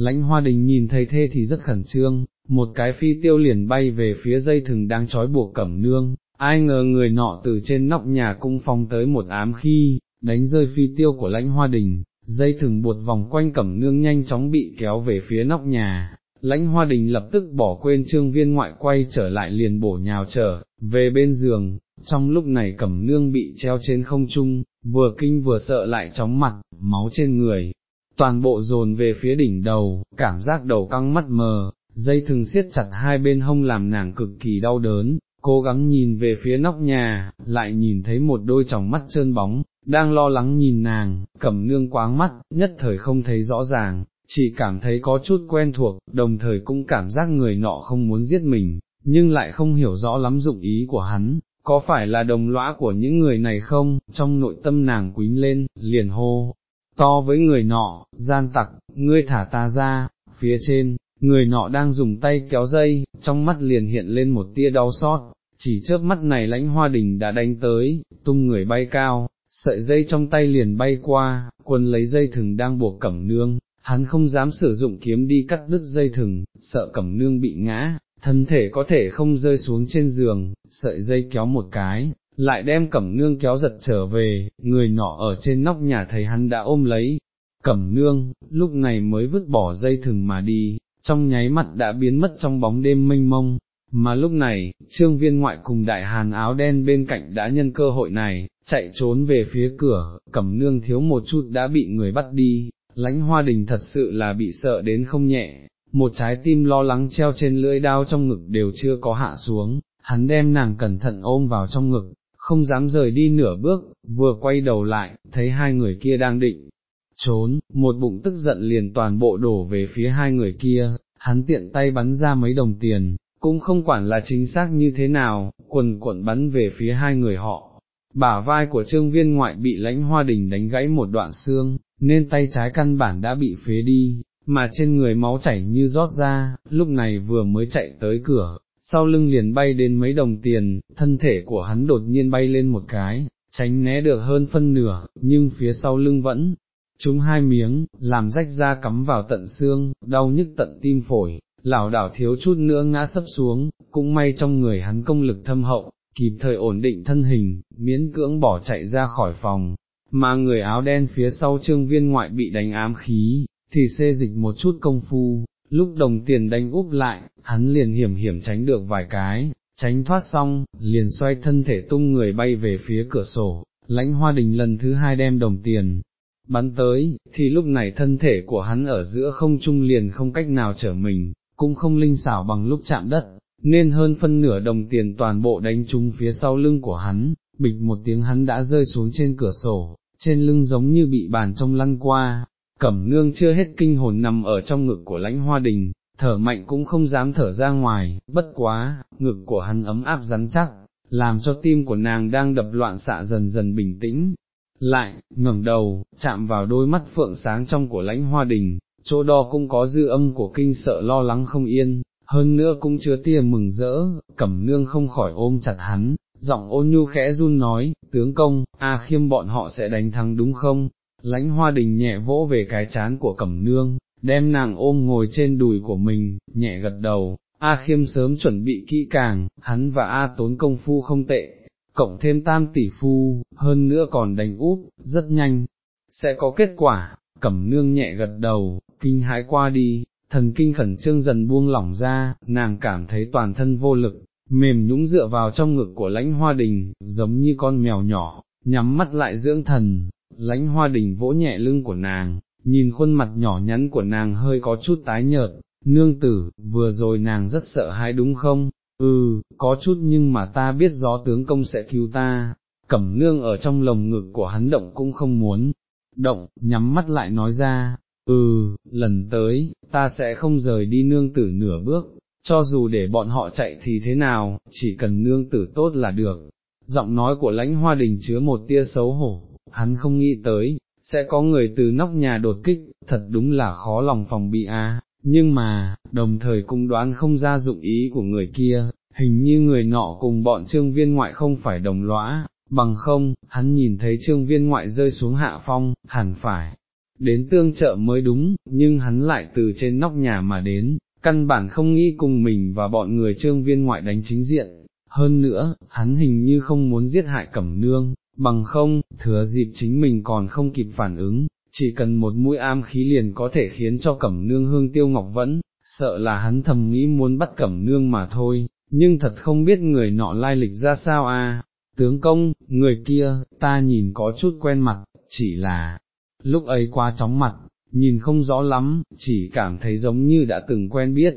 lãnh hoa đình nhìn thấy thê thì rất khẩn trương, một cái phi tiêu liền bay về phía dây thừng đang trói buộc cẩm nương, ai ngờ người nọ từ trên nóc nhà cung phong tới một ám khi, đánh rơi phi tiêu của lãnh hoa đình, dây thừng buộc vòng quanh cẩm nương nhanh chóng bị kéo về phía nóc nhà. Lãnh hoa đình lập tức bỏ quên trương viên ngoại quay trở lại liền bổ nhào trở, về bên giường, trong lúc này cẩm nương bị treo trên không trung, vừa kinh vừa sợ lại chóng mặt, máu trên người, toàn bộ dồn về phía đỉnh đầu, cảm giác đầu căng mắt mờ, dây thừng siết chặt hai bên hông làm nàng cực kỳ đau đớn, cố gắng nhìn về phía nóc nhà, lại nhìn thấy một đôi tròng mắt trơn bóng, đang lo lắng nhìn nàng, cẩm nương quáng mắt, nhất thời không thấy rõ ràng, chỉ cảm thấy có chút quen thuộc, đồng thời cũng cảm giác người nọ không muốn giết mình, nhưng lại không hiểu rõ lắm dụng ý của hắn, có phải là đồng lõa của những người này không, trong nội tâm nàng quính lên, liền hô, to với người nọ, gian tặc, ngươi thả ta ra, phía trên, người nọ đang dùng tay kéo dây, trong mắt liền hiện lên một tia đau xót, chỉ chớp mắt này lãnh hoa đình đã đánh tới, tung người bay cao, sợi dây trong tay liền bay qua, quân lấy dây thừng đang buộc cẩm nương, hắn không dám sử dụng kiếm đi cắt đứt dây thừng, sợ cẩm nương bị ngã, thân thể có thể không rơi xuống trên giường, sợi dây kéo một cái, lại đem cẩm nương kéo giật trở về, người nọ ở trên nóc nhà thấy hắn đã ôm lấy, cẩm nương, lúc này mới vứt bỏ dây thừng mà đi, trong nháy mắt đã biến mất trong bóng đêm mênh mông. Mà lúc này, trương viên ngoại cùng đại hàn áo đen bên cạnh đã nhân cơ hội này, chạy trốn về phía cửa, cẩm nương thiếu một chút đã bị người bắt đi, lãnh hoa đình thật sự là bị sợ đến không nhẹ, một trái tim lo lắng treo trên lưỡi đao trong ngực đều chưa có hạ xuống, hắn đem nàng cẩn thận ôm vào trong ngực, không dám rời đi nửa bước, vừa quay đầu lại, thấy hai người kia đang định trốn, một bụng tức giận liền toàn bộ đổ về phía hai người kia, hắn tiện tay bắn ra mấy đồng tiền, cũng không quản là chính xác như thế nào, quần cuộn bắn về phía hai người họ. Bả vai của trương viên ngoại bị lãnh hoa đình đánh gãy một đoạn xương, nên tay trái căn bản đã bị phế đi, mà trên người máu chảy như rót ra, lúc này vừa mới chạy tới cửa, sau lưng liền bay đến mấy đồng tiền, thân thể của hắn đột nhiên bay lên một cái, tránh né được hơn phân nửa, nhưng phía sau lưng vẫn, chúng hai miếng, làm rách ra cắm vào tận xương, đau nhức tận tim phổi, lảo đảo thiếu chút nữa ngã sấp xuống, cũng may trong người hắn công lực thâm hậu, kịp thời ổn định thân hình, miễn cưỡng bỏ chạy ra khỏi phòng, mà người áo đen phía sau trương viên ngoại bị đánh ám khí, thì xê dịch một chút công phu, lúc đồng tiền đánh úp lại, hắn liền hiểm hiểm tránh được vài cái, tránh thoát xong, liền xoay thân thể tung người bay về phía cửa sổ, lãnh hoa đình lần thứ hai đem đồng tiền, bắn tới, thì lúc này thân thể của hắn ở giữa không trung liền không cách nào trở mình, cũng không linh xảo bằng lúc chạm đất, nên hơn phân nửa đồng tiền toàn bộ đánh trúng phía sau lưng của hắn, bịch một tiếng hắn đã rơi xuống trên cửa sổ, trên lưng giống như bị bàn trong lăn qua, cẩm nương chưa hết kinh hồn nằm ở trong ngực của lãnh hoa đình, thở mạnh cũng không dám thở ra ngoài, bất quá, ngực của hắn ấm áp rắn chắc, làm cho tim của nàng đang đập loạn xạ dần dần bình tĩnh, lại, ngẩng đầu, chạm vào đôi mắt phượng sáng trong của lãnh hoa đình, chỗ đó cũng có dư âm của kinh sợ lo lắng không yên, hơn nữa cũng chứa tia mừng rỡ, cẩm nương không khỏi ôm chặt hắn, giọng ôn nhu khẽ run nói, tướng công, A khiêm bọn họ sẽ đánh thắng đúng không? Lãnh hoa đình nhẹ vỗ về cái chán của cẩm nương, đem nàng ôm ngồi trên đùi của mình, nhẹ gật đầu, A khiêm sớm chuẩn bị kỹ càng, hắn và A tốn công phu không tệ, cộng thêm tam tỷ phu, hơn nữa còn đánh úp, rất nhanh, sẽ có kết quả, cẩm nương nhẹ gật đầu, kinh hãi qua đi, thần kinh khẩn trương dần buông lỏng ra, nàng cảm thấy toàn thân vô lực, mềm nhũng dựa vào trong ngực của lãnh hoa đình, giống như con mèo nhỏ, nhắm mắt lại dưỡng thần, lãnh hoa đình vỗ nhẹ lưng của nàng, nhìn khuôn mặt nhỏ nhắn của nàng hơi có chút tái nhợt, nương tử, vừa rồi nàng rất sợ hãi đúng không? Ừ, có chút nhưng mà ta biết gió tướng công sẽ cứu ta, cẩm nương ở trong lồng ngực của hắn động cũng không muốn, động, nhắm mắt lại nói ra, ừ, lần tới, ta sẽ không rời đi nương tử nửa bước, cho dù để bọn họ chạy thì thế nào, chỉ cần nương tử tốt là được. Giọng nói của lãnh hoa đình chứa một tia xấu hổ, hắn không nghĩ tới, sẽ có người từ nóc nhà đột kích, thật đúng là khó lòng phòng bị a. nhưng mà, đồng thời cũng đoán không ra dụng ý của người kia, hình như người nọ cùng bọn trương viên ngoại không phải đồng lõa, bằng không, hắn nhìn thấy trương viên ngoại rơi xuống hạ phong, hẳn phải, đến tương trợ mới đúng, nhưng hắn lại từ trên nóc nhà mà đến, căn bản không nghĩ cùng mình và bọn người trương viên ngoại đánh chính diện, hơn nữa, hắn hình như không muốn giết hại cẩm nương, bằng không, thừa dịp chính mình còn không kịp phản ứng, chỉ cần một mũi am khí liền có thể khiến cho cẩm nương hương tiêu ngọc vẫn, sợ là hắn thầm nghĩ muốn bắt cẩm nương mà thôi, nhưng thật không biết người nọ lai lịch ra sao a. tướng công, người kia, ta nhìn có chút quen mặt, chỉ là, lúc ấy quá chóng mặt, nhìn không rõ lắm, chỉ cảm thấy giống như đã từng quen biết,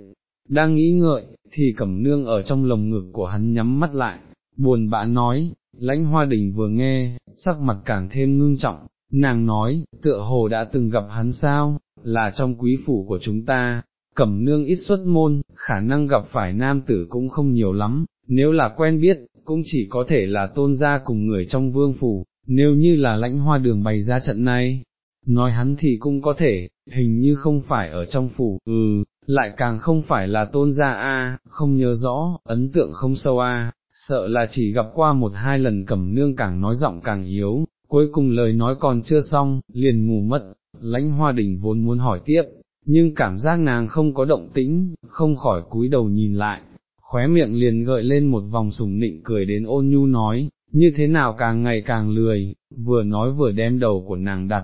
đang nghĩ ngợi, thì cẩm nương ở trong lồng ngực của hắn nhắm mắt lại, buồn bã nói, lãnh hoa đình vừa nghe, sắc mặt càng thêm ngưng trọng, nàng nói, tựa hồ đã từng gặp hắn sao, là trong quý phủ của chúng ta, cẩm nương ít xuất môn, khả năng gặp phải nam tử cũng không nhiều lắm, nếu là quen biết, cũng chỉ có thể là tôn gia cùng người trong vương phủ, nếu như là lãnh hoa đường bày ra trận này, nói hắn thì cũng có thể, hình như không phải ở trong phủ, ừ, lại càng không phải là tôn gia a, không nhớ rõ, ấn tượng không sâu a, sợ là chỉ gặp qua một hai lần cẩm nương càng nói giọng càng yếu, cuối cùng lời nói còn chưa xong, liền ngủ mất, lãnh hoa đình vốn muốn hỏi tiếp, nhưng cảm giác nàng không có động tĩnh, không khỏi cúi đầu nhìn lại, khóe miệng liền gợi lên một vòng sùng nịnh cười đến ôn nhu nói, như thế nào càng ngày càng lười, vừa nói vừa đem đầu của nàng đặt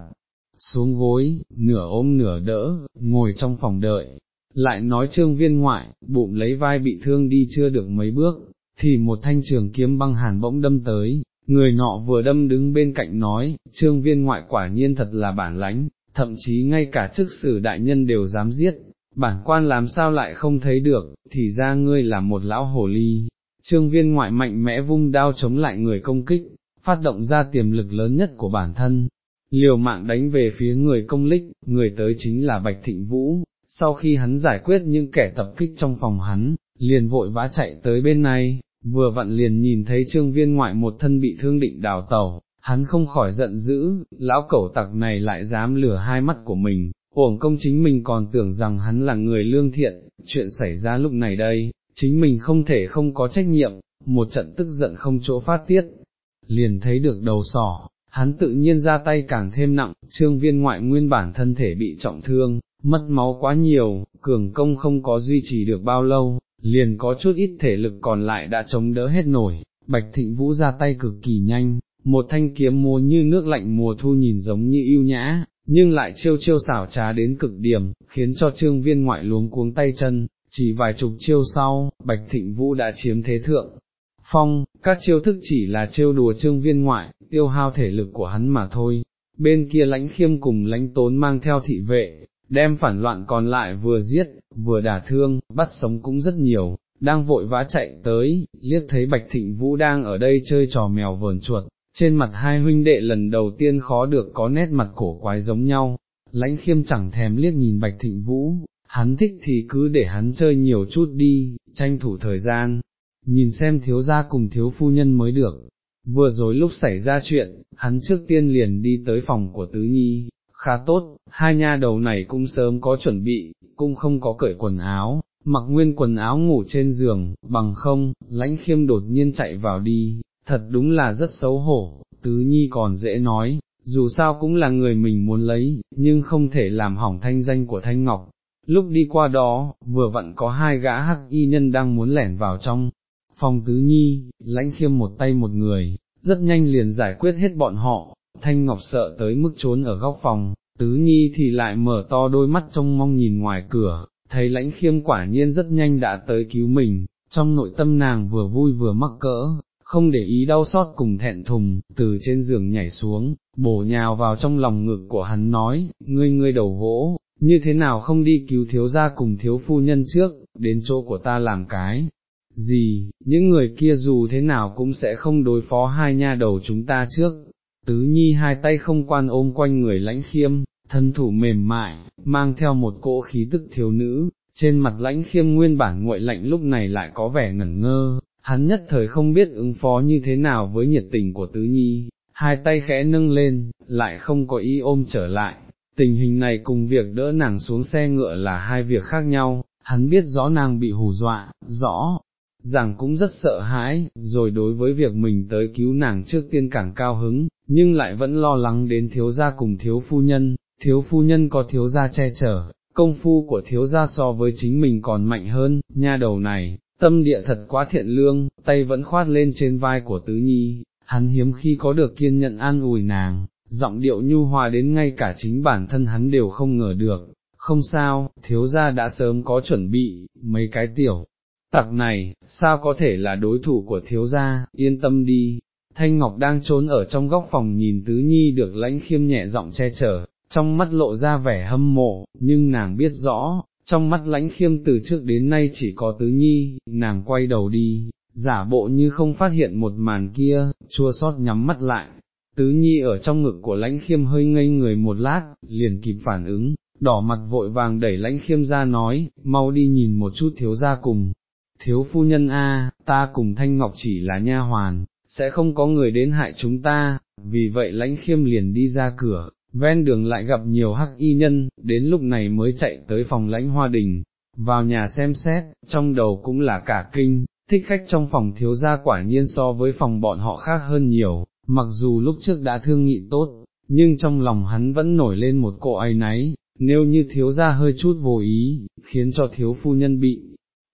xuống gối, nửa ôm nửa đỡ, ngồi trong phòng đợi, lại nói trương viên ngoại, bụng lấy vai bị thương đi chưa được mấy bước, thì một thanh trường kiếm băng hàn bỗng đâm tới, người nọ vừa đâm đứng bên cạnh nói, trương viên ngoại quả nhiên thật là bản lãnh, thậm chí ngay cả chức sử đại nhân đều dám giết, bản quan làm sao lại không thấy được, thì ra ngươi là một lão hồ ly. Trương viên ngoại mạnh mẽ vung đao chống lại người công kích, phát động ra tiềm lực lớn nhất của bản thân, liều mạng đánh về phía người công lích, người tới chính là Bạch Thịnh Vũ, sau khi hắn giải quyết những kẻ tập kích trong phòng hắn, liền vội vã chạy tới bên này, vừa vặn liền nhìn thấy trương viên ngoại một thân bị thương định đào tàu, hắn không khỏi giận dữ, lão cẩu tặc này lại dám lửa hai mắt của mình, uổng công chính mình còn tưởng rằng hắn là người lương thiện, chuyện xảy ra lúc này đây, chính mình không thể không có trách nhiệm, một trận tức giận không chỗ phát tiết, liền thấy được đầu sỏ, hắn tự nhiên ra tay càng thêm nặng, trương viên ngoại nguyên bản thân thể bị trọng thương, mất máu quá nhiều, cường công không có duy trì được bao lâu, liền có chút ít thể lực còn lại đã chống đỡ hết nổi, bạch thịnh vũ ra tay cực kỳ nhanh, một thanh kiếm múa như nước lạnh mùa thu nhìn giống như yêu nhã, nhưng lại chiêu chiêu xảo trá đến cực điểm, khiến cho trương viên ngoại luống cuống tay chân, chỉ vài chục chiêu sau, bạch thịnh vũ đã chiếm thế thượng. Phong, các chiêu thức chỉ là chiêu đùa trương viên ngoại, tiêu hao thể lực của hắn mà thôi, bên kia lãnh khiêm cùng lãnh tốn mang theo thị vệ, đem phản loạn còn lại vừa giết, vừa đả thương, bắt sống cũng rất nhiều, đang vội vã chạy tới, liếc thấy Bạch Thịnh Vũ đang ở đây chơi trò mèo vờn chuột, trên mặt hai huynh đệ lần đầu tiên khó được có nét mặt cổ quái giống nhau, lãnh khiêm chẳng thèm liếc nhìn Bạch Thịnh Vũ, hắn thích thì cứ để hắn chơi nhiều chút đi, tranh thủ thời gian, nhìn xem thiếu gia cùng thiếu phu nhân mới được. Vừa rồi lúc xảy ra chuyện, hắn trước tiên liền đi tới phòng của Tứ Nhi, khá tốt, hai nha đầu này cũng sớm có chuẩn bị, cũng không có cởi quần áo, mặc nguyên quần áo ngủ trên giường, bằng không, lãnh khiêm đột nhiên chạy vào đi, thật đúng là rất xấu hổ, tứ nhi còn dễ nói, dù sao cũng là người mình muốn lấy, nhưng không thể làm hỏng thanh danh của Thanh Ngọc. Lúc đi qua đó, vừa vặn có hai gã hắc y nhân đang muốn lẻn vào trong. Phòng tứ nhi, lãnh khiêm một tay một người, rất nhanh liền giải quyết hết bọn họ, Thanh Ngọc sợ tới mức trốn ở góc phòng, tứ nhi thì lại mở to đôi mắt trông mong nhìn ngoài cửa, thấy lãnh khiêm quả nhiên rất nhanh đã tới cứu mình, trong nội tâm nàng vừa vui vừa mắc cỡ, không để ý đau xót cùng thẹn thùng, từ trên giường nhảy xuống, bổ nhào vào trong lòng ngực của hắn nói, ngươi ngươi đầu gỗ, như thế nào không đi cứu thiếu gia cùng thiếu phu nhân trước, đến chỗ của ta làm cái gì, những người kia dù thế nào cũng sẽ không đối phó hai nha đầu chúng ta trước, tứ nhi hai tay không quan ôm quanh người lãnh khiêm, thân thủ mềm mại, mang theo một cỗ khí tức thiếu nữ, trên mặt lãnh khiêm nguyên bản nguội lạnh lúc này lại có vẻ ngẩn ngơ, hắn nhất thời không biết ứng phó như thế nào với nhiệt tình của tứ nhi, hai tay khẽ nâng lên, lại không có ý ôm trở lại, tình hình này cùng việc đỡ nàng xuống xe ngựa là hai việc khác nhau, hắn biết rõ nàng bị hù dọa, rõ, rằng cũng rất sợ hãi, rồi đối với việc mình tới cứu nàng trước tiên càng cao hứng, nhưng lại vẫn lo lắng đến thiếu gia cùng thiếu phu nhân, thiếu phu nhân có thiếu gia che chở, công phu của thiếu gia so với chính mình còn mạnh hơn, nha đầu này, tâm địa thật quá thiện lương, tay vẫn khoát lên trên vai của tứ nhi, hắn hiếm khi có được kiên nhận an ủi nàng, giọng điệu nhu hòa đến ngay cả chính bản thân hắn đều không ngờ được, không sao, thiếu gia đã sớm có chuẩn bị, mấy cái tiểu. Tặc này, sao có thể là đối thủ của thiếu gia, yên tâm đi, Thanh Ngọc đang trốn ở trong góc phòng nhìn Tứ Nhi được lãnh khiêm nhẹ giọng che chở, trong mắt lộ ra vẻ hâm mộ, nhưng nàng biết rõ, trong mắt lãnh khiêm từ trước đến nay chỉ có Tứ Nhi, nàng quay đầu đi, giả bộ như không phát hiện một màn kia, chua xót nhắm mắt lại. Tứ Nhi ở trong ngực của lãnh khiêm hơi ngây người một lát, liền kịp phản ứng, đỏ mặt vội vàng đẩy lãnh khiêm ra nói, mau đi nhìn một chút thiếu gia cùng. Thiếu phu nhân A, ta cùng Thanh Ngọc chỉ là nha hoàn, sẽ không có người đến hại chúng ta, vì vậy lãnh khiêm liền đi ra cửa, ven đường lại gặp nhiều hắc y nhân, đến lúc này mới chạy tới phòng lãnh hoa đình, vào nhà xem xét, trong đầu cũng là cả kinh, thích khách trong phòng thiếu gia quả nhiên so với phòng bọn họ khác hơn nhiều, mặc dù lúc trước đã thương nghị tốt, nhưng trong lòng hắn vẫn nổi lên một cỗ ấy náy, nếu như thiếu gia hơi chút vô ý, khiến cho thiếu phu nhân bị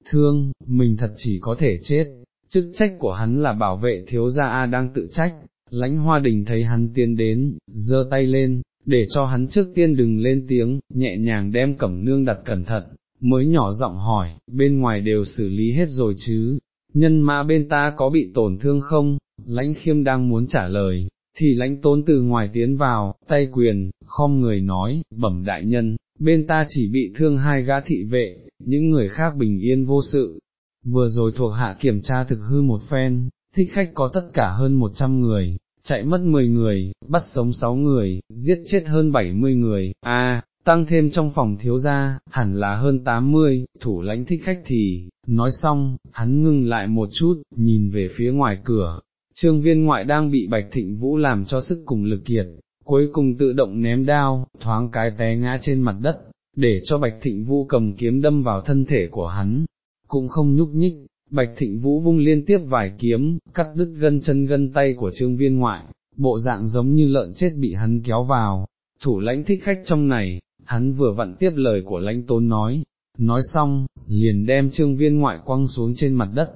thương, mình thật chỉ có thể chết, chức trách của hắn là bảo vệ thiếu gia A đang tự trách, lãnh hoa đình thấy hắn tiến đến, giơ tay lên, để cho hắn trước tiên đừng lên tiếng, nhẹ nhàng đem cẩm nương đặt cẩn thận, mới nhỏ giọng hỏi, bên ngoài đều xử lý hết rồi chứ, nhân mã bên ta có bị tổn thương không, lãnh khiêm đang muốn trả lời, thì lãnh tốn từ ngoài tiến vào, tay quyền, khom người nói, bẩm đại nhân, bên ta chỉ bị thương hai gã thị vệ, những người khác bình yên vô sự, vừa rồi thuộc hạ kiểm tra thực hư một phen, thích khách có tất cả hơn một trăm người, chạy mất mười người, bắt sống sáu người, giết chết hơn bảy mươi người, a tăng thêm trong phòng thiếu gia, hẳn là hơn tám mươi, thủ lãnh thích khách thì, nói xong, hắn ngưng lại một chút, nhìn về phía ngoài cửa, trương viên ngoại đang bị bạch thịnh vũ làm cho sức cùng lực kiệt, cuối cùng tự động ném đao, thoáng cái té ngã trên mặt đất, để cho bạch thịnh vũ cầm kiếm đâm vào thân thể của hắn, cũng không nhúc nhích, bạch thịnh vũ vung liên tiếp vài kiếm, cắt đứt gân chân gân tay của trương viên ngoại, bộ dạng giống như lợn chết bị hắn kéo vào, thủ lãnh thích khách trong này, hắn vừa vặn tiếp lời của lãnh tốn nói, nói xong, liền đem trương viên ngoại quăng xuống trên mặt đất.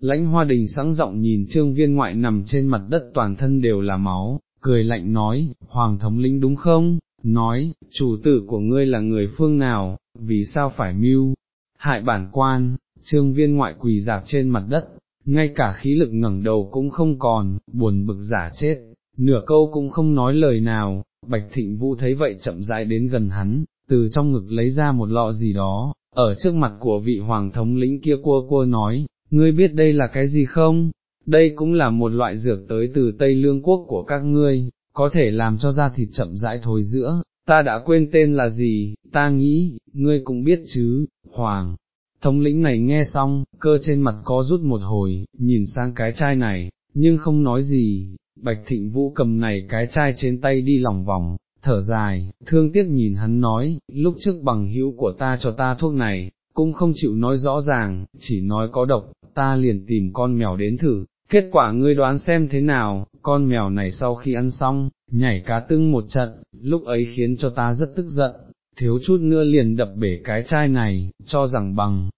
Lãnh hoa đình sáng giọng nhìn trương viên ngoại nằm trên mặt đất toàn thân đều là máu, cười lạnh nói, Hoàng thống lĩnh đúng không? Nói, chủ tử của ngươi là người phương nào, vì sao phải mưu? Hại bản quan, trương viên ngoại quỳ dạp trên mặt đất, ngay cả khí lực ngẩng đầu cũng không còn, buồn bực giả chết, nửa câu cũng không nói lời nào, bạch thịnh vũ thấy vậy chậm rãi đến gần hắn, từ trong ngực lấy ra một lọ gì đó, ở trước mặt của vị hoàng thống lĩnh kia cua cua nói, ngươi biết đây là cái gì không? Đây cũng là một loại dược tới từ Tây Lương Quốc của các ngươi, có thể làm cho da thịt chậm rãi thối giữa, ta đã quên tên là gì, ta nghĩ, ngươi cũng biết chứ, Hoàng, Thống lĩnh này nghe xong, cơ trên mặt có rút một hồi, nhìn sang cái chai này, nhưng không nói gì, bạch thịnh vũ cầm này cái chai trên tay đi lòng vòng, thở dài, thương tiếc nhìn hắn nói, lúc trước bằng hữu của ta cho ta thuốc này, cũng không chịu nói rõ ràng, chỉ nói có độc, ta liền tìm con mèo đến thử, kết quả ngươi đoán xem thế nào, con mèo này sau khi ăn xong, nhảy cá tưng một trận, lúc ấy khiến cho ta rất tức giận, thiếu chút nữa liền đập bể cái chai này, cho rằng bằng,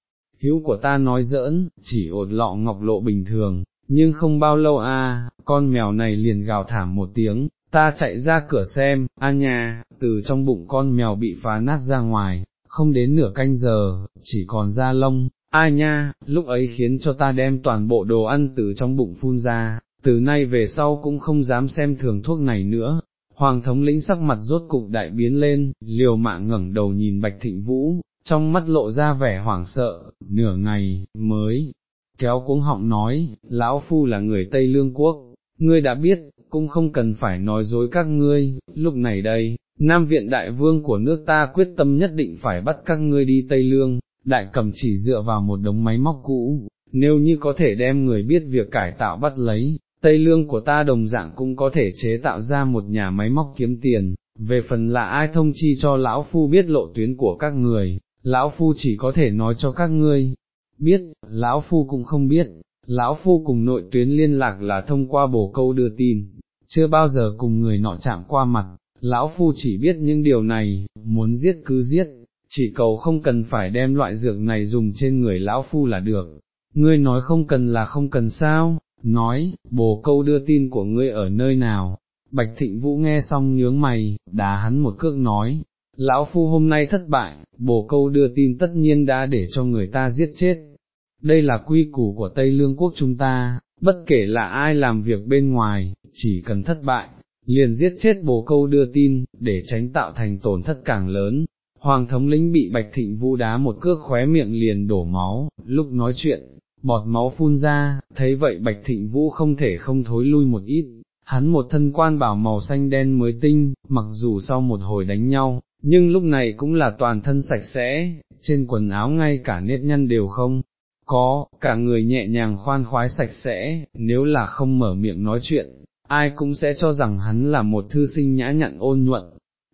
hữu của ta nói giỡn, chỉ ột lọ ngọc lộ bình thường, nhưng không bao lâu a, con mèo này liền gào thảm một tiếng, ta chạy ra cửa xem, a nhà, từ trong bụng con mèo bị phá nát ra ngoài, không đến nửa canh giờ, chỉ còn da lông, a nha, lúc ấy khiến cho ta đem toàn bộ đồ ăn từ trong bụng phun ra, từ nay về sau cũng không dám xem thường thuốc này nữa, Hoàng thống lĩnh sắc mặt rốt cục đại biến lên, liều mạng ngẩng đầu nhìn Bạch Thịnh Vũ, trong mắt lộ ra vẻ hoảng sợ, nửa ngày, mới, kéo cuống họng nói, lão phu là người Tây Lương Quốc, ngươi đã biết, cũng không cần phải nói dối các ngươi, lúc này đây, Nam Viện Đại Vương của nước ta quyết tâm nhất định phải bắt các ngươi đi Tây Lương, đại cầm chỉ dựa vào một đống máy móc cũ, nếu như có thể đem người biết việc cải tạo bắt lấy, Tây lương của ta đồng dạng cũng có thể chế tạo ra một nhà máy móc kiếm tiền, về phần là ai thông chi cho lão phu biết lộ tuyến của các người, lão phu chỉ có thể nói cho các ngươi, biết, lão phu cũng không biết, lão phu cùng nội tuyến liên lạc là thông qua bổ câu đưa tin, chưa bao giờ cùng người nọ chạm qua mặt, lão phu chỉ biết những điều này, muốn giết cứ giết, chỉ cầu không cần phải đem loại dược này dùng trên người lão phu là được. Ngươi nói không cần là không cần sao, nói, bồ câu đưa tin của ngươi ở nơi nào, Bạch Thịnh Vũ nghe xong nhướng mày, đá hắn một cước nói, lão phu hôm nay thất bại, bồ câu đưa tin tất nhiên đã để cho người ta giết chết. Đây là quy củ của Tây Lương quốc chúng ta, bất kể là ai làm việc bên ngoài, chỉ cần thất bại, liền giết chết bồ câu đưa tin, để tránh tạo thành tổn thất càng lớn. Hoàng thống lĩnh bị Bạch Thịnh Vũ đá một cước khóe miệng liền đổ máu, lúc nói chuyện, bọt máu phun ra, thấy vậy Bạch Thịnh Vũ không thể không thối lui một ít, hắn một thân quan bảo màu xanh đen mới tinh, mặc dù sau một hồi đánh nhau, nhưng lúc này cũng là toàn thân sạch sẽ, trên quần áo ngay cả nếp nhăn đều không, có, cả người nhẹ nhàng khoan khoái sạch sẽ, nếu là không mở miệng nói chuyện, ai cũng sẽ cho rằng hắn là một thư sinh nhã nhặn ôn nhuận,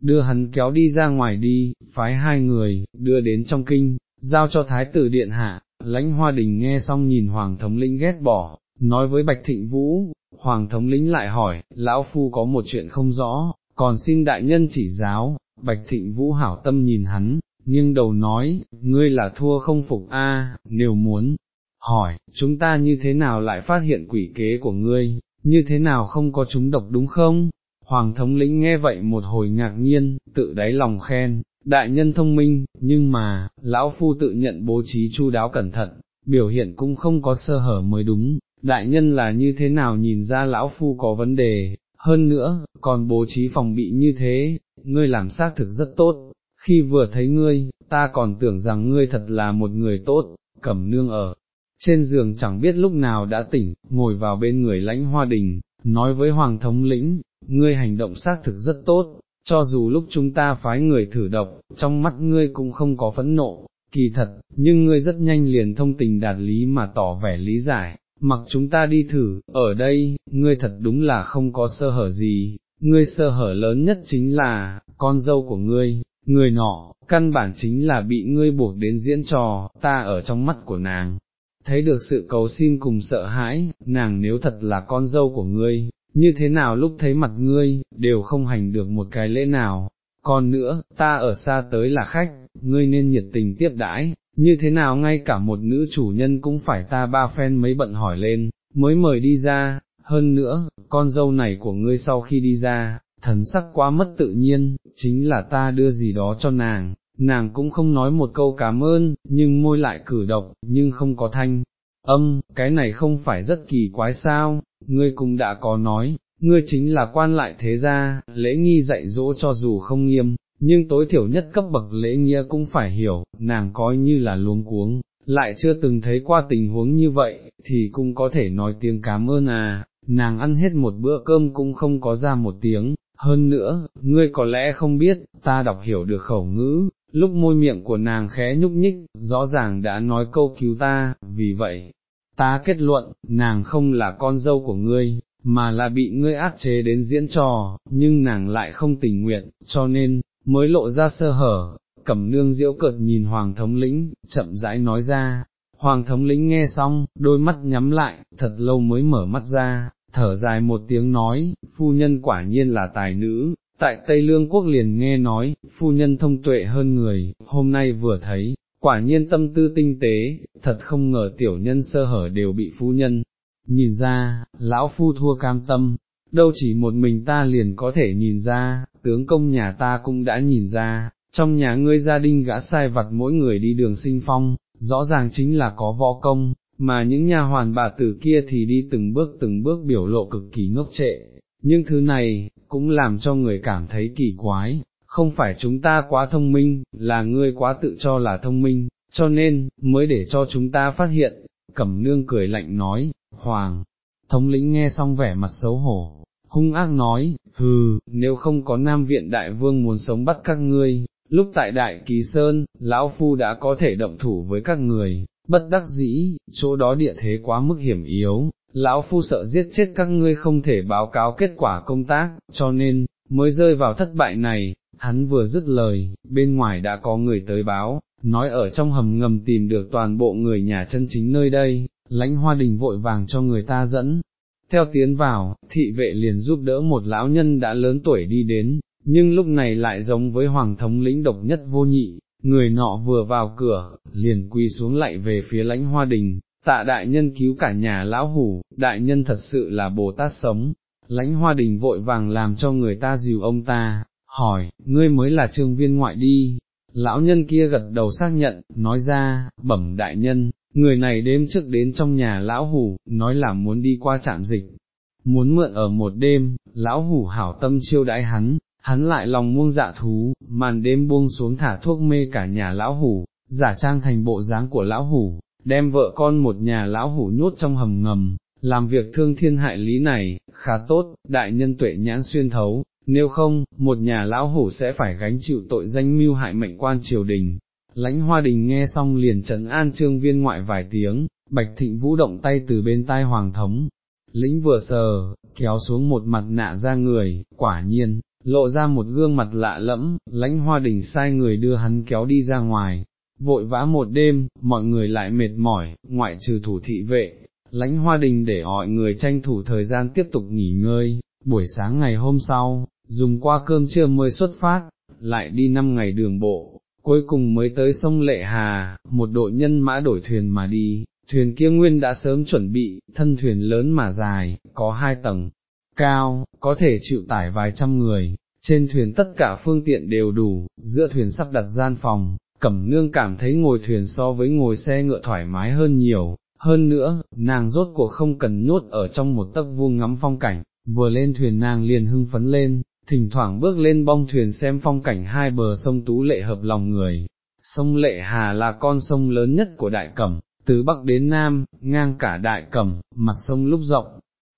đưa hắn kéo đi ra ngoài đi, phái hai người, đưa đến trong kinh, giao cho thái tử điện hạ, lãnh hoa đình nghe xong nhìn hoàng thống lĩnh ghét bỏ, nói với Bạch Thịnh Vũ, Hoàng thống lĩnh lại hỏi, Lão Phu có một chuyện không rõ, còn xin đại nhân chỉ giáo, Bạch Thịnh Vũ hảo tâm nhìn hắn, nhưng đầu nói, ngươi là thua không phục a, nếu muốn, hỏi, chúng ta như thế nào lại phát hiện quỷ kế của ngươi, như thế nào không có chúng độc đúng không? Hoàng thống lĩnh nghe vậy một hồi ngạc nhiên, tự đáy lòng khen, đại nhân thông minh, nhưng mà, lão phu tự nhận bố trí chu đáo cẩn thận, biểu hiện cũng không có sơ hở mới đúng, đại nhân là như thế nào nhìn ra lão phu có vấn đề, hơn nữa, còn bố trí phòng bị như thế, ngươi làm xác thực rất tốt, khi vừa thấy ngươi, ta còn tưởng rằng ngươi thật là một người tốt, cẩm nương ở. Trên giường chẳng biết lúc nào đã tỉnh, ngồi vào bên người lãnh hoa đình, nói với hoàng thống lĩnh, ngươi hành động xác thực rất tốt, cho dù lúc chúng ta phái người thử độc, trong mắt ngươi cũng không có phẫn nộ, kỳ thật, nhưng ngươi rất nhanh liền thông tình đạt lý mà tỏ vẻ lý giải, mặc chúng ta đi thử, ở đây, ngươi thật đúng là không có sơ hở gì, ngươi sơ hở lớn nhất chính là, con dâu của ngươi, người nọ, căn bản chính là bị ngươi buộc đến diễn trò, ta ở trong mắt của nàng. Thấy được sự cầu xin cùng sợ hãi, nàng nếu thật là con dâu của ngươi, như thế nào lúc thấy mặt ngươi, đều không hành được một cái lễ nào, còn nữa, ta ở xa tới là khách, ngươi nên nhiệt tình tiếp đãi, như thế nào ngay cả một nữ chủ nhân cũng phải ta ba phen mấy bận hỏi lên, mới mời đi ra, hơn nữa, con dâu này của ngươi sau khi đi ra, thần sắc quá mất tự nhiên, chính là ta đưa gì đó cho nàng, nàng cũng không nói một câu cảm ơn, nhưng môi lại cử động, nhưng không có thanh. Âm, cái này không phải rất kỳ quái sao, ngươi cũng đã có nói, ngươi chính là quan lại thế gia, lễ nghi dạy dỗ cho dù không nghiêm, nhưng tối thiểu nhất cấp bậc lễ nghĩa cũng phải hiểu, nàng coi như là luống cuống, lại chưa từng thấy qua tình huống như vậy, thì cũng có thể nói tiếng cảm ơn à, nàng ăn hết một bữa cơm cũng không có ra một tiếng, hơn nữa, ngươi có lẽ không biết, ta đọc hiểu được khẩu ngữ, lúc môi miệng của nàng khẽ nhúc nhích, rõ ràng đã nói câu cứu ta, vì vậy, ta kết luận, nàng không là con dâu của ngươi, mà là bị ngươi áp chế đến diễn trò, nhưng nàng lại không tình nguyện, cho nên, mới lộ ra sơ hở, cẩm nương diễu cợt nhìn hoàng thống lĩnh, chậm rãi nói ra, hoàng thống lĩnh nghe xong, đôi mắt nhắm lại, thật lâu mới mở mắt ra, thở dài một tiếng nói, phu nhân quả nhiên là tài nữ, tại Tây Lương Quốc liền nghe nói, phu nhân thông tuệ hơn người, hôm nay vừa thấy, quả nhiên tâm tư tinh tế, thật không ngờ tiểu nhân sơ hở đều bị phu nhân, nhìn ra, lão phu thua cam tâm, đâu chỉ một mình ta liền có thể nhìn ra, tướng công nhà ta cũng đã nhìn ra, trong nhà ngươi gia đình gã sai vặt mỗi người đi đường sinh phong, rõ ràng chính là có võ công, mà những nhà hoàn bà tử kia thì đi từng bước từng bước biểu lộ cực kỳ ngốc trệ, nhưng thứ này, cũng làm cho người cảm thấy kỳ quái, không phải chúng ta quá thông minh, là ngươi quá tự cho là thông minh, cho nên, mới để cho chúng ta phát hiện, cẩm nương cười lạnh nói, Hoàng, thống lĩnh nghe xong vẻ mặt xấu hổ, hung ác nói, hừ, nếu không có Nam Viện Đại Vương muốn sống bắt các ngươi, lúc tại Đại Kỳ Sơn, Lão Phu đã có thể động thủ với các người, bất đắc dĩ, chỗ đó địa thế quá mức hiểm yếu, Lão Phu sợ giết chết các ngươi không thể báo cáo kết quả công tác, cho nên, mới rơi vào thất bại này, hắn vừa dứt lời, bên ngoài đã có người tới báo, nói ở trong hầm ngầm tìm được toàn bộ người nhà chân chính nơi đây, lãnh hoa đình vội vàng cho người ta dẫn, theo tiến vào, thị vệ liền giúp đỡ một lão nhân đã lớn tuổi đi đến, nhưng lúc này lại giống với hoàng thống lĩnh độc nhất vô nhị, người nọ vừa vào cửa, liền quỳ xuống lạy về phía lãnh hoa đình, tạ đại nhân cứu cả nhà lão hủ, đại nhân thật sự là Bồ Tát sống, lãnh hoa đình vội vàng làm cho người ta dìu ông ta, hỏi, ngươi mới là trương viên ngoại đi, lão nhân kia gật đầu xác nhận, nói ra, bẩm đại nhân, người này đêm trước đến trong nhà lão hủ, nói là muốn đi qua trạm dịch, muốn mượn ở một đêm, lão hủ hảo tâm chiêu đãi hắn, hắn lại lòng muông dạ thú, màn đêm buông xuống thả thuốc mê cả nhà lão hủ, giả trang thành bộ dáng của lão hủ, đem vợ con một nhà lão hủ nhốt trong hầm ngầm, làm việc thương thiên hại lý này, khá tốt, đại nhân tuệ nhãn xuyên thấu, nếu không, một nhà lão hủ sẽ phải gánh chịu tội danh mưu hại mệnh quan triều đình. Lãnh hoa đình nghe xong liền trấn an trương viên ngoại vài tiếng, bạch thịnh vũ động tay từ bên tai hoàng thống, lĩnh vừa sờ, kéo xuống một mặt nạ ra người, quả nhiên, lộ ra một gương mặt lạ lẫm, lãnh hoa đình sai người đưa hắn kéo đi ra ngoài, vội vã một đêm, mọi người lại mệt mỏi, ngoại trừ thủ thị vệ, lãnh hoa đình để mọi người tranh thủ thời gian tiếp tục nghỉ ngơi, buổi sáng ngày hôm sau, dùng qua cơm trưa mới xuất phát, lại đi năm ngày đường bộ, cuối cùng mới tới sông Lệ Hà, một đội nhân mã đổi thuyền mà đi, thuyền kia nguyên đã sớm chuẩn bị, thân thuyền lớn mà dài, có hai tầng, cao, có thể chịu tải vài trăm người, trên thuyền tất cả phương tiện đều đủ, giữa thuyền sắp đặt gian phòng, cẩm nương cảm thấy ngồi thuyền so với ngồi xe ngựa thoải mái hơn nhiều, hơn nữa, nàng rốt cuộc không cần nhốt ở trong một tấc vuông ngắm phong cảnh, vừa lên thuyền nàng liền hưng phấn lên, thỉnh thoảng bước lên bong thuyền xem phong cảnh hai bờ sông Tú Lệ hợp lòng người. Sông Lệ Hà là con sông lớn nhất của Đại Cẩm, từ Bắc đến Nam, ngang cả Đại Cẩm, mặt sông lúc rộng,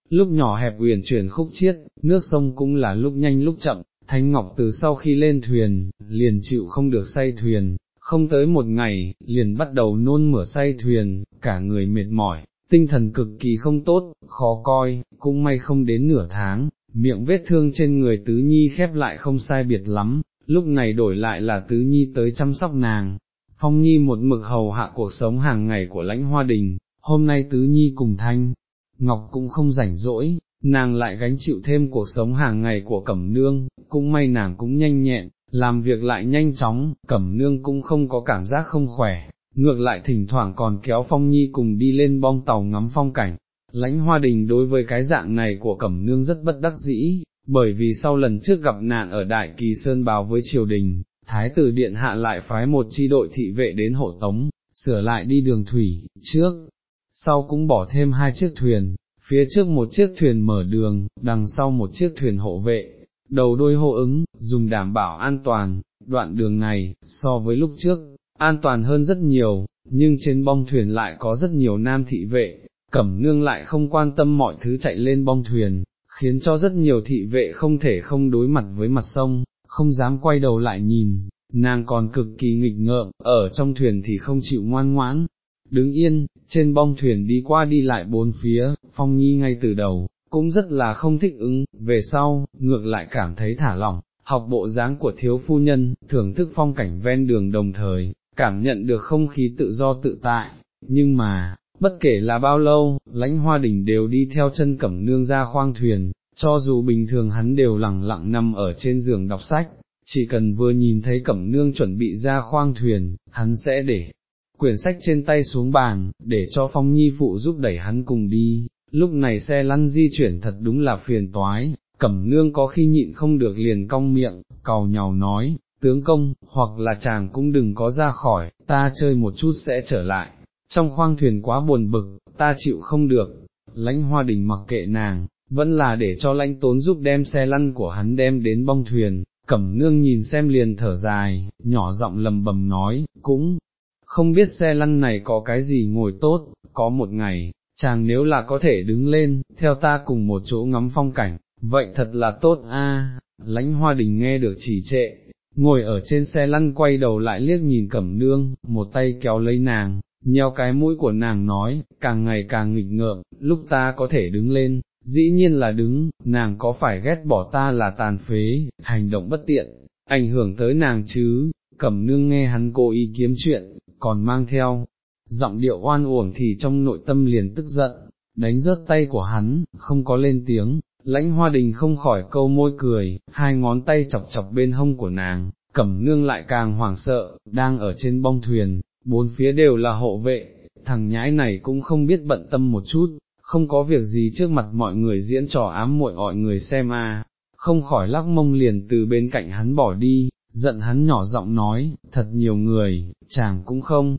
lúc nhỏ hẹp uyển chuyển khúc chiết, nước sông cũng là lúc nhanh lúc chậm, Thánh Ngọc từ sau khi lên thuyền, liền chịu không được say thuyền, không tới một ngày, liền bắt đầu nôn mửa say thuyền, cả người mệt mỏi, tinh thần cực kỳ không tốt, khó coi, cũng may không đến nửa tháng, miệng vết thương trên người tứ nhi khép lại không sai biệt lắm, lúc này đổi lại là tứ nhi tới chăm sóc nàng. Phong Nhi một mực hầu hạ cuộc sống hàng ngày của lãnh hoa đình, hôm nay Tứ Nhi cùng Thanh, Ngọc cũng không rảnh rỗi, nàng lại gánh chịu thêm cuộc sống hàng ngày của Cẩm Nương, cũng may nàng cũng nhanh nhẹn, làm việc lại nhanh chóng, Cẩm Nương cũng không có cảm giác không khỏe, ngược lại thỉnh thoảng còn kéo Phong Nhi cùng đi lên bong tàu ngắm phong cảnh. Lãnh hoa đình đối với cái dạng này của Cẩm Nương rất bất đắc dĩ, bởi vì sau lần trước gặp nạn ở Đại Kỳ Sơn báo với triều đình, Thái tử Điện Hạ lại phái một chi đội thị vệ đến hộ tống, sửa lại đi đường thủy, trước, sau cũng bỏ thêm hai chiếc thuyền, phía trước một chiếc thuyền mở đường, đằng sau một chiếc thuyền hộ vệ, đầu đôi hô ứng, dùng đảm bảo an toàn, đoạn đường này, so với lúc trước, an toàn hơn rất nhiều, nhưng trên bong thuyền lại có rất nhiều nam thị vệ, cẩm nương lại không quan tâm mọi thứ chạy lên bong thuyền, khiến cho rất nhiều thị vệ không thể không đối mặt với mặt sông, không dám quay đầu lại nhìn, nàng còn cực kỳ nghịch ngợm, ở trong thuyền thì không chịu ngoan ngoãn, đứng yên, trên bong thuyền đi qua đi lại bốn phía, phong nhi ngay từ đầu, cũng rất là không thích ứng, về sau, ngược lại cảm thấy thả lỏng, học bộ dáng của thiếu phu nhân, thưởng thức phong cảnh ven đường đồng thời, cảm nhận được không khí tự do tự tại, nhưng mà, bất kể là bao lâu, lãnh hoa đình đều đi theo chân cẩm nương ra khoang thuyền, cho dù bình thường hắn đều lặng lặng nằm ở trên giường đọc sách, chỉ cần vừa nhìn thấy cẩm nương chuẩn bị ra khoang thuyền, hắn sẽ để quyển sách trên tay xuống bàn, để cho phong nhi phụ giúp đẩy hắn cùng đi, lúc này xe lăn di chuyển thật đúng là phiền toái, cẩm nương có khi nhịn không được liền cong miệng, cầu nhào nói, tướng công, hoặc là chàng cũng đừng có ra khỏi, ta chơi một chút sẽ trở lại, trong khoang thuyền quá buồn bực, ta chịu không được, lãnh hoa đình mặc kệ nàng, vẫn là để cho lãnh tốn giúp đem xe lăn của hắn đem đến bong thuyền, cẩm nương nhìn xem liền thở dài, nhỏ giọng lầm bầm nói, cũng, không biết xe lăn này có cái gì ngồi tốt, có một ngày, chàng nếu là có thể đứng lên, theo ta cùng một chỗ ngắm phong cảnh, vậy thật là tốt a. lãnh hoa đình nghe được chỉ trệ, ngồi ở trên xe lăn quay đầu lại liếc nhìn cẩm nương, một tay kéo lấy nàng, nheo cái mũi của nàng nói, càng ngày càng nghịch ngợm, lúc ta có thể đứng lên, dĩ nhiên là đứng, nàng có phải ghét bỏ ta là tàn phế, hành động bất tiện, ảnh hưởng tới nàng chứ, cẩm nương nghe hắn cố ý kiếm chuyện, còn mang theo, giọng điệu oan uổng thì trong nội tâm liền tức giận, đánh rớt tay của hắn, không có lên tiếng, lãnh hoa đình không khỏi câu môi cười, hai ngón tay chọc chọc bên hông của nàng, cẩm nương lại càng hoảng sợ, đang ở trên bong thuyền, bốn phía đều là hộ vệ, thằng nhãi này cũng không biết bận tâm một chút, không có việc gì trước mặt mọi người diễn trò ám muội mọi người xem à, không khỏi lắc mông liền từ bên cạnh hắn bỏ đi, giận hắn nhỏ giọng nói, thật nhiều người, chàng cũng không,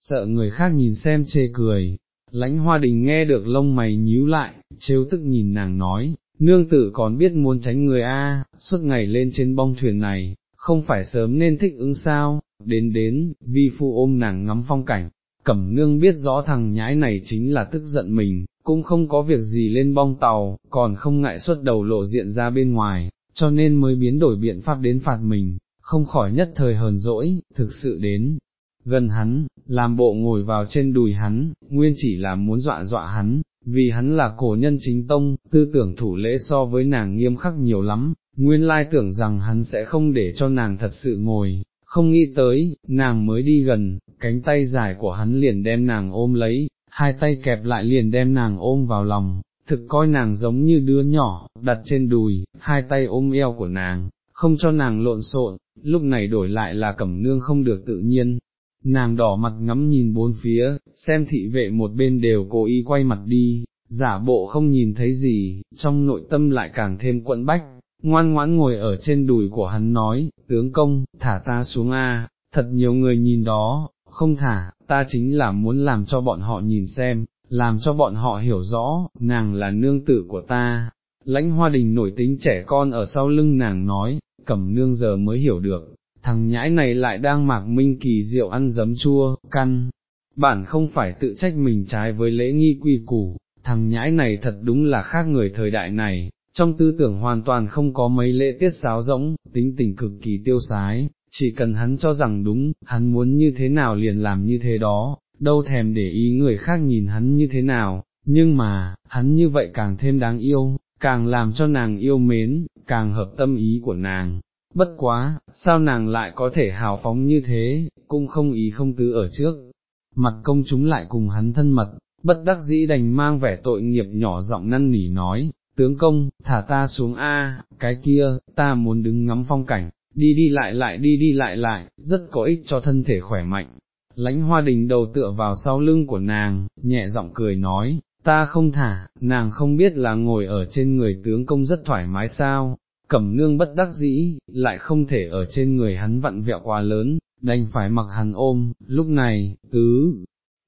sợ người khác nhìn xem chê cười. Lãnh hoa đình nghe được lông mày nhíu lại, trêu tức nhìn nàng nói, nương tử còn biết muốn tránh người a, suốt ngày lên trên bong thuyền này, không phải sớm nên thích ứng sao, đến đến, vi phu ôm nàng ngắm phong cảnh, cẩm nương biết rõ thằng nhãi này chính là tức giận mình, cũng không có việc gì lên bong tàu, còn không ngại xuất đầu lộ diện ra bên ngoài, cho nên mới biến đổi biện pháp đến phạt mình, không khỏi nhất thời hờn dỗi, thực sự đến. Gần hắn, làm bộ ngồi vào trên đùi hắn, nguyên chỉ là muốn dọa dọa hắn, vì hắn là cổ nhân chính tông, tư tưởng thủ lễ so với nàng nghiêm khắc nhiều lắm, nguyên lai tưởng rằng hắn sẽ không để cho nàng thật sự ngồi, không nghĩ tới, nàng mới đi gần, cánh tay dài của hắn liền đem nàng ôm lấy, hai tay kẹp lại liền đem nàng ôm vào lòng, thực coi nàng giống như đứa nhỏ, đặt trên đùi, hai tay ôm eo của nàng, không cho nàng lộn xộn, lúc này đổi lại là cẩm nương không được tự nhiên. Nàng đỏ mặt ngắm nhìn bốn phía, xem thị vệ một bên đều cố ý quay mặt đi, giả bộ không nhìn thấy gì, trong nội tâm lại càng thêm quẫn bách, ngoan ngoãn ngồi ở trên đùi của hắn nói, tướng công, thả ta xuống a, thật nhiều người nhìn đó, không thả, ta chính là muốn làm cho bọn họ nhìn xem, làm cho bọn họ hiểu rõ, nàng là nương tử của ta. Lãnh hoa đình nổi tính trẻ con ở sau lưng nàng nói, cẩm nương giờ mới hiểu được, thằng nhãi này lại đang mạc minh kỳ rượu ăn giấm chua, căn, bản không phải tự trách mình trái với lễ nghi quy củ, thằng nhãi này thật đúng là khác người thời đại này, trong tư tưởng hoàn toàn không có mấy lễ tiết sáo rỗng, tính tình cực kỳ tiêu sái, chỉ cần hắn cho rằng đúng, hắn muốn như thế nào liền làm như thế đó, đâu thèm để ý người khác nhìn hắn như thế nào, nhưng mà, hắn như vậy càng thêm đáng yêu, càng làm cho nàng yêu mến, càng hợp tâm ý của nàng. Bất quá, sao nàng lại có thể hào phóng như thế, cũng không ý không tứ ở trước, mặt công chúng lại cùng hắn thân mật, bất đắc dĩ đành mang vẻ tội nghiệp nhỏ giọng năn nỉ nói, tướng công, thả ta xuống A, cái kia, ta muốn đứng ngắm phong cảnh, đi đi lại lại đi đi lại lại, rất có ích cho thân thể khỏe mạnh. lãnh hoa đình đầu tựa vào sau lưng của nàng, nhẹ giọng cười nói, ta không thả, nàng không biết là ngồi ở trên người tướng công rất thoải mái sao, cẩm nương bất đắc dĩ, lại không thể ở trên người hắn vặn vẹo quá lớn, đành phải mặc hắn ôm, lúc này, tứ,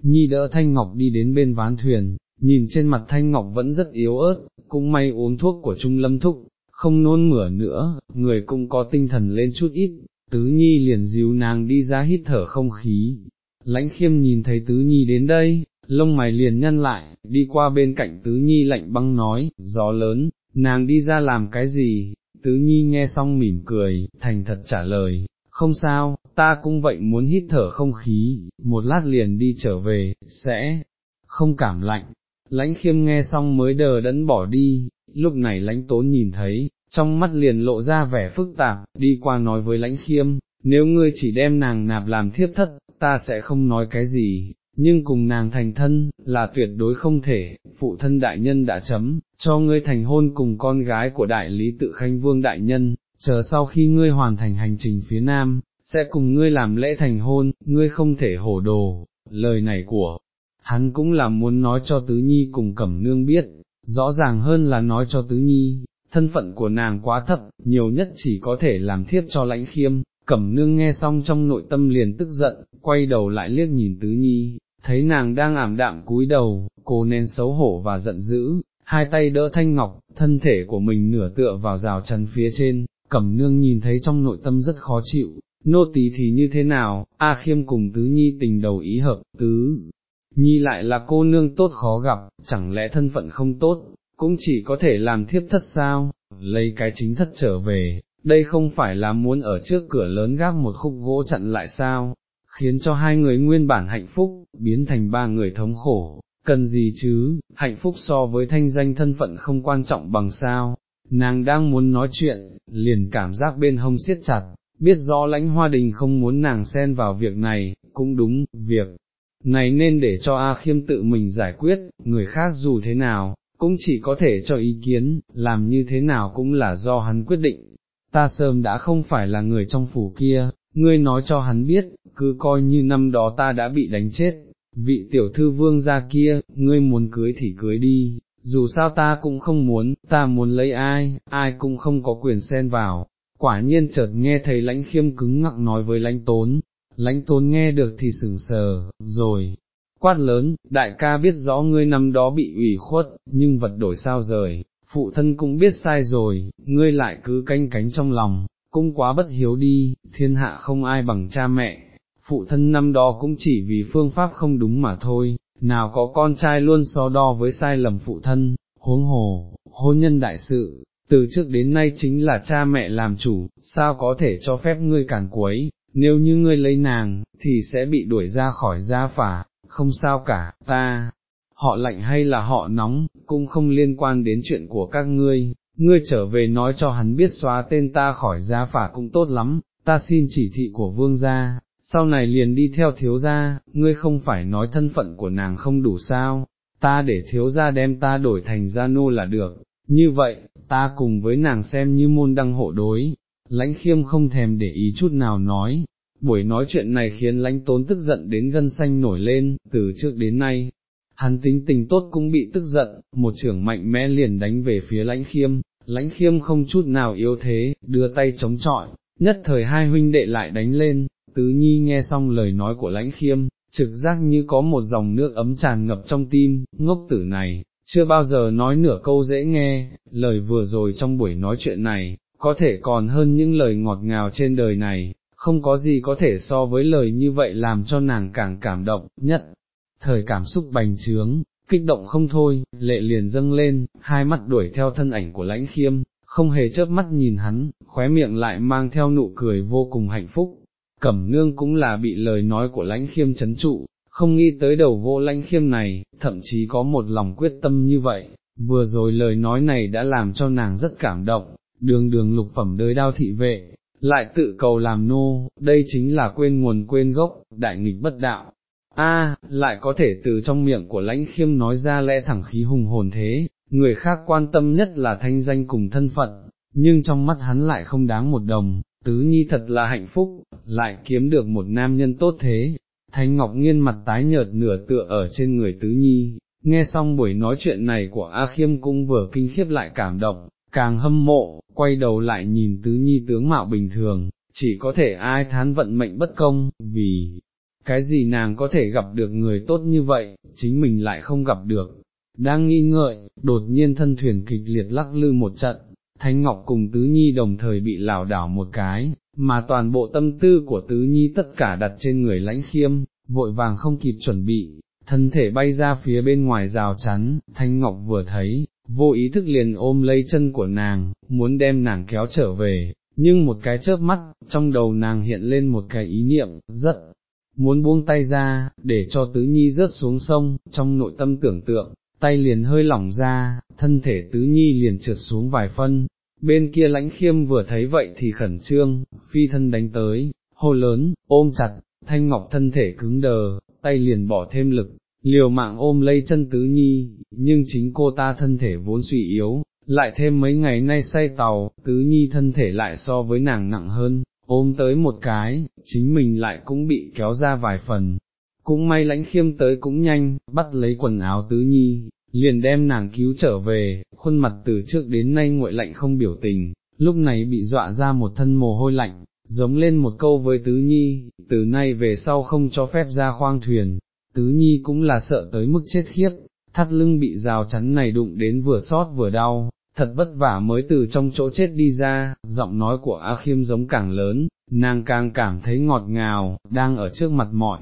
nhi đỡ thanh ngọc đi đến bên ván thuyền, nhìn trên mặt thanh ngọc vẫn rất yếu ớt, cũng may uống thuốc của Trung Lâm Thúc, không nôn mửa nữa, người cũng có tinh thần lên chút ít, tứ nhi liền díu nàng đi ra hít thở không khí. Lãnh khiêm nhìn thấy tứ nhi đến đây, lông mày liền nhăn lại, đi qua bên cạnh tứ nhi lạnh băng nói, gió lớn, nàng đi ra làm cái gì, tứ nhi nghe xong mỉm cười, thành thật trả lời, không sao, ta cũng vậy muốn hít thở không khí, một lát liền đi trở về, sẽ không cảm lạnh, lãnh khiêm nghe xong mới đờ đẫn bỏ đi, lúc này lãnh tốn nhìn thấy, trong mắt liền lộ ra vẻ phức tạp, đi qua nói với lãnh khiêm, nếu ngươi chỉ đem nàng nạp làm thiếp thất, ta sẽ không nói cái gì, nhưng cùng nàng thành thân, là tuyệt đối không thể, phụ thân đại nhân đã chấm, cho ngươi thành hôn cùng con gái của đại lý tự khanh vương đại nhân, chờ sau khi ngươi hoàn thành hành trình phía nam, sẽ cùng ngươi làm lễ thành hôn, ngươi không thể hổ đồ, lời này của hắn cũng là muốn nói cho Tứ Nhi cùng Cẩm Nương biết, rõ ràng hơn là nói cho Tứ Nhi, thân phận của nàng quá thấp, nhiều nhất chỉ có thể làm thiếp cho lãnh khiêm, Cẩm Nương nghe xong trong nội tâm liền tức giận, quay đầu lại liếc nhìn Tứ Nhi, thấy nàng đang ảm đạm cúi đầu, cô nên xấu hổ và giận dữ, hai tay đỡ thanh ngọc, thân thể của mình nửa tựa vào rào chắn phía trên, Cẩm Nương nhìn thấy trong nội tâm rất khó chịu, nô tỳ thì như thế nào, A Khiêm cùng Tứ Nhi tình đầu ý hợp, Tứ nhi lại là cô nương tốt khó gặp, chẳng lẽ thân phận không tốt, cũng chỉ có thể làm thiếp thất sao, lấy cái chính thất trở về, đây không phải là muốn ở trước cửa lớn gác một khúc gỗ chặn lại sao, khiến cho hai người nguyên bản hạnh phúc, biến thành ba người thống khổ, cần gì chứ, hạnh phúc so với thanh danh thân phận không quan trọng bằng sao, nàng đang muốn nói chuyện, liền cảm giác bên hông siết chặt, biết rõ lãnh hoa đình không muốn nàng xen vào việc này, cũng đúng, việc này nên để cho A Khiêm tự mình giải quyết, người khác dù thế nào, cũng chỉ có thể cho ý kiến, làm như thế nào cũng là do hắn quyết định. Ta sớm đã không phải là người trong phủ kia, ngươi nói cho hắn biết, cứ coi như năm đó ta đã bị đánh chết, vị tiểu thư vương gia kia, ngươi muốn cưới thì cưới đi, dù sao ta cũng không muốn, ta muốn lấy ai, ai cũng không có quyền xen vào. Quả nhiên chợt nghe thấy lãnh khiêm cứng ngặng nói với lãnh tốn, lãnh tốn nghe được thì sửng sờ, rồi, quát lớn, đại ca biết rõ ngươi năm đó bị ủy khuất, nhưng vật đổi sao rời, phụ thân cũng biết sai rồi, ngươi lại cứ canh cánh trong lòng, cũng quá bất hiếu đi, thiên hạ không ai bằng cha mẹ, phụ thân năm đó cũng chỉ vì phương pháp không đúng mà thôi, nào có con trai luôn so đo với sai lầm phụ thân, huống hồ, hôn nhân đại sự, từ trước đến nay chính là cha mẹ làm chủ, sao có thể cho phép ngươi cản quấy, nếu như ngươi lấy nàng, thì sẽ bị đuổi ra khỏi gia phả, không sao cả, ta, họ lạnh hay là họ nóng, cũng không liên quan đến chuyện của các ngươi, ngươi trở về nói cho hắn biết xóa tên ta khỏi gia phả cũng tốt lắm, ta xin chỉ thị của vương gia, sau này liền đi theo thiếu gia, ngươi không phải nói thân phận của nàng không đủ sao, ta để thiếu gia đem ta đổi thành gia nô là được, như vậy, ta cùng với nàng xem như môn đăng hộ đối, lãnh khiêm không thèm để ý chút nào nói, buổi nói chuyện này khiến lãnh tốn tức giận đến gân xanh nổi lên, từ trước đến nay, hắn tính tình tốt cũng bị tức giận, một trưởng mạnh mẽ liền đánh về phía lãnh khiêm, lãnh khiêm không chút nào yếu thế, đưa tay chống chọi, nhất thời hai huynh đệ lại đánh lên, tứ nhi nghe xong lời nói của lãnh khiêm, trực giác như có một dòng nước ấm tràn ngập trong tim, ngốc tử này, chưa bao giờ nói nửa câu dễ nghe, lời vừa rồi trong buổi nói chuyện này, có thể còn hơn những lời ngọt ngào trên đời này, không có gì có thể so với lời như vậy làm cho nàng càng cảm động, nhất, thời cảm xúc bành trướng, kích động không thôi, lệ liền dâng lên, hai mắt đuổi theo thân ảnh của lãnh khiêm, không hề chớp mắt nhìn hắn, khóe miệng lại mang theo nụ cười vô cùng hạnh phúc. Cẩm nương cũng là bị lời nói của lãnh khiêm chấn trụ, không nghĩ tới đầu vô lãnh khiêm này, thậm chí có một lòng quyết tâm như vậy, vừa rồi lời nói này đã làm cho nàng rất cảm động, đường đường lục phẩm đới đao thị vệ, lại tự cầu làm nô, đây chính là quên nguồn quên gốc, đại nghịch bất đạo. A, lại có thể từ trong miệng của lãnh khiêm nói ra lẽ thẳng khí hùng hồn thế, người khác quan tâm nhất là thanh danh cùng thân phận, nhưng trong mắt hắn lại không đáng một đồng, tứ nhi thật là hạnh phúc, lại kiếm được một nam nhân tốt thế. Thanh Ngọc Nghiên mặt tái nhợt nửa tựa ở trên người tứ nhi, nghe xong buổi nói chuyện này của A Khiêm cũng vừa kinh khiếp lại cảm động, càng hâm mộ, quay đầu lại nhìn tứ nhi tướng mạo bình thường, chỉ có thể ai thán vận mệnh bất công, vì cái gì nàng có thể gặp được người tốt như vậy, chính mình lại không gặp được. Đang nghi ngợi, đột nhiên thân thuyền kịch liệt lắc lư một trận, Thanh Ngọc cùng Tứ Nhi đồng thời bị lảo đảo một cái, mà toàn bộ tâm tư của Tứ Nhi tất cả đặt trên người lãnh khiêm, vội vàng không kịp chuẩn bị, thân thể bay ra phía bên ngoài rào chắn, Thanh Ngọc vừa thấy, vô ý thức liền ôm lấy chân của nàng, muốn đem nàng kéo trở về, nhưng một cái chớp mắt, trong đầu nàng hiện lên một cái ý niệm, rất muốn buông tay ra, để cho tứ nhi rớt xuống sông, trong nội tâm tưởng tượng, tay liền hơi lỏng ra, thân thể tứ nhi liền trượt xuống vài phân, bên kia lãnh khiêm vừa thấy vậy thì khẩn trương, phi thân đánh tới, hô lớn, ôm chặt, thanh ngọc thân thể cứng đờ, tay liền bỏ thêm lực, liều mạng ôm lấy chân tứ nhi, nhưng chính cô ta thân thể vốn suy yếu, lại thêm mấy ngày nay say tàu, tứ nhi thân thể lại so với nàng nặng hơn, ôm tới một cái, chính mình lại cũng bị kéo ra vài phần. Cũng may lãnh khiêm tới cũng nhanh, bắt lấy quần áo tứ nhi, liền đem nàng cứu trở về, khuôn mặt từ trước đến nay nguội lạnh không biểu tình, lúc này bị dọa ra một thân mồ hôi lạnh, giống lên một câu với tứ nhi, từ nay về sau không cho phép ra khoang thuyền, tứ nhi cũng là sợ tới mức chết khiếp, thắt lưng bị rào chắn này đụng đến vừa sót vừa đau, thật vất vả mới từ trong chỗ chết đi ra, giọng nói của A Khiêm giống càng lớn, nàng càng cảm thấy ngọt ngào, đang ở trước mặt mọi.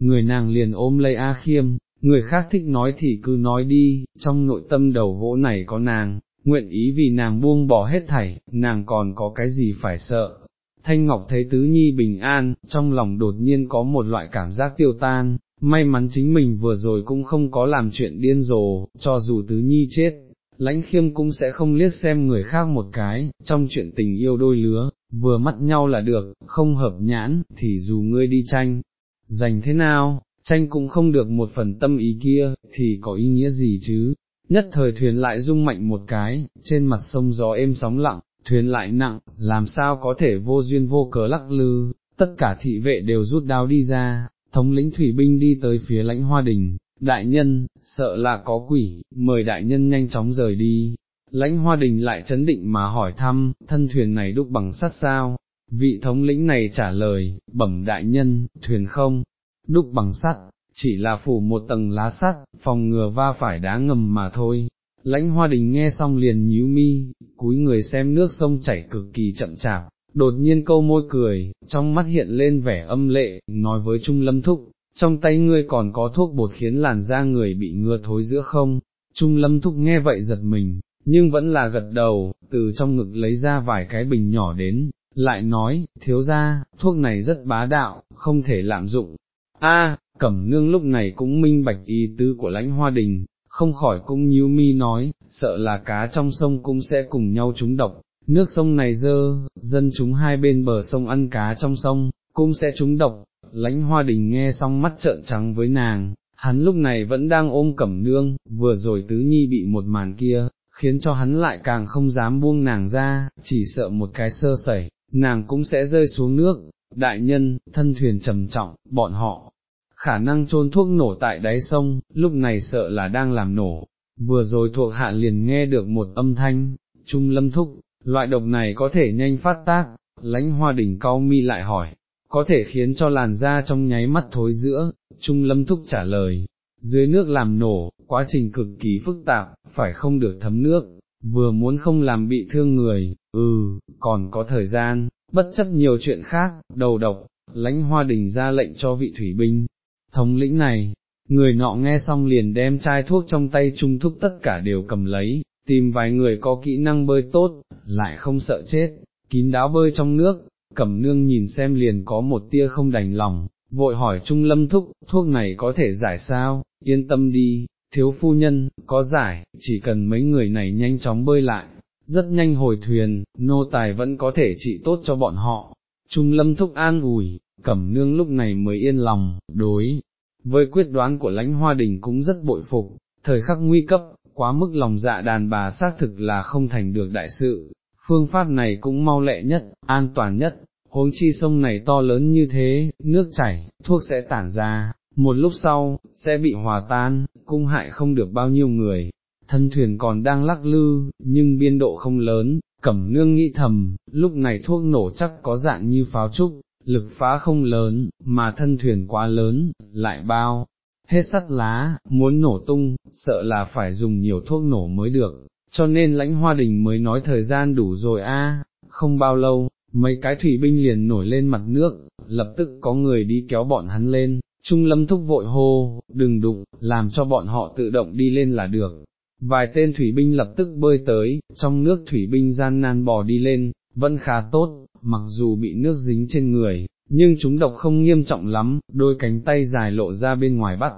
Người nàng liền ôm lấy A Khiêm, người khác thích nói thì cứ nói đi, trong nội tâm đầu gỗ này có nàng, nguyện ý vì nàng buông bỏ hết thảy, nàng còn có cái gì phải sợ. Thanh Ngọc thấy Tứ Nhi bình an, trong lòng đột nhiên có một loại cảm giác tiêu tan, may mắn chính mình vừa rồi cũng không có làm chuyện điên rồ, cho dù Tứ Nhi chết, lãnh khiêm cũng sẽ không liếc xem người khác một cái, trong chuyện tình yêu đôi lứa, vừa mắt nhau là được, không hợp nhãn, thì dù ngươi đi tranh, dành thế nào, tranh cũng không được một phần tâm ý kia, thì có ý nghĩa gì chứ, nhất thời thuyền lại rung mạnh một cái, trên mặt sông gió êm sóng lặng, thuyền lại nặng, làm sao có thể vô duyên vô cớ lắc lư, tất cả thị vệ đều rút đao đi ra, thống lĩnh thủy binh đi tới phía lãnh hoa đình, đại nhân, sợ là có quỷ, mời đại nhân nhanh chóng rời đi. Lãnh hoa đình lại chấn định mà hỏi thăm, thân thuyền này đúc bằng sắt sao, vị thống lĩnh này trả lời, bẩm đại nhân, thuyền không, đúc bằng sắt, chỉ là phủ một tầng lá sắt, phòng ngừa va phải đá ngầm mà thôi. Lãnh hoa đình nghe xong liền nhíu mi, cúi người xem nước sông chảy cực kỳ chậm chạp, đột nhiên câu môi cười, trong mắt hiện lên vẻ âm lệ, nói với Trung Lâm Thúc, trong tay ngươi còn có thuốc bột khiến làn da người bị ngừa thối giữa không? Trung Lâm Thúc nghe vậy giật mình, nhưng vẫn là gật đầu, từ trong ngực lấy ra vài cái bình nhỏ đến, lại nói, thiếu ra, thuốc này rất bá đạo, không thể lạm dụng. A, Cẩm Nương lúc này cũng minh bạch ý tứ của lãnh hoa đình, không khỏi cũng nhíu mi nói, sợ là cá trong sông cũng sẽ cùng nhau trúng độc, nước sông này dơ, dân chúng hai bên bờ sông ăn cá trong sông, cũng sẽ trúng độc, lãnh hoa đình nghe xong mắt trợn trắng với nàng, hắn lúc này vẫn đang ôm cẩm nương, vừa rồi tứ nhi bị một màn kia, khiến cho hắn lại càng không dám buông nàng ra, chỉ sợ một cái sơ sẩy, nàng cũng sẽ rơi xuống nước, đại nhân, thân thuyền trầm trọng, bọn họ, khả năng trôn thuốc nổ tại đáy sông, lúc này sợ là đang làm nổ, vừa rồi thuộc hạ liền nghe được một âm thanh, trung lâm thúc, loại độc này có thể nhanh phát tác, lãnh hoa đỉnh cao mi lại hỏi, có thể khiến cho làn da trong nháy mắt thối giữa, trung lâm thúc trả lời, dưới nước làm nổ, quá trình cực kỳ phức tạp, phải không được thấm nước, vừa muốn không làm bị thương người, ừ, còn có thời gian, bất chấp nhiều chuyện khác, đầu độc, lãnh hoa đình ra lệnh cho vị thủy binh, thống lĩnh này, người nọ nghe xong liền đem chai thuốc trong tay trung thúc tất cả đều cầm lấy, tìm vài người có kỹ năng bơi tốt, lại không sợ chết, kín đáo bơi trong nước, cẩm nương nhìn xem liền có một tia không đành lòng, vội hỏi Trung Lâm Thúc, thuốc này có thể giải sao, yên tâm đi, thiếu phu nhân, có giải, chỉ cần mấy người này nhanh chóng bơi lại, rất nhanh hồi thuyền, nô tài vẫn có thể trị tốt cho bọn họ. Trung Lâm Thúc an ủi, cẩm nương lúc này mới yên lòng, đối, với quyết đoán của lãnh hoa đình cũng rất bội phục, thời khắc nguy cấp, quá mức lòng dạ đàn bà xác thực là không thành được đại sự, phương pháp này cũng mau lẹ nhất, an toàn nhất, huống chi sông này to lớn như thế, nước chảy, thuốc sẽ tản ra, một lúc sau, sẽ bị hòa tan, cung hại không được bao nhiêu người, thân thuyền còn đang lắc lư, nhưng biên độ không lớn, cẩm nương nghĩ thầm, lúc này thuốc nổ chắc có dạng như pháo trúc, lực phá không lớn, mà thân thuyền quá lớn, lại bao, hết sắt lá, muốn nổ tung, sợ là phải dùng nhiều thuốc nổ mới được, cho nên lãnh hoa đình mới nói thời gian đủ rồi a. không bao lâu, mấy cái thủy binh liền nổi lên mặt nước, lập tức có người đi kéo bọn hắn lên, Trung lâm thúc vội hô, đừng đụng, làm cho bọn họ tự động đi lên là được. Vài tên thủy binh lập tức bơi tới, trong nước thủy binh gian nan bò đi lên, vẫn khá tốt, mặc dù bị nước dính trên người, nhưng chúng độc không nghiêm trọng lắm, đôi cánh tay dài lộ ra bên ngoài bắt,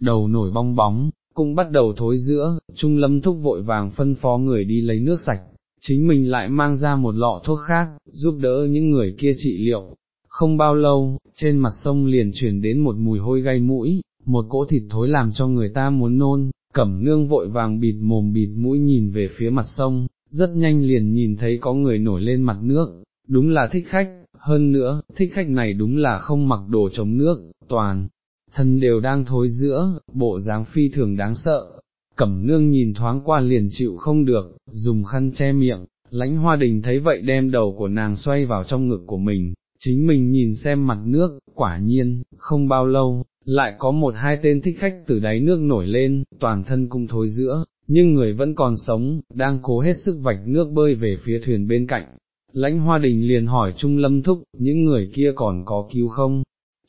đầu nổi bong bóng, cũng bắt đầu thối giữa, Trung Lâm thúc vội vàng phân phó người đi lấy nước sạch, chính mình lại mang ra một lọ thuốc khác, giúp đỡ những người kia trị liệu. Không bao lâu, trên mặt sông liền chuyển đến một mùi hôi gây mũi, một cỗ thịt thối làm cho người ta muốn nôn, cẩm nương vội vàng bịt mồm bịt mũi nhìn về phía mặt sông, rất nhanh liền nhìn thấy có người nổi lên mặt nước, đúng là thích khách, hơn nữa, thích khách này đúng là không mặc đồ chống nước, toàn, thân đều đang thối giữa, bộ dáng phi thường đáng sợ, cẩm nương nhìn thoáng qua liền chịu không được, dùng khăn che miệng, lãnh hoa đình thấy vậy đem đầu của nàng xoay vào trong ngực của mình, chính mình nhìn xem mặt nước, quả nhiên, không bao lâu, lại có một hai tên thích khách từ đáy nước nổi lên, toàn thân cung thối giữa, nhưng người vẫn còn sống, đang cố hết sức vạch nước bơi về phía thuyền bên cạnh. Lãnh hoa đình liền hỏi Trung Lâm Thúc, những người kia còn có cứu không?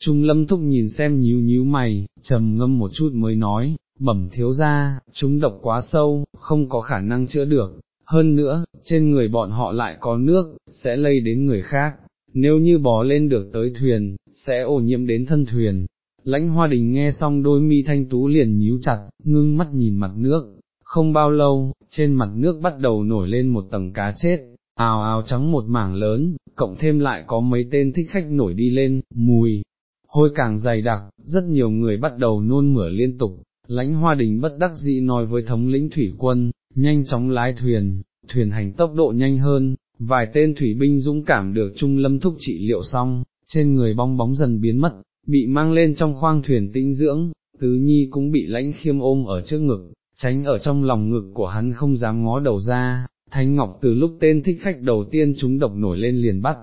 Trung Lâm Thúc nhìn xem nhíu nhíu mày, trầm ngâm một chút mới nói, bẩm thiếu ra, chúng độc quá sâu, không có khả năng chữa được, hơn nữa, trên người bọn họ lại có nước, sẽ lây đến người khác, nếu như bò lên được tới thuyền, sẽ ô nhiễm đến thân thuyền. Lãnh hoa đình nghe xong đôi mi thanh tú liền nhíu chặt, ngưng mắt nhìn mặt nước, không bao lâu, trên mặt nước bắt đầu nổi lên một tầng cá chết, ào ào trắng một mảng lớn, cộng thêm lại có mấy tên thích khách nổi đi lên, mùi, hôi càng dày đặc, rất nhiều người bắt đầu nôn mửa liên tục, lãnh hoa đình bất đắc dĩ nói với thống lĩnh thủy quân, nhanh chóng lái thuyền, thuyền hành tốc độ nhanh hơn, vài tên thủy binh dũng cảm được Trung Lâm thúc trị liệu xong, trên người bong bóng dần biến mất, bị mang lên trong khoang thuyền tĩnh dưỡng, tứ nhi cũng bị lãnh khiêm ôm ở trước ngực, tránh ở trong lòng ngực của hắn không dám ngó đầu ra, Thanh Ngọc từ lúc tên thích khách đầu tiên chúng độc nổi lên liền bắt,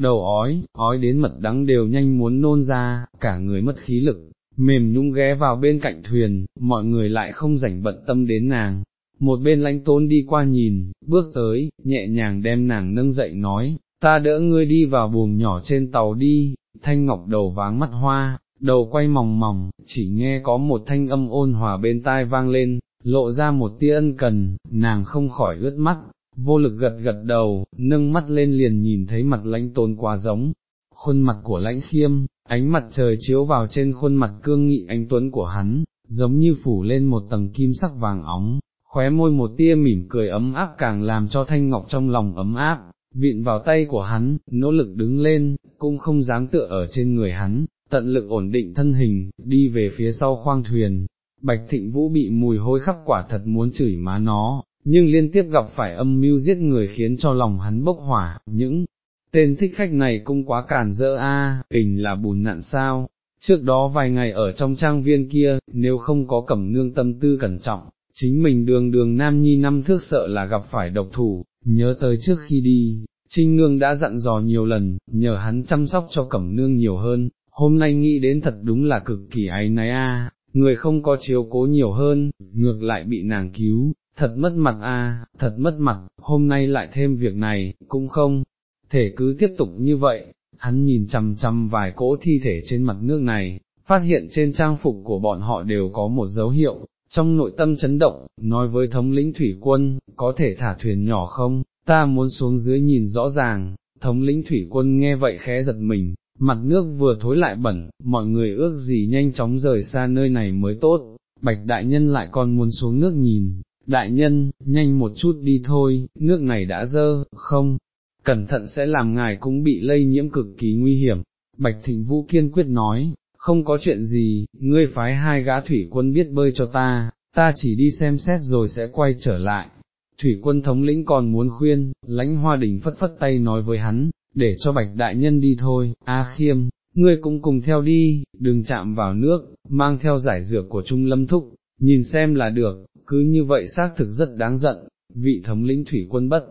đầu ói, ói đến mật đắng đều nhanh muốn nôn ra, cả người mất khí lực, mềm nhũng ghé vào bên cạnh thuyền, mọi người lại không rảnh bận tâm đến nàng. Một bên lãnh tôn đi qua nhìn, bước tới, nhẹ nhàng đem nàng nâng dậy nói, ta đỡ ngươi đi vào buồng nhỏ trên tàu đi, thanh ngọc đầu váng mắt hoa, đầu quay mòng mòng, chỉ nghe có một thanh âm ôn hòa bên tai vang lên, lộ ra một tia ân cần, nàng không khỏi ướt mắt, vô lực gật gật đầu, nâng mắt lên liền nhìn thấy mặt lãnh tôn quá giống, khuôn mặt của lãnh khiêm, ánh mặt trời chiếu vào trên khuôn mặt cương nghị anh tuấn của hắn, giống như phủ lên một tầng kim sắc vàng óng, khóe môi một tia mỉm cười ấm áp càng làm cho thanh ngọc trong lòng ấm áp, vịn vào tay của hắn, nỗ lực đứng lên, cũng không dám tựa ở trên người hắn, tận lực ổn định thân hình, đi về phía sau khoang thuyền. Bạch Thịnh Vũ bị mùi hôi khắp quả thật muốn chửi má nó, nhưng liên tiếp gặp phải âm mưu giết người khiến cho lòng hắn bốc hỏa, những tên thích khách này cũng quá cản dỡ a, à, hình là bùn nặn sao, trước đó vài ngày ở trong trang viên kia, nếu không có cẩm nương tâm tư cẩn trọng, chính mình đường đường nam nhi năm thước sợ là gặp phải độc thủ, nhớ tới trước khi đi, trinh nương đã dặn dò nhiều lần, nhờ hắn chăm sóc cho cẩm nương nhiều hơn, hôm nay nghĩ đến thật đúng là cực kỳ ái náy a, người không có chiếu cố nhiều hơn, ngược lại bị nàng cứu, thật mất mặt a, thật mất mặt, hôm nay lại thêm việc này, cũng không, thể cứ tiếp tục như vậy, hắn nhìn chằm chằm vài cỗ thi thể trên mặt nước này, phát hiện trên trang phục của bọn họ đều có một dấu hiệu, trong nội tâm chấn động, nói với thống lĩnh thủy quân, có thể thả thuyền nhỏ không, ta muốn xuống dưới nhìn rõ ràng, thống lĩnh thủy quân nghe vậy khẽ giật mình, mặt nước vừa thối lại bẩn, mọi người ước gì nhanh chóng rời xa nơi này mới tốt, bạch đại nhân lại còn muốn xuống nước nhìn, đại nhân, nhanh một chút đi thôi, nước này đã dơ, không, cẩn thận sẽ làm ngài cũng bị lây nhiễm cực kỳ nguy hiểm, Bạch Thịnh Vũ kiên quyết nói, không có chuyện gì, ngươi phái hai gã thủy quân biết bơi cho ta, ta chỉ đi xem xét rồi sẽ quay trở lại. Thủy quân thống lĩnh còn muốn khuyên, lãnh hoa đình phất phất tay nói với hắn, để cho bạch đại nhân đi thôi, A khiêm, ngươi cũng cùng theo đi, đừng chạm vào nước, mang theo giải dược của Trung Lâm Thúc, nhìn xem là được, cứ như vậy xác thực rất đáng giận, vị thống lĩnh thủy quân bất.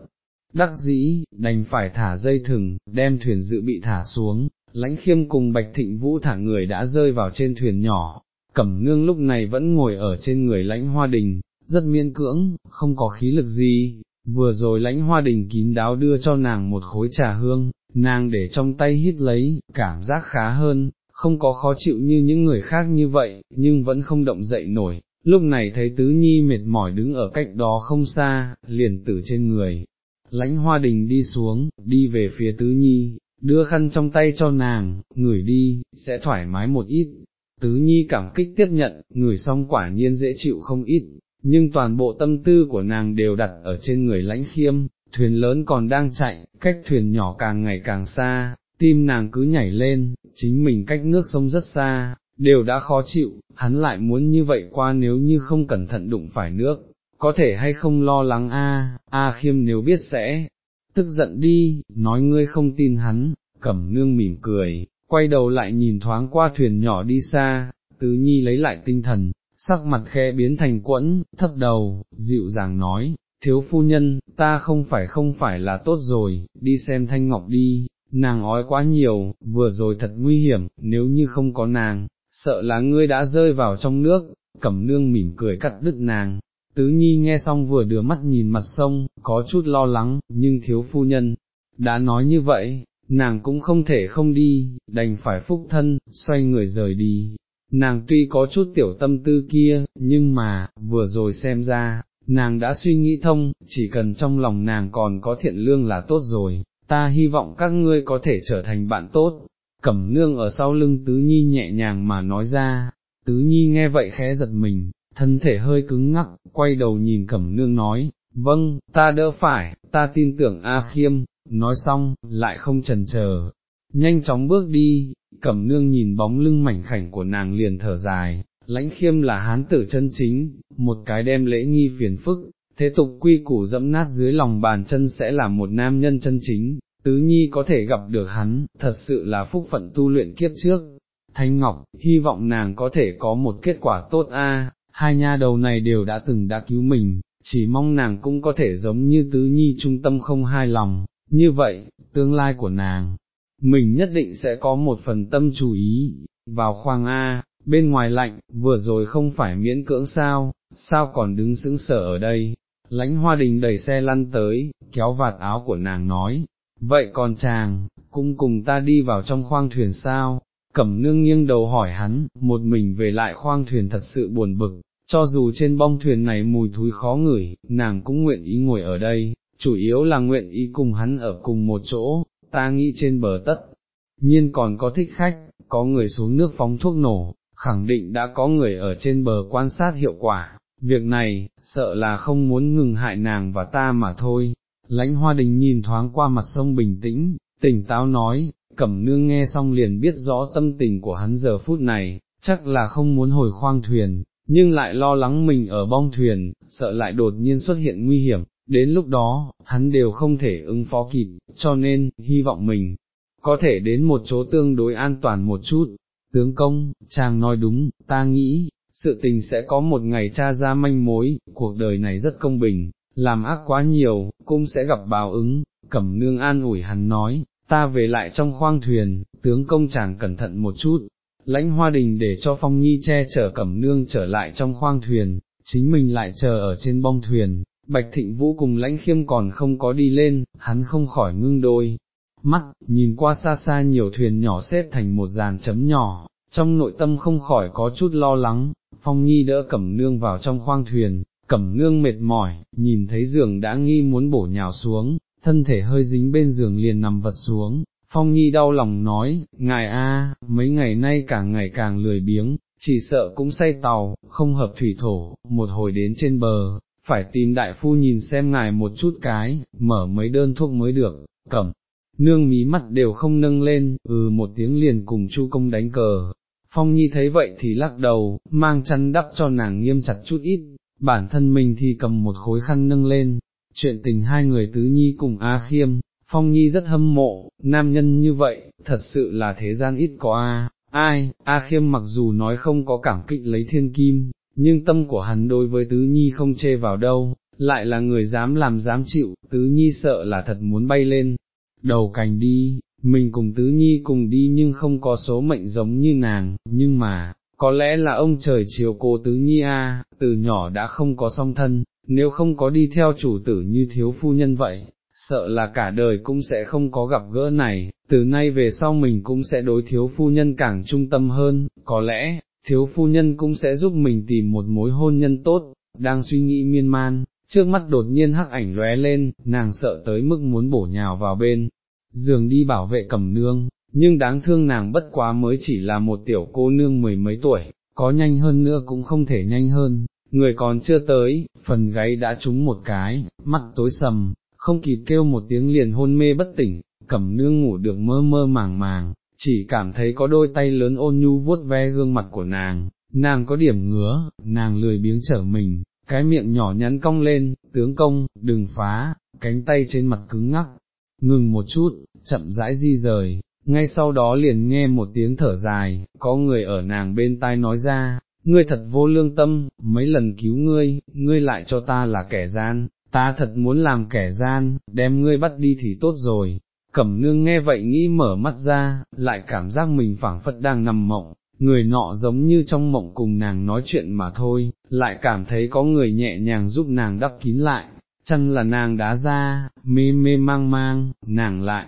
Đắc dĩ, đành phải thả dây thừng, đem thuyền dự bị thả xuống, lãnh khiêm cùng bạch thịnh vũ thả người đã rơi vào trên thuyền nhỏ, cẩm nương lúc này vẫn ngồi ở trên người lãnh hoa đình, rất miên cưỡng, không có khí lực gì, vừa rồi lãnh hoa đình kín đáo đưa cho nàng một khối trà hương, nàng để trong tay hít lấy, cảm giác khá hơn, không có khó chịu như những người khác như vậy, nhưng vẫn không động dậy nổi, lúc này thấy tứ nhi mệt mỏi đứng ở cách đó không xa, liền tử trên người. Lãnh hoa đình đi xuống, đi về phía tứ nhi, đưa khăn trong tay cho nàng, ngửi đi, sẽ thoải mái một ít. Tứ nhi cảm kích tiếp nhận, ngửi xong quả nhiên dễ chịu không ít, nhưng toàn bộ tâm tư của nàng đều đặt ở trên người lãnh khiêm, thuyền lớn còn đang chạy, cách thuyền nhỏ càng ngày càng xa, tim nàng cứ nhảy lên, chính mình cách nước sông rất xa, đều đã khó chịu, hắn lại muốn như vậy qua nếu như không cẩn thận đụng phải nước, có thể hay không lo lắng a a khiêm nếu biết sẽ, tức giận đi, nói ngươi không tin hắn, cẩm nương mỉm cười, quay đầu lại nhìn thoáng qua thuyền nhỏ đi xa, tứ nhi lấy lại tinh thần, sắc mặt khe biến thành quẫn, thấp đầu, dịu dàng nói, thiếu phu nhân, ta không phải không phải là tốt rồi, đi xem thanh ngọc đi, nàng ói quá nhiều, vừa rồi thật nguy hiểm, nếu như không có nàng, sợ là ngươi đã rơi vào trong nước, cẩm nương mỉm cười cắt đứt nàng. Tứ Nhi nghe xong vừa đưa mắt nhìn mặt sông, có chút lo lắng, nhưng thiếu phu nhân, đã nói như vậy, nàng cũng không thể không đi, đành phải phúc thân, xoay người rời đi. Nàng tuy có chút tiểu tâm tư kia, nhưng mà, vừa rồi xem ra, nàng đã suy nghĩ thông, chỉ cần trong lòng nàng còn có thiện lương là tốt rồi, ta hy vọng các ngươi có thể trở thành bạn tốt. Cẩm nương ở sau lưng tứ nhi nhẹ nhàng mà nói ra, tứ nhi nghe vậy khẽ giật mình, thân thể hơi cứng ngắc, quay đầu nhìn cẩm nương nói, vâng, ta đỡ phải, ta tin tưởng A khiêm, nói xong, lại không trần chờ, nhanh chóng bước đi, cẩm nương nhìn bóng lưng mảnh khảnh của nàng liền thở dài, lãnh khiêm là hán tử chân chính, một cái đem lễ nghi phiền phức, thế tục quy củ dẫm nát dưới lòng bàn chân sẽ là một nam nhân chân chính, tứ nhi có thể gặp được hắn, thật sự là phúc phận tu luyện kiếp trước. Thanh Ngọc, hy vọng nàng có thể có một kết quả tốt a. hai nha đầu này đều đã từng đã cứu mình, chỉ mong nàng cũng có thể giống như tứ nhi trung tâm không hai lòng, như vậy, tương lai của nàng, mình nhất định sẽ có một phần tâm chú ý, vào khoang A, bên ngoài lạnh, vừa rồi không phải miễn cưỡng sao, sao còn đứng sững sờ ở đây, lãnh hoa đình đẩy xe lăn tới, kéo vạt áo của nàng nói, vậy còn chàng, cũng cùng ta đi vào trong khoang thuyền sao, cẩm nương nghiêng đầu hỏi hắn, một mình về lại khoang thuyền thật sự buồn bực, cho dù trên bong thuyền này mùi thúi khó ngửi, nàng cũng nguyện ý ngồi ở đây, chủ yếu là nguyện ý cùng hắn ở cùng một chỗ, ta nghĩ trên bờ tất, nhiên còn có thích khách, có người xuống nước phóng thuốc nổ, khẳng định đã có người ở trên bờ quan sát hiệu quả, việc này, sợ là không muốn ngừng hại nàng và ta mà thôi. Lãnh hoa đình nhìn thoáng qua mặt sông bình tĩnh, tỉnh táo nói, cẩm nương nghe xong liền biết rõ tâm tình của hắn giờ phút này, chắc là không muốn hồi khoang thuyền, nhưng lại lo lắng mình ở bong thuyền, sợ lại đột nhiên xuất hiện nguy hiểm, đến lúc đó, hắn đều không thể ứng phó kịp, cho nên, hy vọng mình, có thể đến một chỗ tương đối an toàn một chút. Tướng công, chàng nói đúng, ta nghĩ, sự tình sẽ có một ngày tra ra manh mối, cuộc đời này rất công bình, làm ác quá nhiều, cũng sẽ gặp báo ứng, cẩm nương an ủi hắn nói, ta về lại trong khoang thuyền, tướng công chàng cẩn thận một chút, lãnh hoa đình để cho phong nhi che chở cẩm nương trở lại trong khoang thuyền, chính mình lại chờ ở trên bong thuyền, bạch thịnh vũ cùng lãnh khiêm còn không có đi lên, hắn không khỏi ngưng đôi, mắt, nhìn qua xa xa nhiều thuyền nhỏ xếp thành một dàn chấm nhỏ, trong nội tâm không khỏi có chút lo lắng, phong nhi đỡ cẩm nương vào trong khoang thuyền, cẩm nương mệt mỏi, nhìn thấy giường đã nghi muốn bổ nhào xuống, thân thể hơi dính bên giường liền nằm vật xuống, phong nhi đau lòng nói, ngài a, mấy ngày nay càng ngày càng lười biếng, chỉ sợ cũng say tàu, không hợp thủy thổ, một hồi đến trên bờ, phải tìm đại phu nhìn xem ngài một chút cái, mở mấy đơn thuốc mới được, cẩm nương mí mắt đều không nâng lên, ừ một tiếng liền cùng chu công đánh cờ. Phong Nhi thấy vậy thì lắc đầu, mang chăn đắp cho nàng nghiêm chặt chút ít, bản thân mình thì cầm một khối khăn nâng lên, chuyện tình hai người tứ nhi cùng A Khiêm, Phong Nhi rất hâm mộ, nam nhân như vậy, thật sự là thế gian ít có A, ai, A Khiêm mặc dù nói không có cảm kích lấy thiên kim, nhưng tâm của hắn đối với tứ nhi không chê vào đâu, lại là người dám làm dám chịu, tứ nhi sợ là thật muốn bay lên, đầu cành đi, mình cùng tứ nhi cùng đi nhưng không có số mệnh giống như nàng, nhưng mà, có lẽ là ông trời chiều cô tứ nhi a, từ nhỏ đã không có song thân, nếu không có đi theo chủ tử như thiếu phu nhân vậy, sợ là cả đời cũng sẽ không có gặp gỡ này, từ nay về sau mình cũng sẽ đối thiếu phu nhân càng trung tâm hơn, có lẽ, thiếu phu nhân cũng sẽ giúp mình tìm một mối hôn nhân tốt, đang suy nghĩ miên man, trước mắt đột nhiên hắc ảnh lóe lên, nàng sợ tới mức muốn bổ nhào vào bên, giường đi bảo vệ cầm nương, nhưng đáng thương nàng bất quá mới chỉ là một tiểu cô nương mười mấy tuổi, có nhanh hơn nữa cũng không thể nhanh hơn, người còn chưa tới, phần gáy đã trúng một cái, mắt tối sầm, không kịp kêu một tiếng liền hôn mê bất tỉnh, cẩm nương ngủ được mơ mơ màng màng, chỉ cảm thấy có đôi tay lớn ôn nhu vuốt ve gương mặt của nàng, nàng có điểm ngứa, nàng lười biếng trở mình, cái miệng nhỏ nhắn cong lên, tướng công, đừng phá, cánh tay trên mặt cứng ngắc, ngừng một chút, chậm rãi di rời, ngay sau đó liền nghe một tiếng thở dài, có người ở nàng bên tai nói ra, ngươi thật vô lương tâm, mấy lần cứu ngươi, ngươi lại cho ta là kẻ gian, ta thật muốn làm kẻ gian, đem ngươi bắt đi thì tốt rồi. Cẩm nương nghe vậy nghĩ mở mắt ra, lại cảm giác mình phảng phất đang nằm mộng, người nọ giống như trong mộng cùng nàng nói chuyện mà thôi, lại cảm thấy có người nhẹ nhàng giúp nàng đắp kín lại, chăn là nàng đá ra, mê mê mang mang, nàng lại,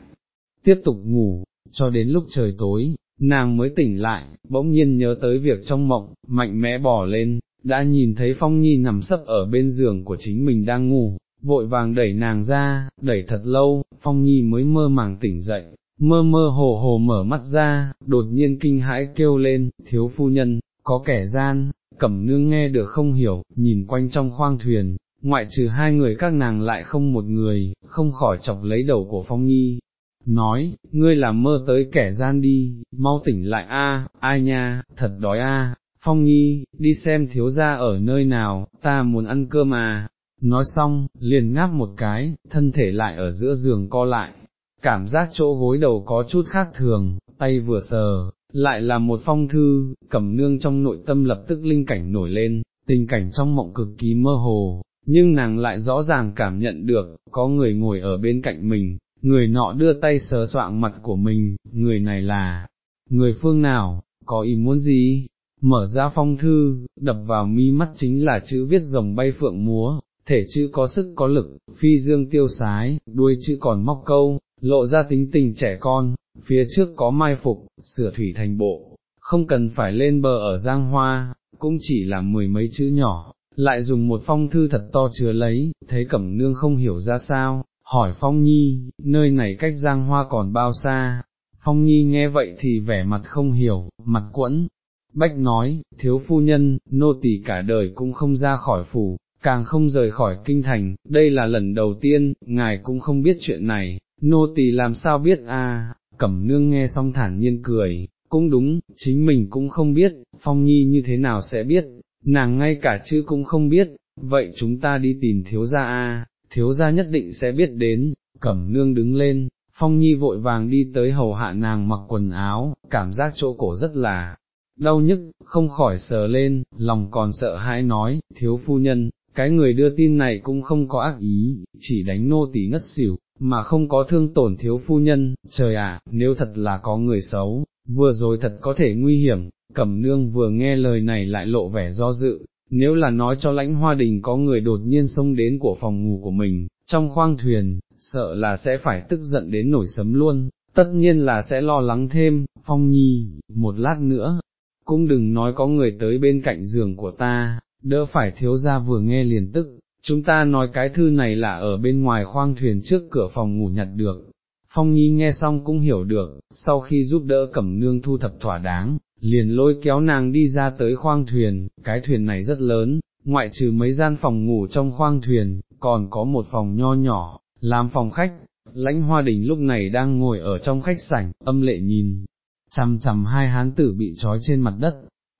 tiếp tục ngủ, cho đến lúc trời tối, nàng mới tỉnh lại, bỗng nhiên nhớ tới việc trong mộng, mạnh mẽ bỏ lên, đã nhìn thấy Phong Nhi nằm sấp ở bên giường của chính mình đang ngủ, vội vàng đẩy nàng ra, đẩy thật lâu, Phong Nhi mới mơ màng tỉnh dậy, mơ mơ hồ hồ mở mắt ra, đột nhiên kinh hãi kêu lên, thiếu phu nhân, có kẻ gian, cẩm nương nghe được không hiểu, nhìn quanh trong khoang thuyền, ngoại trừ hai người các nàng lại không một người, không khỏi chọc lấy đầu của Phong Nhi, nói, ngươi làm mơ tới kẻ gian đi, mau tỉnh lại a, ai nha, thật đói a. Phong Nhi, đi xem thiếu gia ở nơi nào, ta muốn ăn cơm mà. Nói xong, liền ngáp một cái, thân thể lại ở giữa giường co lại, cảm giác chỗ gối đầu có chút khác thường, tay vừa sờ, lại là một phong thư, cẩm nương trong nội tâm lập tức linh cảnh nổi lên, tình cảnh trong mộng cực kỳ mơ hồ, nhưng nàng lại rõ ràng cảm nhận được, có người ngồi ở bên cạnh mình, người nọ đưa tay sờ soạng mặt của mình, người này là, người phương nào, có ý muốn gì, mở ra phong thư, đập vào mi mắt chính là chữ viết rồng bay phượng múa, thể chữ có sức có lực, phi dương tiêu sái, đuôi chữ còn móc câu, lộ ra tính tình trẻ con, phía trước có mai phục, sửa thủy thành bộ, không cần phải lên bờ ở Giang Hoa, cũng chỉ là mười mấy chữ nhỏ, lại dùng một phong thư thật to chứa lấy, thấy Cẩm Nương không hiểu ra sao, hỏi Phong Nhi, nơi này cách Giang Hoa còn bao xa, Phong Nhi nghe vậy thì vẻ mặt không hiểu, mặt quẫn, Bách nói, thiếu phu nhân, nô tỳ cả đời cũng không ra khỏi phủ, càng không rời khỏi kinh thành, đây là lần đầu tiên, ngài cũng không biết chuyện này, nô tỳ làm sao biết a? cẩm nương nghe xong thản nhiên cười, cũng đúng, chính mình cũng không biết, phong nhi như thế nào sẽ biết, nàng ngay cả chữ cũng không biết, vậy chúng ta đi tìm thiếu gia a, thiếu gia nhất định sẽ biết đến, cẩm nương đứng lên, phong nhi vội vàng đi tới hầu hạ nàng mặc quần áo, cảm giác chỗ cổ rất là đau nhức, không khỏi sờ lên, lòng còn sợ hãi nói, thiếu phu nhân, cái người đưa tin này cũng không có ác ý, chỉ đánh nô tỳ ngất xỉu, mà không có thương tổn thiếu phu nhân, trời ạ, nếu thật là có người xấu, vừa rồi thật có thể nguy hiểm, cẩm nương vừa nghe lời này lại lộ vẻ do dự, nếu là nói cho lãnh hoa đình có người đột nhiên xông đến của phòng ngủ của mình, trong khoang thuyền, sợ là sẽ phải tức giận đến nổi sấm luôn, tất nhiên là sẽ lo lắng thêm, phong nhi, một lát nữa, cũng đừng nói có người tới bên cạnh giường của ta, đỡ phải thiếu ra vừa nghe liền tức, chúng ta nói cái thư này là ở bên ngoài khoang thuyền trước cửa phòng ngủ nhặt được. Phong Nhi nghe xong cũng hiểu được, sau khi giúp đỡ cẩm nương thu thập thỏa đáng, liền lôi kéo nàng đi ra tới khoang thuyền, cái thuyền này rất lớn, ngoại trừ mấy gian phòng ngủ trong khoang thuyền, còn có một phòng nho nhỏ, làm phòng khách, lãnh hoa đình lúc này đang ngồi ở trong khách sảnh, âm lệ nhìn, chằm chằm hai hán tử bị trói trên mặt đất,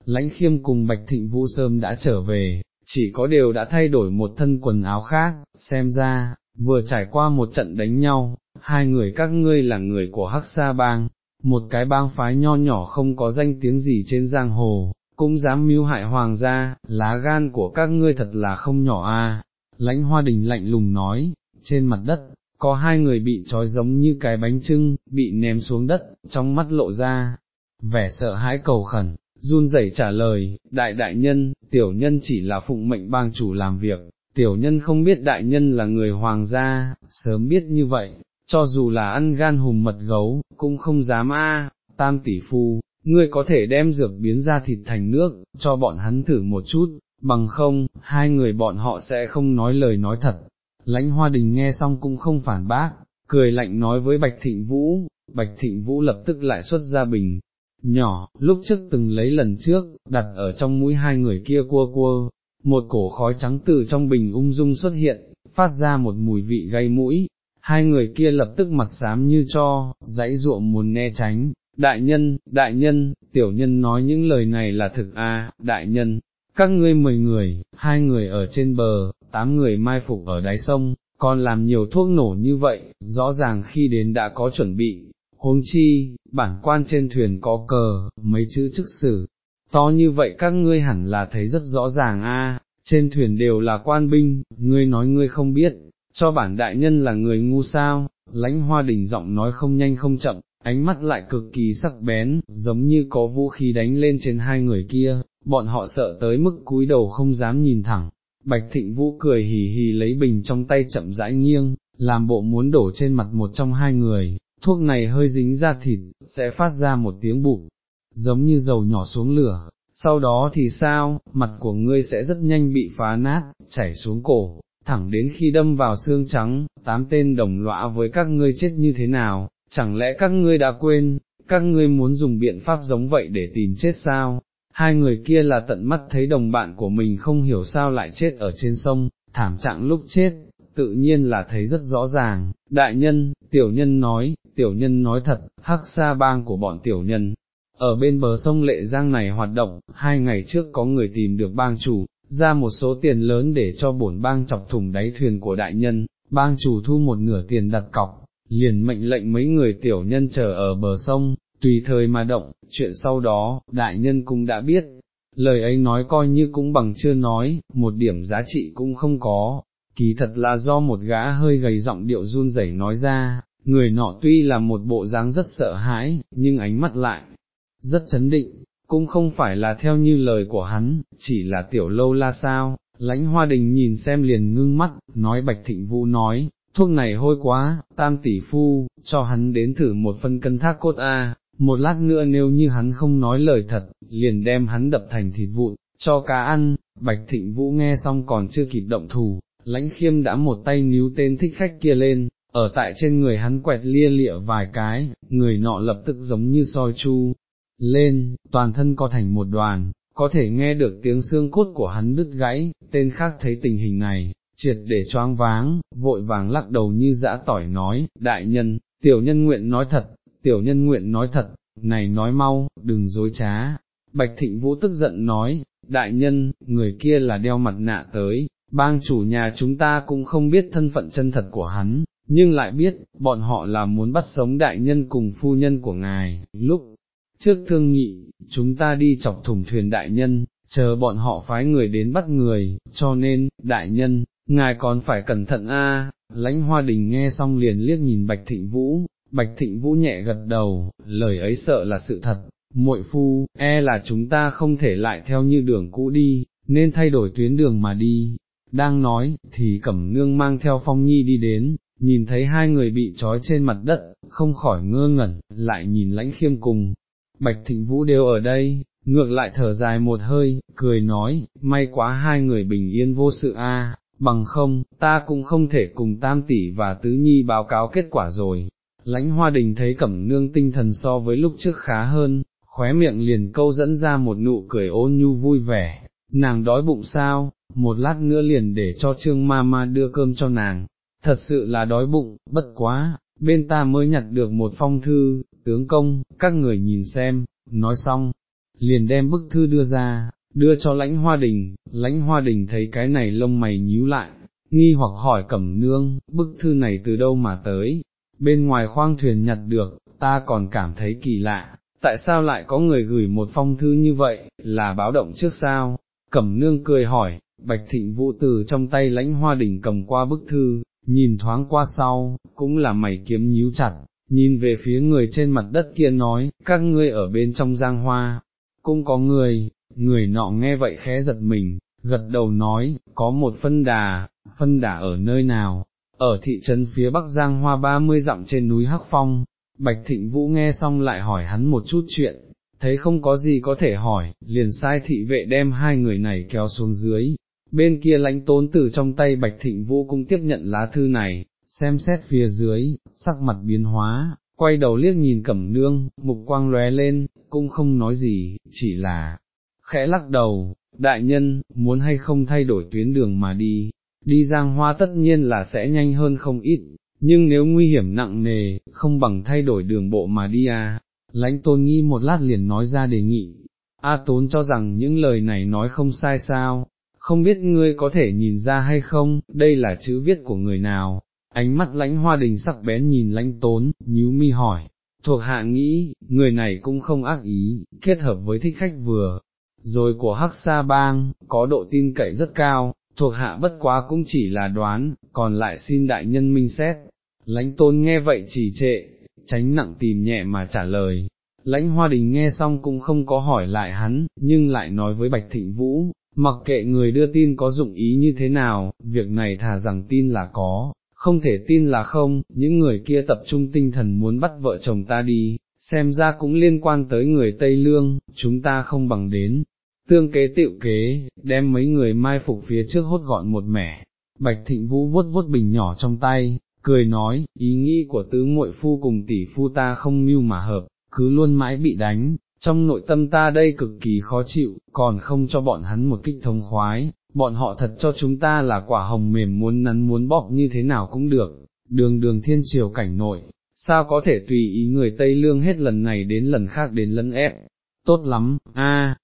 lãnh khiêm cùng bạch thịnh vũ sơm đã trở về, chỉ có điều đã thay đổi một thân quần áo khác, xem ra, vừa trải qua một trận đánh nhau, hai người các ngươi là người của Hắc Sa Bang, một cái bang phái nho nhỏ không có danh tiếng gì trên giang hồ, cũng dám mưu hại hoàng gia, lá gan của các ngươi thật là không nhỏ a. lãnh hoa đình lạnh lùng nói, trên mặt đất, có hai người bị trói giống như cái bánh trưng, bị ném xuống đất, trong mắt lộ ra, vẻ sợ hãi cầu khẩn, run rẩy trả lời, đại đại nhân, tiểu nhân chỉ là phụng mệnh bang chủ làm việc, tiểu nhân không biết đại nhân là người hoàng gia, sớm biết như vậy, cho dù là ăn gan hùm mật gấu, cũng không dám a. tam tỷ phu, ngươi có thể đem dược biến ra thịt thành nước, cho bọn hắn thử một chút, bằng không, hai người bọn họ sẽ không nói lời nói thật. Lãnh hoa đình nghe xong cũng không phản bác, cười lạnh nói với Bạch Thịnh Vũ, Bạch Thịnh Vũ lập tức lại xuất ra bình, nhỏ, lúc trước từng lấy lần trước, đặt ở trong mũi hai người kia cua cua, một cổ khói trắng từ trong bình ung dung xuất hiện, phát ra một mùi vị gây mũi, hai người kia lập tức mặt xám như cho, dãy ruộng muốn né tránh, đại nhân, đại nhân, tiểu nhân nói những lời này là thực a, đại nhân, các ngươi mười người, hai người ở trên bờ, tám người mai phục ở đáy sông, còn làm nhiều thuốc nổ như vậy, rõ ràng khi đến đã có chuẩn bị, huống chi, bản quan trên thuyền có cờ, mấy chữ chức sử, to như vậy các ngươi hẳn là thấy rất rõ ràng a. trên thuyền đều là quan binh, ngươi nói ngươi không biết, cho bản đại nhân là người ngu sao, lãnh hoa đình giọng nói không nhanh không chậm, ánh mắt lại cực kỳ sắc bén, giống như có vũ khí đánh lên trên hai người kia, bọn họ sợ tới mức cúi đầu không dám nhìn thẳng. Bạch Thịnh Vũ cười hì hì lấy bình trong tay chậm rãi nghiêng, làm bộ muốn đổ trên mặt một trong hai người, thuốc này hơi dính ra thịt, sẽ phát ra một tiếng bụng, giống như dầu nhỏ xuống lửa, sau đó thì sao, mặt của ngươi sẽ rất nhanh bị phá nát, chảy xuống cổ, thẳng đến khi đâm vào xương trắng, tám tên đồng lõa với các ngươi chết như thế nào, chẳng lẽ các ngươi đã quên, các ngươi muốn dùng biện pháp giống vậy để tìm chết sao? Hai người kia là tận mắt thấy đồng bạn của mình không hiểu sao lại chết ở trên sông, thảm trạng lúc chết, tự nhiên là thấy rất rõ ràng, đại nhân, tiểu nhân nói, tiểu nhân nói thật, hắc sa bang của bọn tiểu nhân, ở bên bờ sông Lệ Giang này hoạt động, hai ngày trước có người tìm được bang chủ, ra một số tiền lớn để cho bổn bang chọc thủng đáy thuyền của đại nhân, bang chủ thu một nửa tiền đặt cọc, liền mệnh lệnh mấy người tiểu nhân chờ ở bờ sông, tùy thời mà động, chuyện sau đó, đại nhân cũng đã biết, lời ấy nói coi như cũng bằng chưa nói, một điểm giá trị cũng không có, kỳ thật là do một gã hơi gầy giọng điệu run rẩy nói ra, người nọ tuy là một bộ dáng rất sợ hãi, nhưng ánh mắt lại, rất chấn định, cũng không phải là theo như lời của hắn, chỉ là tiểu lâu la sao, lãnh hoa đình nhìn xem liền ngưng mắt, nói bạch thịnh vũ nói, thuốc này hôi quá, tam tỷ phu, cho hắn đến thử một phân cân thác cốt a. một lát nữa nếu như hắn không nói lời thật, liền đem hắn đập thành thịt vụn, cho cá ăn, bạch thịnh vũ nghe xong còn chưa kịp động thủ, lãnh khiêm đã một tay níu tên thích khách kia lên, ở tại trên người hắn quẹt lia lịa vài cái, người nọ lập tức giống như soi chu, lên, toàn thân co thành một đoàn, có thể nghe được tiếng xương cốt của hắn đứt gãy, tên khác thấy tình hình này, triệt để choáng váng, vội vàng lắc đầu như dã tỏi nói, đại nhân, tiểu nhân nguyện nói thật, tiểu nhân nguyện nói thật, này nói mau, đừng dối trá. Bạch Thịnh Vũ tức giận nói, đại nhân, người kia là đeo mặt nạ tới, bang chủ nhà chúng ta cũng không biết thân phận chân thật của hắn, nhưng lại biết, bọn họ là muốn bắt sống đại nhân cùng phu nhân của ngài, lúc trước thương nghị, chúng ta đi chọc thủng thuyền đại nhân, chờ bọn họ phái người đến bắt người, cho nên, đại nhân, ngài còn phải cẩn thận a. lãnh hoa đình nghe xong liền liếc nhìn Bạch Thịnh Vũ, Bạch Thịnh Vũ nhẹ gật đầu, lời ấy sợ là sự thật, muội phu, e là chúng ta không thể lại theo như đường cũ đi, nên thay đổi tuyến đường mà đi. Đang nói, thì Cẩm Nương mang theo Phong Nhi đi đến, nhìn thấy hai người bị trói trên mặt đất, không khỏi ngơ ngẩn, lại nhìn lãnh khiêm cùng, Bạch Thịnh Vũ đều ở đây, ngược lại thở dài một hơi, cười nói, may quá hai người bình yên vô sự a, bằng không, ta cũng không thể cùng Tam Tỷ và Tứ Nhi báo cáo kết quả rồi. Lãnh Hoa Đình thấy Cẩm Nương tinh thần so với lúc trước khá hơn, khóe miệng liền câu dẫn ra một nụ cười ôn nhu vui vẻ, nàng đói bụng sao, một lát nữa liền để cho Trương Ma Ma đưa cơm cho nàng, thật sự là đói bụng, bất quá, bên ta mới nhặt được một phong thư, tướng công, các người nhìn xem, nói xong, liền đem bức thư đưa ra, đưa cho lãnh hoa đình, lãnh hoa đình thấy cái này lông mày nhíu lại, nghi hoặc hỏi cẩm nương, bức thư này từ đâu mà tới, bên ngoài khoang thuyền nhặt được, ta còn cảm thấy kỳ lạ, tại sao lại có người gửi một phong thư như vậy, là báo động trước sao, cẩm nương cười hỏi, bạch thịnh vũ từ trong tay lãnh hoa đình cầm qua bức thư, nhìn thoáng qua sau, cũng là mày kiếm nhíu chặt, nhìn về phía người trên mặt đất kia nói, các ngươi ở bên trong giang hoa, cũng có người, người nọ nghe vậy khẽ giật mình, gật đầu nói, có một phân đà, phân đà ở nơi nào, ở thị trấn phía bắc giang hoa ba mươi dặm trên núi Hắc Phong, Bạch Thịnh Vũ nghe xong lại hỏi hắn một chút chuyện, thấy không có gì có thể hỏi, liền sai thị vệ đem hai người này kéo xuống dưới, bên kia lãnh tốn từ trong tay Bạch Thịnh Vũ cũng tiếp nhận lá thư này, xem xét phía dưới, sắc mặt biến hóa, quay đầu liếc nhìn cẩm nương, mục quang lóe lên, cũng không nói gì, chỉ là, khẽ lắc đầu, đại nhân, muốn hay không thay đổi tuyến đường mà đi, đi giang hoa tất nhiên là sẽ nhanh hơn không ít, nhưng nếu nguy hiểm nặng nề, không bằng thay đổi đường bộ mà đi à, lãnh tôn nghi một lát liền nói ra đề nghị, A tốn cho rằng những lời này nói không sai sao, không biết ngươi có thể nhìn ra hay không, đây là chữ viết của người nào, ánh mắt lãnh hoa đình sắc bén nhìn lãnh tốn, nhíu mi hỏi, thuộc hạ nghĩ, người này cũng không ác ý, kết hợp với thích khách vừa, rồi của Hắc Sa Bang, có độ tin cậy rất cao, thuộc hạ bất quá cũng chỉ là đoán, còn lại xin đại nhân minh xét. Lãnh tôn nghe vậy chỉ trệ, tránh nặng tìm nhẹ mà trả lời. Lãnh hoa đình nghe xong cũng không có hỏi lại hắn, nhưng lại nói với Bạch Thịnh Vũ, mặc kệ người đưa tin có dụng ý như thế nào, việc này thà rằng tin là có, không thể tin là không, những người kia tập trung tinh thần muốn bắt vợ chồng ta đi, xem ra cũng liên quan tới người Tây Lương, chúng ta không bằng đến. Tương kế tiệu kế, đem mấy người mai phục phía trước hốt gọn một mẻ, Bạch Thịnh Vũ vuốt vuốt bình nhỏ trong tay, cười nói, ý nghĩ của tứ muội phu cùng tỷ phu ta không mưu mà hợp, cứ luôn mãi bị đánh, trong nội tâm ta đây cực kỳ khó chịu, còn không cho bọn hắn một kích thông khoái, bọn họ thật cho chúng ta là quả hồng mềm muốn nắn muốn bóp như thế nào cũng được, đường đường thiên triều cảnh nội, sao có thể tùy ý người Tây Lương hết lần này đến lần khác đến lấn ép, tốt lắm, a.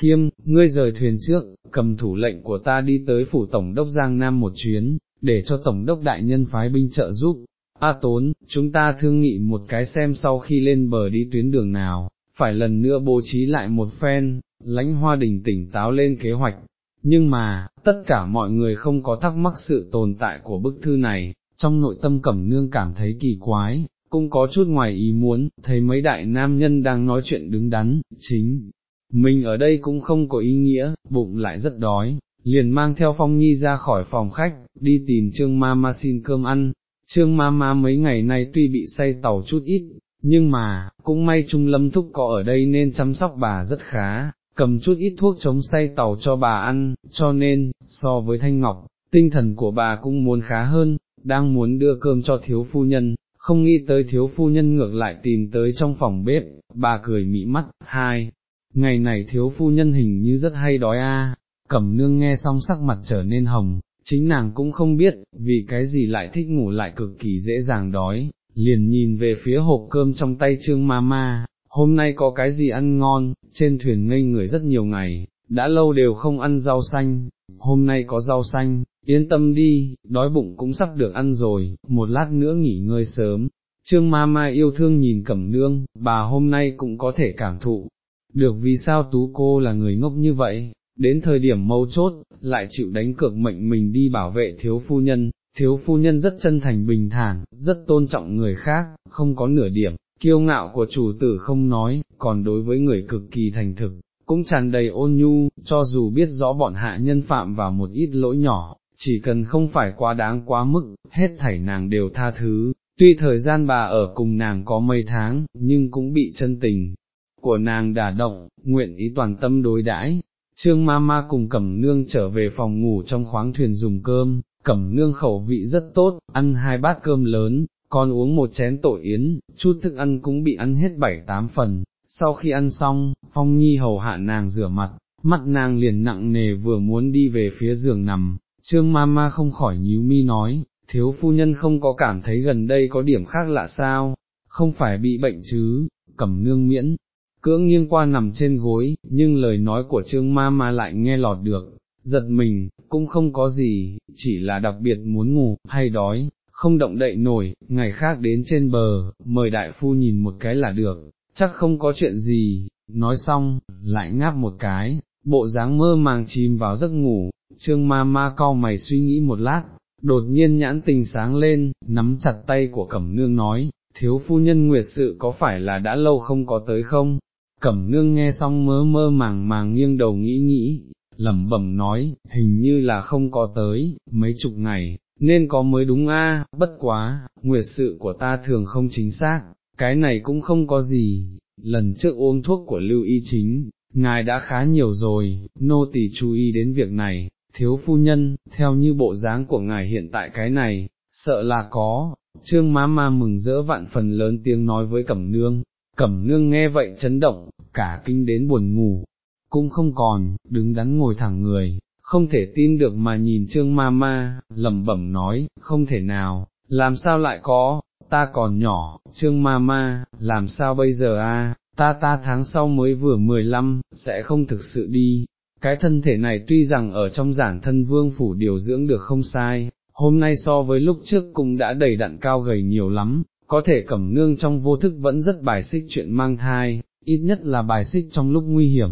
Khiêm, ngươi rời thuyền trước, cầm thủ lệnh của ta đi tới phủ tổng đốc Giang Nam một chuyến, để cho tổng đốc đại nhân phái binh trợ giúp. A tốn, chúng ta thương nghị một cái xem sau khi lên bờ đi tuyến đường nào, phải lần nữa bố trí lại một phen, lãnh hoa đình tỉnh táo lên kế hoạch. Nhưng mà, tất cả mọi người không có thắc mắc sự tồn tại của bức thư này, trong nội tâm cẩm nương cảm thấy kỳ quái, cũng có chút ngoài ý muốn, thấy mấy đại nam nhân đang nói chuyện đứng đắn, chính. Mình ở đây cũng không có ý nghĩa, bụng lại rất đói, liền mang theo Phong Nhi ra khỏi phòng khách, đi tìm Trương Mama xin cơm ăn. Trương Mama mấy ngày nay tuy bị say tàu chút ít, nhưng mà, cũng may Trung Lâm Thúc có ở đây nên chăm sóc bà rất khá, cầm chút ít thuốc chống say tàu cho bà ăn, cho nên, so với Thanh Ngọc, tinh thần của bà cũng muốn khá hơn, đang muốn đưa cơm cho thiếu phu nhân, không nghĩ tới thiếu phu nhân ngược lại tìm tới trong phòng bếp, bà cười mị mắt, hai, ngày này thiếu phu nhân hình như rất hay đói a. cẩm nương nghe xong sắc mặt trở nên hồng, chính nàng cũng không biết, vì cái gì lại thích ngủ lại cực kỳ dễ dàng đói, liền nhìn về phía hộp cơm trong tay trương ma ma, hôm nay có cái gì ăn ngon, trên thuyền ngây người rất nhiều ngày, đã lâu đều không ăn rau xanh, hôm nay có rau xanh, yên tâm đi, đói bụng cũng sắp được ăn rồi, một lát nữa nghỉ ngơi sớm. Trương ma ma yêu thương nhìn cẩm nương, bà hôm nay cũng có thể cảm thụ, được vì sao tú cô là người ngốc như vậy, đến thời điểm mâu chốt, lại chịu đánh cược mệnh mình đi bảo vệ thiếu phu nhân, thiếu phu nhân rất chân thành bình thản, rất tôn trọng người khác, không có nửa điểm, kiêu ngạo của chủ tử không nói, còn đối với người cực kỳ thành thực, cũng tràn đầy ôn nhu, cho dù biết rõ bọn hạ nhân phạm vào một ít lỗi nhỏ, chỉ cần không phải quá đáng quá mức, hết thảy nàng đều tha thứ, tuy thời gian bà ở cùng nàng có mấy tháng, nhưng cũng bị chân tình của nàng đả động, nguyện ý toàn tâm đối đãi. Trương ma ma cùng cẩm nương trở về phòng ngủ trong khoáng thuyền dùng cơm, cẩm nương khẩu vị rất tốt, ăn hai bát cơm lớn, còn uống một chén tổ yến, chút thức ăn cũng bị ăn hết bảy tám phần, sau khi ăn xong, Phong Nhi hầu hạ nàng rửa mặt, mắt nàng liền nặng nề vừa muốn đi về phía giường nằm, trương mama không khỏi nhíu mi nói, thiếu phu nhân không có cảm thấy gần đây có điểm khác lạ sao, không phải bị bệnh chứ, cẩm nương miễn, cưỡng nghiêng qua nằm trên gối, nhưng lời nói của trương mama lại nghe lọt được, giật mình, cũng không có gì, chỉ là đặc biệt muốn ngủ, hay đói, không động đậy nổi, ngày khác đến trên bờ, mời đại phu nhìn một cái là được, chắc không có chuyện gì, nói xong, lại ngáp một cái, bộ dáng mơ màng chìm vào giấc ngủ, trương ma ma cau mày suy nghĩ một lát, đột nhiên nhãn tình sáng lên, nắm chặt tay của cẩm nương nói, thiếu phu nhân nguyệt sự có phải là đã lâu không có tới không? Cẩm nương nghe xong mơ mơ màng màng nghiêng đầu nghĩ nghĩ, lẩm bẩm nói, hình như là không có tới, mấy chục ngày, nên có mới đúng a, bất quá, nguyệt sự của ta thường không chính xác, cái này cũng không có gì, lần trước uống thuốc của lưu y chính, ngài đã khá nhiều rồi, nô tỳ chú ý đến việc này, thiếu phu nhân, theo như bộ dáng của ngài hiện tại cái này, sợ là có, trương má ma mừng rỡ vạn phần lớn tiếng nói với cẩm nương, cẩm nương nghe vậy chấn động, cả kinh đến buồn ngủ, cũng không còn, đứng đắn ngồi thẳng người, không thể tin được mà nhìn trương ma ma, lẩm bẩm nói, không thể nào, làm sao lại có, ta còn nhỏ, trương ma ma, làm sao bây giờ a? ta ta tháng sau mới vừa 15, sẽ không thực sự đi, cái thân thể này tuy rằng ở trong giản thân vương phủ điều dưỡng được không sai, hôm nay so với lúc trước cũng đã đầy đặn cao gầy nhiều lắm, có thể cẩm nương trong vô thức vẫn rất bài xích chuyện mang thai, ít nhất là bài xích trong lúc nguy hiểm,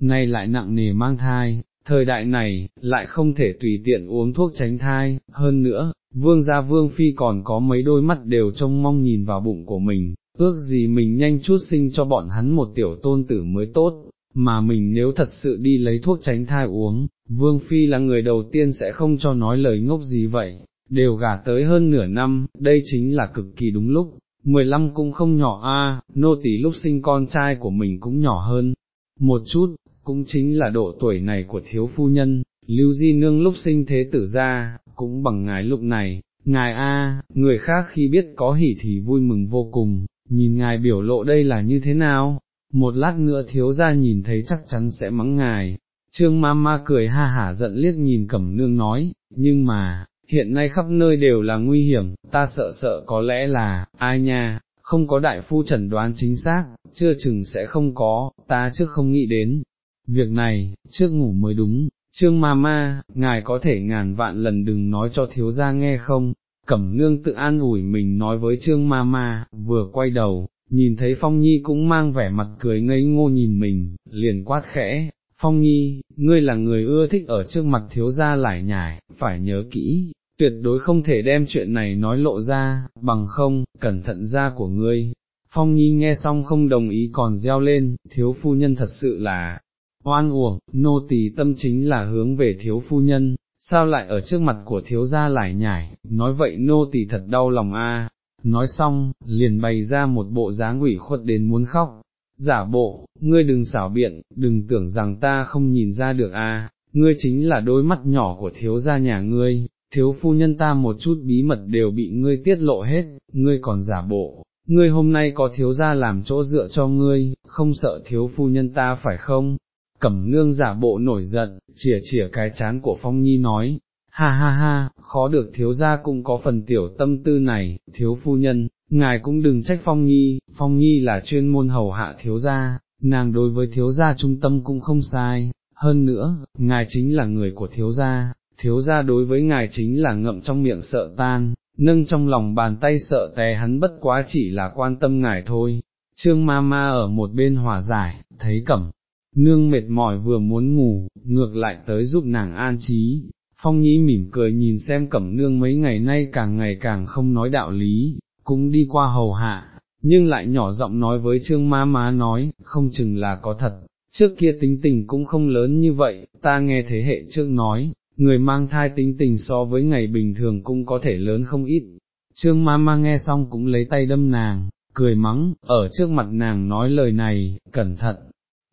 nay lại nặng nề mang thai, thời đại này, lại không thể tùy tiện uống thuốc tránh thai, hơn nữa, vương gia vương phi còn có mấy đôi mắt đều trông mong nhìn vào bụng của mình, ước gì mình nhanh chút sinh cho bọn hắn một tiểu tôn tử mới tốt, mà mình nếu thật sự đi lấy thuốc tránh thai uống, vương phi là người đầu tiên sẽ không cho nói lời ngốc gì vậy, đều gả tới hơn nửa năm, đây chính là cực kỳ đúng lúc. Mười lăm cũng không nhỏ a, nô tỳ lúc sinh con trai của mình cũng nhỏ hơn, một chút, cũng chính là độ tuổi này của thiếu phu nhân, lưu di nương lúc sinh thế tử ra, cũng bằng ngài lúc này, ngài a, người khác khi biết có hỉ thì vui mừng vô cùng, nhìn ngài biểu lộ đây là như thế nào, một lát nữa thiếu ra nhìn thấy chắc chắn sẽ mắng ngài, trương ma ma cười ha hả giận liếc nhìn cẩm nương nói, nhưng mà, hiện nay khắp nơi đều là nguy hiểm, ta sợ sợ có lẽ là, ai nha, không có đại phu chẩn đoán chính xác, chưa chừng sẽ không có, ta trước không nghĩ đến. Việc này, trước ngủ mới đúng, trương ma ma, ngài có thể ngàn vạn lần đừng nói cho thiếu gia nghe không, cẩm nương tự an ủi mình nói với trương ma ma, vừa quay đầu, nhìn thấy Phong Nhi cũng mang vẻ mặt cười ngây ngô nhìn mình, liền quát khẽ, Phong Nhi, ngươi là người ưa thích ở trước mặt thiếu gia lải nhải, phải nhớ kỹ, tuyệt đối không thể đem chuyện này nói lộ ra, bằng không, cẩn thận ra của ngươi. Phong Nhi nghe xong không đồng ý còn reo lên, thiếu phu nhân thật sự là, Hoan uổng, nô tỳ tâm chính là hướng về thiếu phu nhân, sao lại ở trước mặt của thiếu gia lải nhải, nói vậy nô tỳ thật đau lòng a. Nói xong, liền bày ra một bộ dáng ủy khuất đến muốn khóc, giả bộ, ngươi đừng xảo biện, đừng tưởng rằng ta không nhìn ra được a, ngươi chính là đôi mắt nhỏ của thiếu gia nhà ngươi, thiếu phu nhân ta một chút bí mật đều bị ngươi tiết lộ hết, ngươi còn giả bộ, ngươi hôm nay có thiếu gia làm chỗ dựa cho ngươi, không sợ thiếu phu nhân ta phải không? Cẩm nương giả bộ nổi giận, chỉa chỉa cái chán của Phong Nhi nói, ha ha ha, khó được thiếu gia cũng có phần tiểu tâm tư này, thiếu phu nhân, ngài cũng đừng trách Phong Nhi, Phong Nhi là chuyên môn hầu hạ thiếu gia, nàng đối với thiếu gia trung tâm cũng không sai, hơn nữa, ngài chính là người của thiếu gia, thiếu gia đối với ngài chính là ngậm trong miệng sợ tan, nâng trong lòng bàn tay sợ té hắn bất quá chỉ là quan tâm ngài thôi. Trương ma ma ở một bên hòa giải, thấy cẩm, nương mệt mỏi vừa muốn ngủ, ngược lại tới giúp nàng an trí, phong nhĩ mỉm cười nhìn xem cẩm nương mấy ngày nay càng ngày càng không nói đạo lý, cũng đi qua hầu hạ, nhưng lại nhỏ giọng nói với trương ma má nói, không chừng là có thật, trước kia tính tình cũng không lớn như vậy, ta nghe thế hệ trước nói, người mang thai tính tình so với ngày bình thường cũng có thể lớn không ít. Trương ma ma nghe xong cũng lấy tay đâm nàng, cười mắng, ở trước mặt nàng nói lời này, cẩn thận,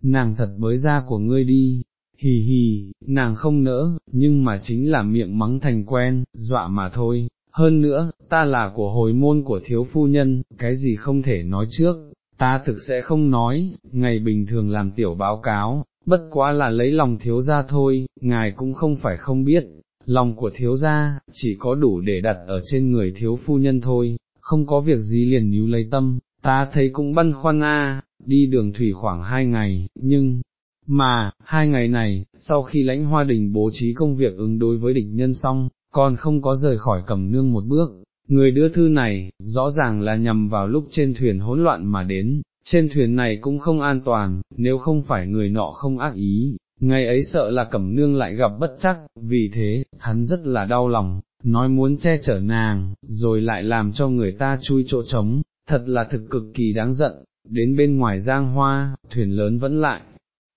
nàng thật mới ra của ngươi đi, hì hì, nàng không nỡ, nhưng mà chính là miệng mắng thành quen, dọa mà thôi, hơn nữa, ta là của hồi môn của thiếu phu nhân, cái gì không thể nói trước, ta thực sẽ không nói, ngày bình thường làm tiểu báo cáo, bất quá là lấy lòng thiếu gia thôi, ngài cũng không phải không biết, lòng của thiếu gia, chỉ có đủ để đặt ở trên người thiếu phu nhân thôi, không có việc gì liền níu lấy tâm, ta thấy cũng băn khoăn a, đi đường thủy khoảng hai ngày, nhưng, mà, hai ngày này, sau khi lãnh hoa đình bố trí công việc ứng đối với địch nhân xong, còn không có rời khỏi cầm nương một bước, người đưa thư này, rõ ràng là nhằm vào lúc trên thuyền hỗn loạn mà đến, trên thuyền này cũng không an toàn, nếu không phải người nọ không ác ý, ngày ấy sợ là cẩm nương lại gặp bất chắc, vì thế, hắn rất là đau lòng, nói muốn che chở nàng, rồi lại làm cho người ta chui chỗ trống, thật là thực cực kỳ đáng giận, đến bên ngoài giang hoa, thuyền lớn vẫn lại.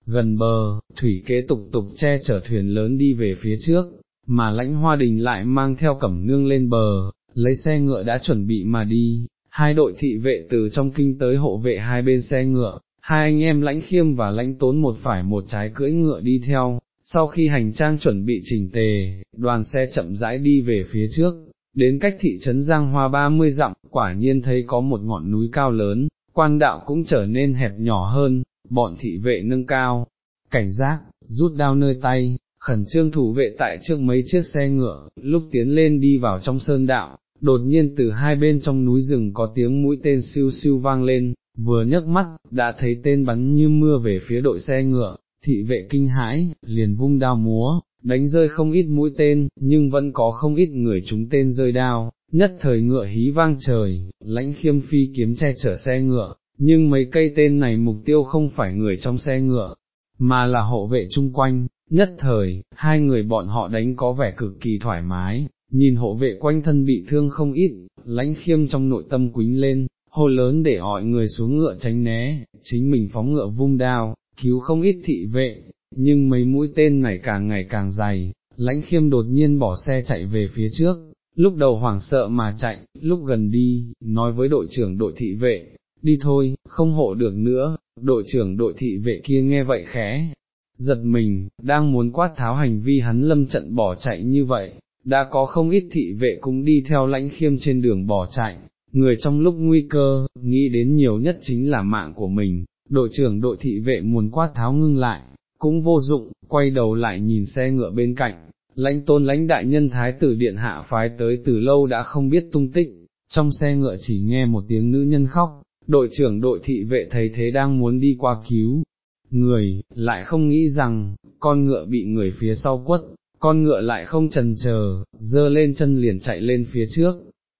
Gần bờ, thủy kế tục tục che chở thuyền lớn đi về phía trước, mà lãnh hoa đình lại mang theo cẩm nương lên bờ, lấy xe ngựa đã chuẩn bị mà đi, hai đội thị vệ từ trong kinh tới hộ vệ hai bên xe ngựa, hai anh em lãnh khiêm và lãnh tốn một phải một trái cưỡi ngựa đi theo, sau khi hành trang chuẩn bị chỉnh tề, đoàn xe chậm rãi đi về phía trước, đến cách thị trấn Giang Hoa 30 dặm, quả nhiên thấy có một ngọn núi cao lớn, quan đạo cũng trở nên hẹp nhỏ hơn, bọn thị vệ nâng cao, cảnh giác, rút đao nơi tay, khẩn trương thủ vệ tại trước mấy chiếc xe ngựa, lúc tiến lên đi vào trong sơn đạo, đột nhiên từ hai bên trong núi rừng có tiếng mũi tên siêu siêu vang lên, vừa nhấc mắt, đã thấy tên bắn như mưa về phía đội xe ngựa, thị vệ kinh hãi, liền vung đao múa, đánh rơi không ít mũi tên, nhưng vẫn có không ít người chúng tên rơi đao, nhất thời ngựa hí vang trời, lãnh khiêm phi kiếm che chở xe ngựa, nhưng mấy cây tên này mục tiêu không phải người trong xe ngựa, mà là hộ vệ chung quanh, nhất thời, hai người bọn họ đánh có vẻ cực kỳ thoải mái, nhìn hộ vệ quanh thân bị thương không ít, lãnh khiêm trong nội tâm quính lên, hô lớn để hỏi người xuống ngựa tránh né, chính mình phóng ngựa vung đao, cứu không ít thị vệ, nhưng mấy mũi tên này càng ngày càng dày, lãnh khiêm đột nhiên bỏ xe chạy về phía trước, lúc đầu hoảng sợ mà chạy, lúc gần đi, nói với đội trưởng đội thị vệ, đi thôi, không hộ được nữa, đội trưởng đội thị vệ kia nghe vậy khẽ, giật mình, đang muốn quát tháo hành vi hắn lâm trận bỏ chạy như vậy, đã có không ít thị vệ cũng đi theo lãnh khiêm trên đường bỏ chạy, người trong lúc nguy cơ, nghĩ đến nhiều nhất chính là mạng của mình, đội trưởng đội thị vệ muốn quát tháo ngưng lại, cũng vô dụng, quay đầu lại nhìn xe ngựa bên cạnh, lãnh tôn lãnh đại nhân thái tử điện hạ phái tới từ lâu đã không biết tung tích, trong xe ngựa chỉ nghe một tiếng nữ nhân khóc, đội trưởng đội thị vệ thấy thế đang muốn đi qua cứu, người, lại không nghĩ rằng, con ngựa bị người phía sau quất, con ngựa lại không trần chờ, dơ lên chân liền chạy lên phía trước.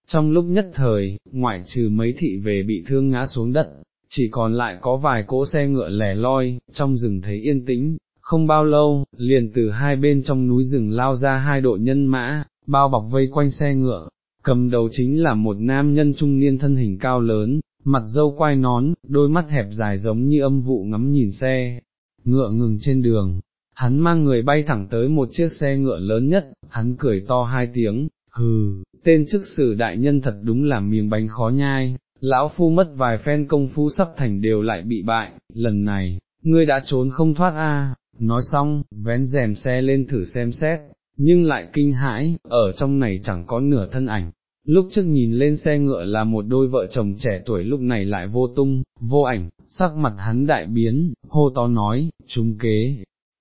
Trong lúc nhất thời, ngoại trừ mấy thị về bị thương ngã xuống đất, chỉ còn lại có vài cỗ xe ngựa lẻ loi, trong rừng thấy yên tĩnh, không bao lâu, liền từ hai bên trong núi rừng lao ra hai đội nhân mã, bao bọc vây quanh xe ngựa, cầm đầu chính là một nam nhân trung niên thân hình cao lớn, mặt dâu quai nón, đôi mắt hẹp dài giống như âm vụ ngắm nhìn xe, ngựa ngừng trên đường, hắn mang người bay thẳng tới một chiếc xe ngựa lớn nhất, hắn cười to hai tiếng, hừ, tên chức sử đại nhân thật đúng là miếng bánh khó nhai, lão phu mất vài phen công phu sắp thành đều lại bị bại, lần này, ngươi đã trốn không thoát a nói xong, vén rèm xe lên thử xem xét, nhưng lại kinh hãi, ở trong này chẳng có nửa thân ảnh, lúc trước nhìn lên xe ngựa là một đôi vợ chồng trẻ tuổi lúc này lại vô tung, vô ảnh, sắc mặt hắn đại biến, hô to nói, chúng kế,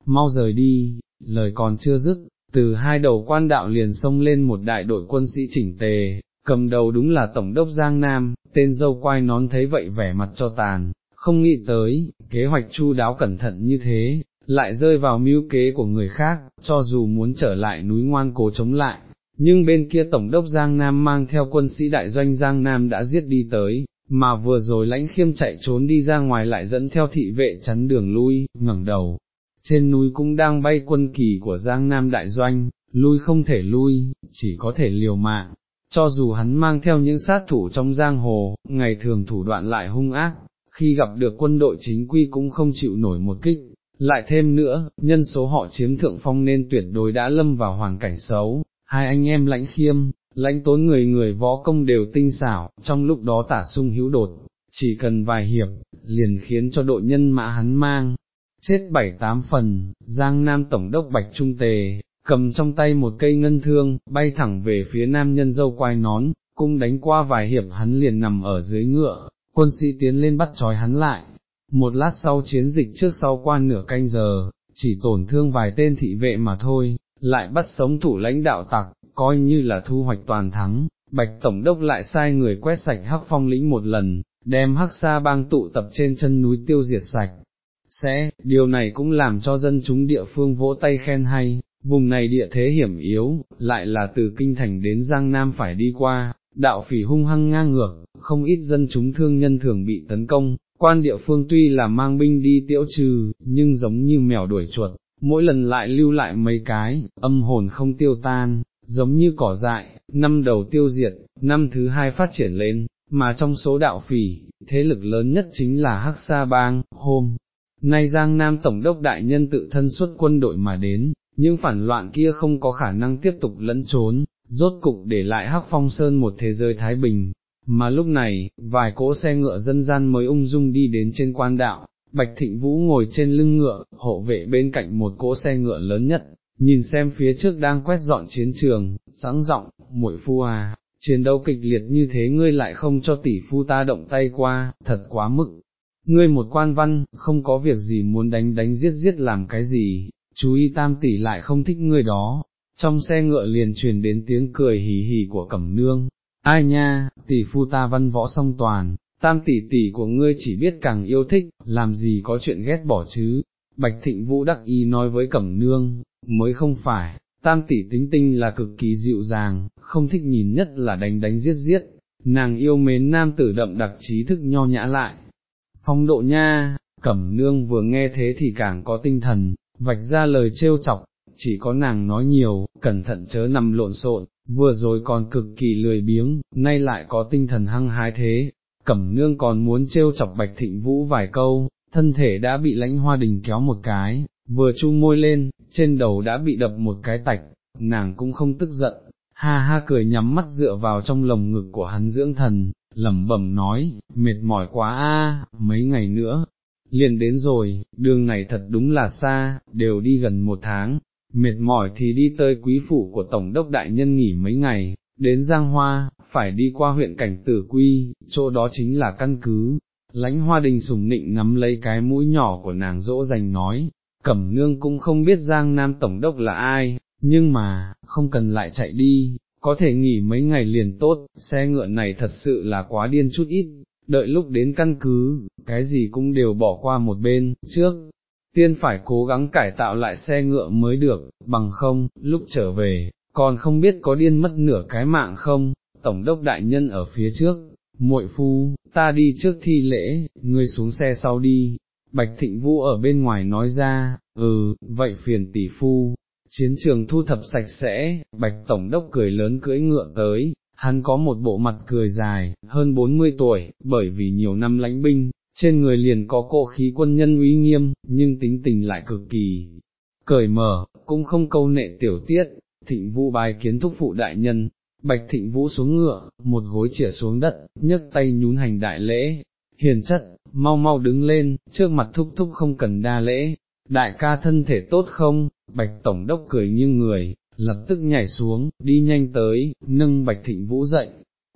mau rời đi, lời còn chưa dứt, từ hai đầu quan đạo liền xông lên một đại đội quân sĩ chỉnh tề, cầm đầu đúng là Tổng đốc Giang Nam, tên dâu quai nón thấy vậy vẻ mặt cho tàn, không nghĩ tới, kế hoạch chu đáo cẩn thận như thế, lại rơi vào mưu kế của người khác, cho dù muốn trở lại núi ngoan cố chống lại, nhưng bên kia Tổng đốc Giang Nam mang theo quân sĩ đại doanh Giang Nam đã giết đi tới, mà vừa rồi lãnh khiêm chạy trốn đi ra ngoài lại dẫn theo thị vệ chắn đường lui, ngẩng đầu. Trên núi cũng đang bay quân kỳ của Giang Nam đại doanh, lui không thể lui, chỉ có thể liều mạng, cho dù hắn mang theo những sát thủ trong giang hồ, ngày thường thủ đoạn lại hung ác, khi gặp được quân đội chính quy cũng không chịu nổi một kích, lại thêm nữa, nhân số họ chiếm thượng phong nên tuyệt đối đã lâm vào hoàn cảnh xấu, hai anh em lãnh khiêm, lãnh tốn người người võ công đều tinh xảo, trong lúc đó tả sung hữu đột, chỉ cần vài hiệp, liền khiến cho đội nhân mã hắn mang, chết bảy tám phần, Giang Nam Tổng đốc Bạch Trung Tề, cầm trong tay một cây ngân thương, bay thẳng về phía nam nhân dâu quai nón, cung đánh qua vài hiệp hắn liền nằm ở dưới ngựa, quân sĩ tiến lên bắt trói hắn lại. Một lát sau chiến dịch trước sau qua nửa canh giờ, chỉ tổn thương vài tên thị vệ mà thôi, lại bắt sống thủ lãnh đạo tặc, coi như là thu hoạch toàn thắng, bạch tổng đốc lại sai người quét sạch hắc phong lĩnh một lần, đem hắc sa bang tụ tập trên chân núi tiêu diệt sạch. Sẽ, điều này cũng làm cho dân chúng địa phương vỗ tay khen hay, vùng này địa thế hiểm yếu, lại là từ kinh thành đến Giang Nam phải đi qua, đạo phỉ hung hăng ngang ngược, không ít dân chúng thương nhân thường bị tấn công, quan địa phương tuy là mang binh đi tiễu trừ, nhưng giống như mèo đuổi chuột, mỗi lần lại lưu lại mấy cái, âm hồn không tiêu tan, giống như cỏ dại, năm đầu tiêu diệt, năm thứ hai phát triển lên, mà trong số đạo phỉ, thế lực lớn nhất chính là Hắc Sa Bang, hôm. Nay Giang Nam Tổng đốc Đại Nhân tự thân xuất quân đội mà đến, nhưng phản loạn kia không có khả năng tiếp tục lẫn trốn, rốt cục để lại Hắc Phong Sơn một thế giới thái bình. Mà lúc này, vài cỗ xe ngựa dân gian mới ung dung đi đến trên quan đạo, Bạch Thịnh Vũ ngồi trên lưng ngựa, hộ vệ bên cạnh một cỗ xe ngựa lớn nhất, nhìn xem phía trước đang quét dọn chiến trường, sáng giọng, muội phu à, chiến đấu kịch liệt như thế ngươi lại không cho tỷ phu ta động tay qua, thật quá mực. Ngươi một quan văn, không có việc gì muốn đánh đánh giết giết làm cái gì, chú ý tam tỷ lại không thích ngươi đó. Trong xe ngựa liền truyền đến tiếng cười hì hì của cẩm nương, ai nha, tỷ phu ta văn võ song toàn, tam tỷ tỷ của ngươi chỉ biết càng yêu thích, làm gì có chuyện ghét bỏ chứ, Bạch Thịnh Vũ đắc ý nói với Cẩm Nương, mới không phải, tam tỷ tính tinh là cực kỳ dịu dàng, không thích nhìn nhất là đánh đánh giết giết, nàng yêu mến nam tử đậm đặc trí thức nho nhã lại. Phong độ nha, Cẩm Nương vừa nghe thế thì càng có tinh thần, vạch ra lời trêu chọc, chỉ có nàng nói nhiều, cẩn thận chớ nằm lộn xộn, vừa rồi còn cực kỳ lười biếng, nay lại có tinh thần hăng hái thế, cẩm nương còn muốn trêu chọc bạch thịnh vũ vài câu, thân thể đã bị lãnh hoa đình kéo một cái, vừa chu môi lên, trên đầu đã bị đập một cái tạch, nàng cũng không tức giận, ha ha cười nhắm mắt dựa vào trong lồng ngực của hắn dưỡng thần, lẩm bẩm nói, mệt mỏi quá a, mấy ngày nữa, liền đến rồi, đường này thật đúng là xa, đều đi gần một tháng, mệt mỏi thì đi tới quý phủ của Tổng đốc Đại Nhân nghỉ mấy ngày, đến Giang Hoa, phải đi qua huyện cảnh tử quy, chỗ đó chính là căn cứ. Lãnh hoa đình sùng nịnh nắm lấy cái mũi nhỏ của nàng dỗ dành nói, cẩm nương cũng không biết Giang Nam Tổng đốc là ai, nhưng mà, không cần lại chạy đi, có thể nghỉ mấy ngày liền tốt, xe ngựa này thật sự là quá điên chút ít, đợi lúc đến căn cứ, cái gì cũng đều bỏ qua một bên, trước, tiên phải cố gắng cải tạo lại xe ngựa mới được, bằng không, lúc trở về, còn không biết có điên mất nửa cái mạng không, tổng đốc đại nhân ở phía trước, muội phu, ta đi trước thi lễ, ngươi xuống xe sau đi, Bạch Thịnh Vũ ở bên ngoài nói ra, ừ, vậy phiền tỷ phu, chiến trường thu thập sạch sẽ, Bạch Tổng đốc cười lớn cưỡi ngựa tới, hắn có một bộ mặt cười dài, hơn 40 tuổi, bởi vì nhiều năm lãnh binh, trên người liền có cô khí quân nhân uy nghiêm, nhưng tính tình lại cực kỳ cởi mở, cũng không câu nệ tiểu tiết, thịnh vũ bài kiến thúc phụ đại nhân, bạch thịnh vũ xuống ngựa, một gối chĩa xuống đất, nhấc tay nhún hành đại lễ, hiền chất, mau mau đứng lên, trước mặt thúc thúc không cần đa lễ, đại ca thân thể tốt không, bạch tổng đốc cười như người, lập tức nhảy xuống, đi nhanh tới, nâng bạch thịnh vũ dậy.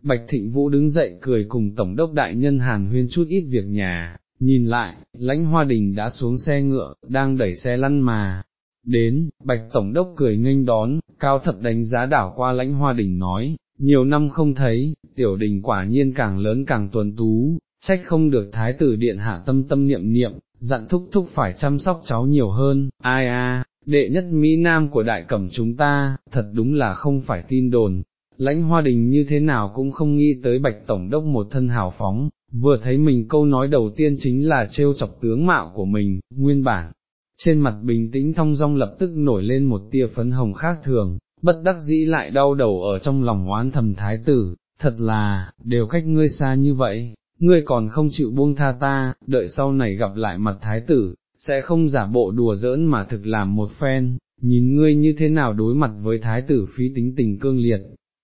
Bạch Thịnh Vũ đứng dậy cười cùng Tổng đốc đại nhân Hàn Huyên chút ít việc nhà, nhìn lại, lãnh hoa đình đã xuống xe ngựa, đang đẩy xe lăn mà, đến, bạch tổng đốc cười nghênh đón, cao thập đánh giá đảo qua lãnh hoa đình nói, nhiều năm không thấy, tiểu đình quả nhiên càng lớn càng tuần tú, trách không được thái tử điện hạ tâm tâm niệm niệm, dặn thúc thúc phải chăm sóc cháu nhiều hơn, ai a, đệ nhất Mỹ Nam của đại cẩm chúng ta, thật đúng là không phải tin đồn. Lãnh hoa đình như thế nào cũng không nghĩ tới bạch tổng đốc một thân hào phóng, vừa thấy mình câu nói đầu tiên chính là trêu chọc tướng mạo của mình, nguyên bản, trên mặt bình tĩnh thong dong lập tức nổi lên một tia phấn hồng khác thường, bất đắc dĩ lại đau đầu ở trong lòng oán thầm thái tử, thật là, đều cách ngươi xa như vậy, ngươi còn không chịu buông tha ta, đợi sau này gặp lại mặt thái tử, sẽ không giả bộ đùa giỡn mà thực làm một phen, nhìn ngươi như thế nào đối mặt với thái tử phí tính tình cương liệt.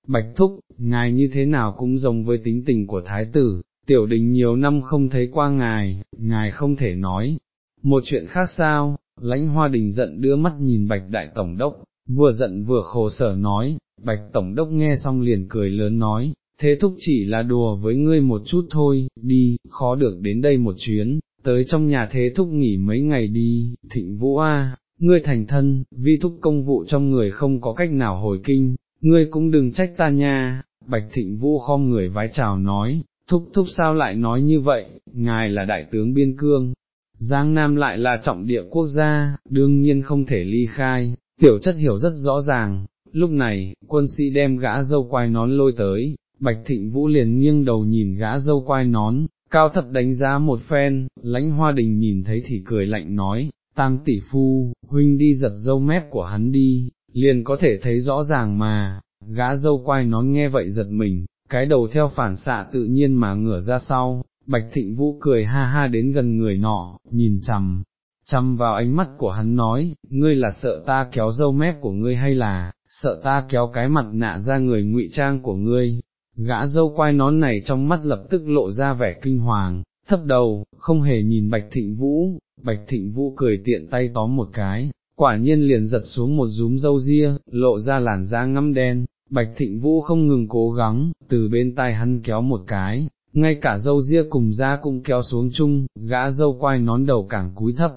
Bạch Thúc, ngài như thế nào cũng giống với tính tình của thái tử, tiểu đình nhiều năm không thấy qua ngài, ngài không thể nói. Một chuyện khác sao, lãnh hoa đình giận đưa mắt nhìn bạch đại tổng đốc, vừa giận vừa khổ sở nói, bạch tổng đốc nghe xong liền cười lớn nói, thế thúc chỉ là đùa với ngươi một chút thôi, đi, khó được đến đây một chuyến, tới trong nhà thế thúc nghỉ mấy ngày đi, thịnh vũ a, ngươi thành thân, vi thúc công vụ trong người không có cách nào hồi kinh, ngươi cũng đừng trách ta nha, bạch thịnh vũ khom người vái chào nói, thúc thúc sao lại nói như vậy, ngài là đại tướng biên cương, Giang Nam lại là trọng địa quốc gia, đương nhiên không thể ly khai, tiểu chất hiểu rất rõ ràng, lúc này, quân sĩ đem gã dâu quai nón lôi tới, Bạch Thịnh Vũ liền nghiêng đầu nhìn gã dâu quai nón, cao thập đánh giá một phen, lãnh hoa đình nhìn thấy thì cười lạnh nói, tam tỷ phu, huynh đi giật dâu mép của hắn đi, liền có thể thấy rõ ràng mà, gã dâu quai nón nghe vậy giật mình, cái đầu theo phản xạ tự nhiên mà ngửa ra sau, Bạch Thịnh Vũ cười ha ha đến gần người nọ, nhìn chằm, chằm vào ánh mắt của hắn nói, ngươi là sợ ta kéo dâu mép của ngươi hay là, sợ ta kéo cái mặt nạ ra người ngụy trang của ngươi, gã dâu quai nón này trong mắt lập tức lộ ra vẻ kinh hoàng, thấp đầu, không hề nhìn Bạch Thịnh Vũ, Bạch Thịnh Vũ cười tiện tay tóm một cái, quả nhiên liền giật xuống một rúm dâu ria, lộ ra làn da ngăm đen, Bạch Thịnh Vũ không ngừng cố gắng, từ bên tai hắn kéo một cái, ngay cả dâu ria cùng da cũng kéo xuống chung, gã dâu quai nón đầu càng cúi thấp,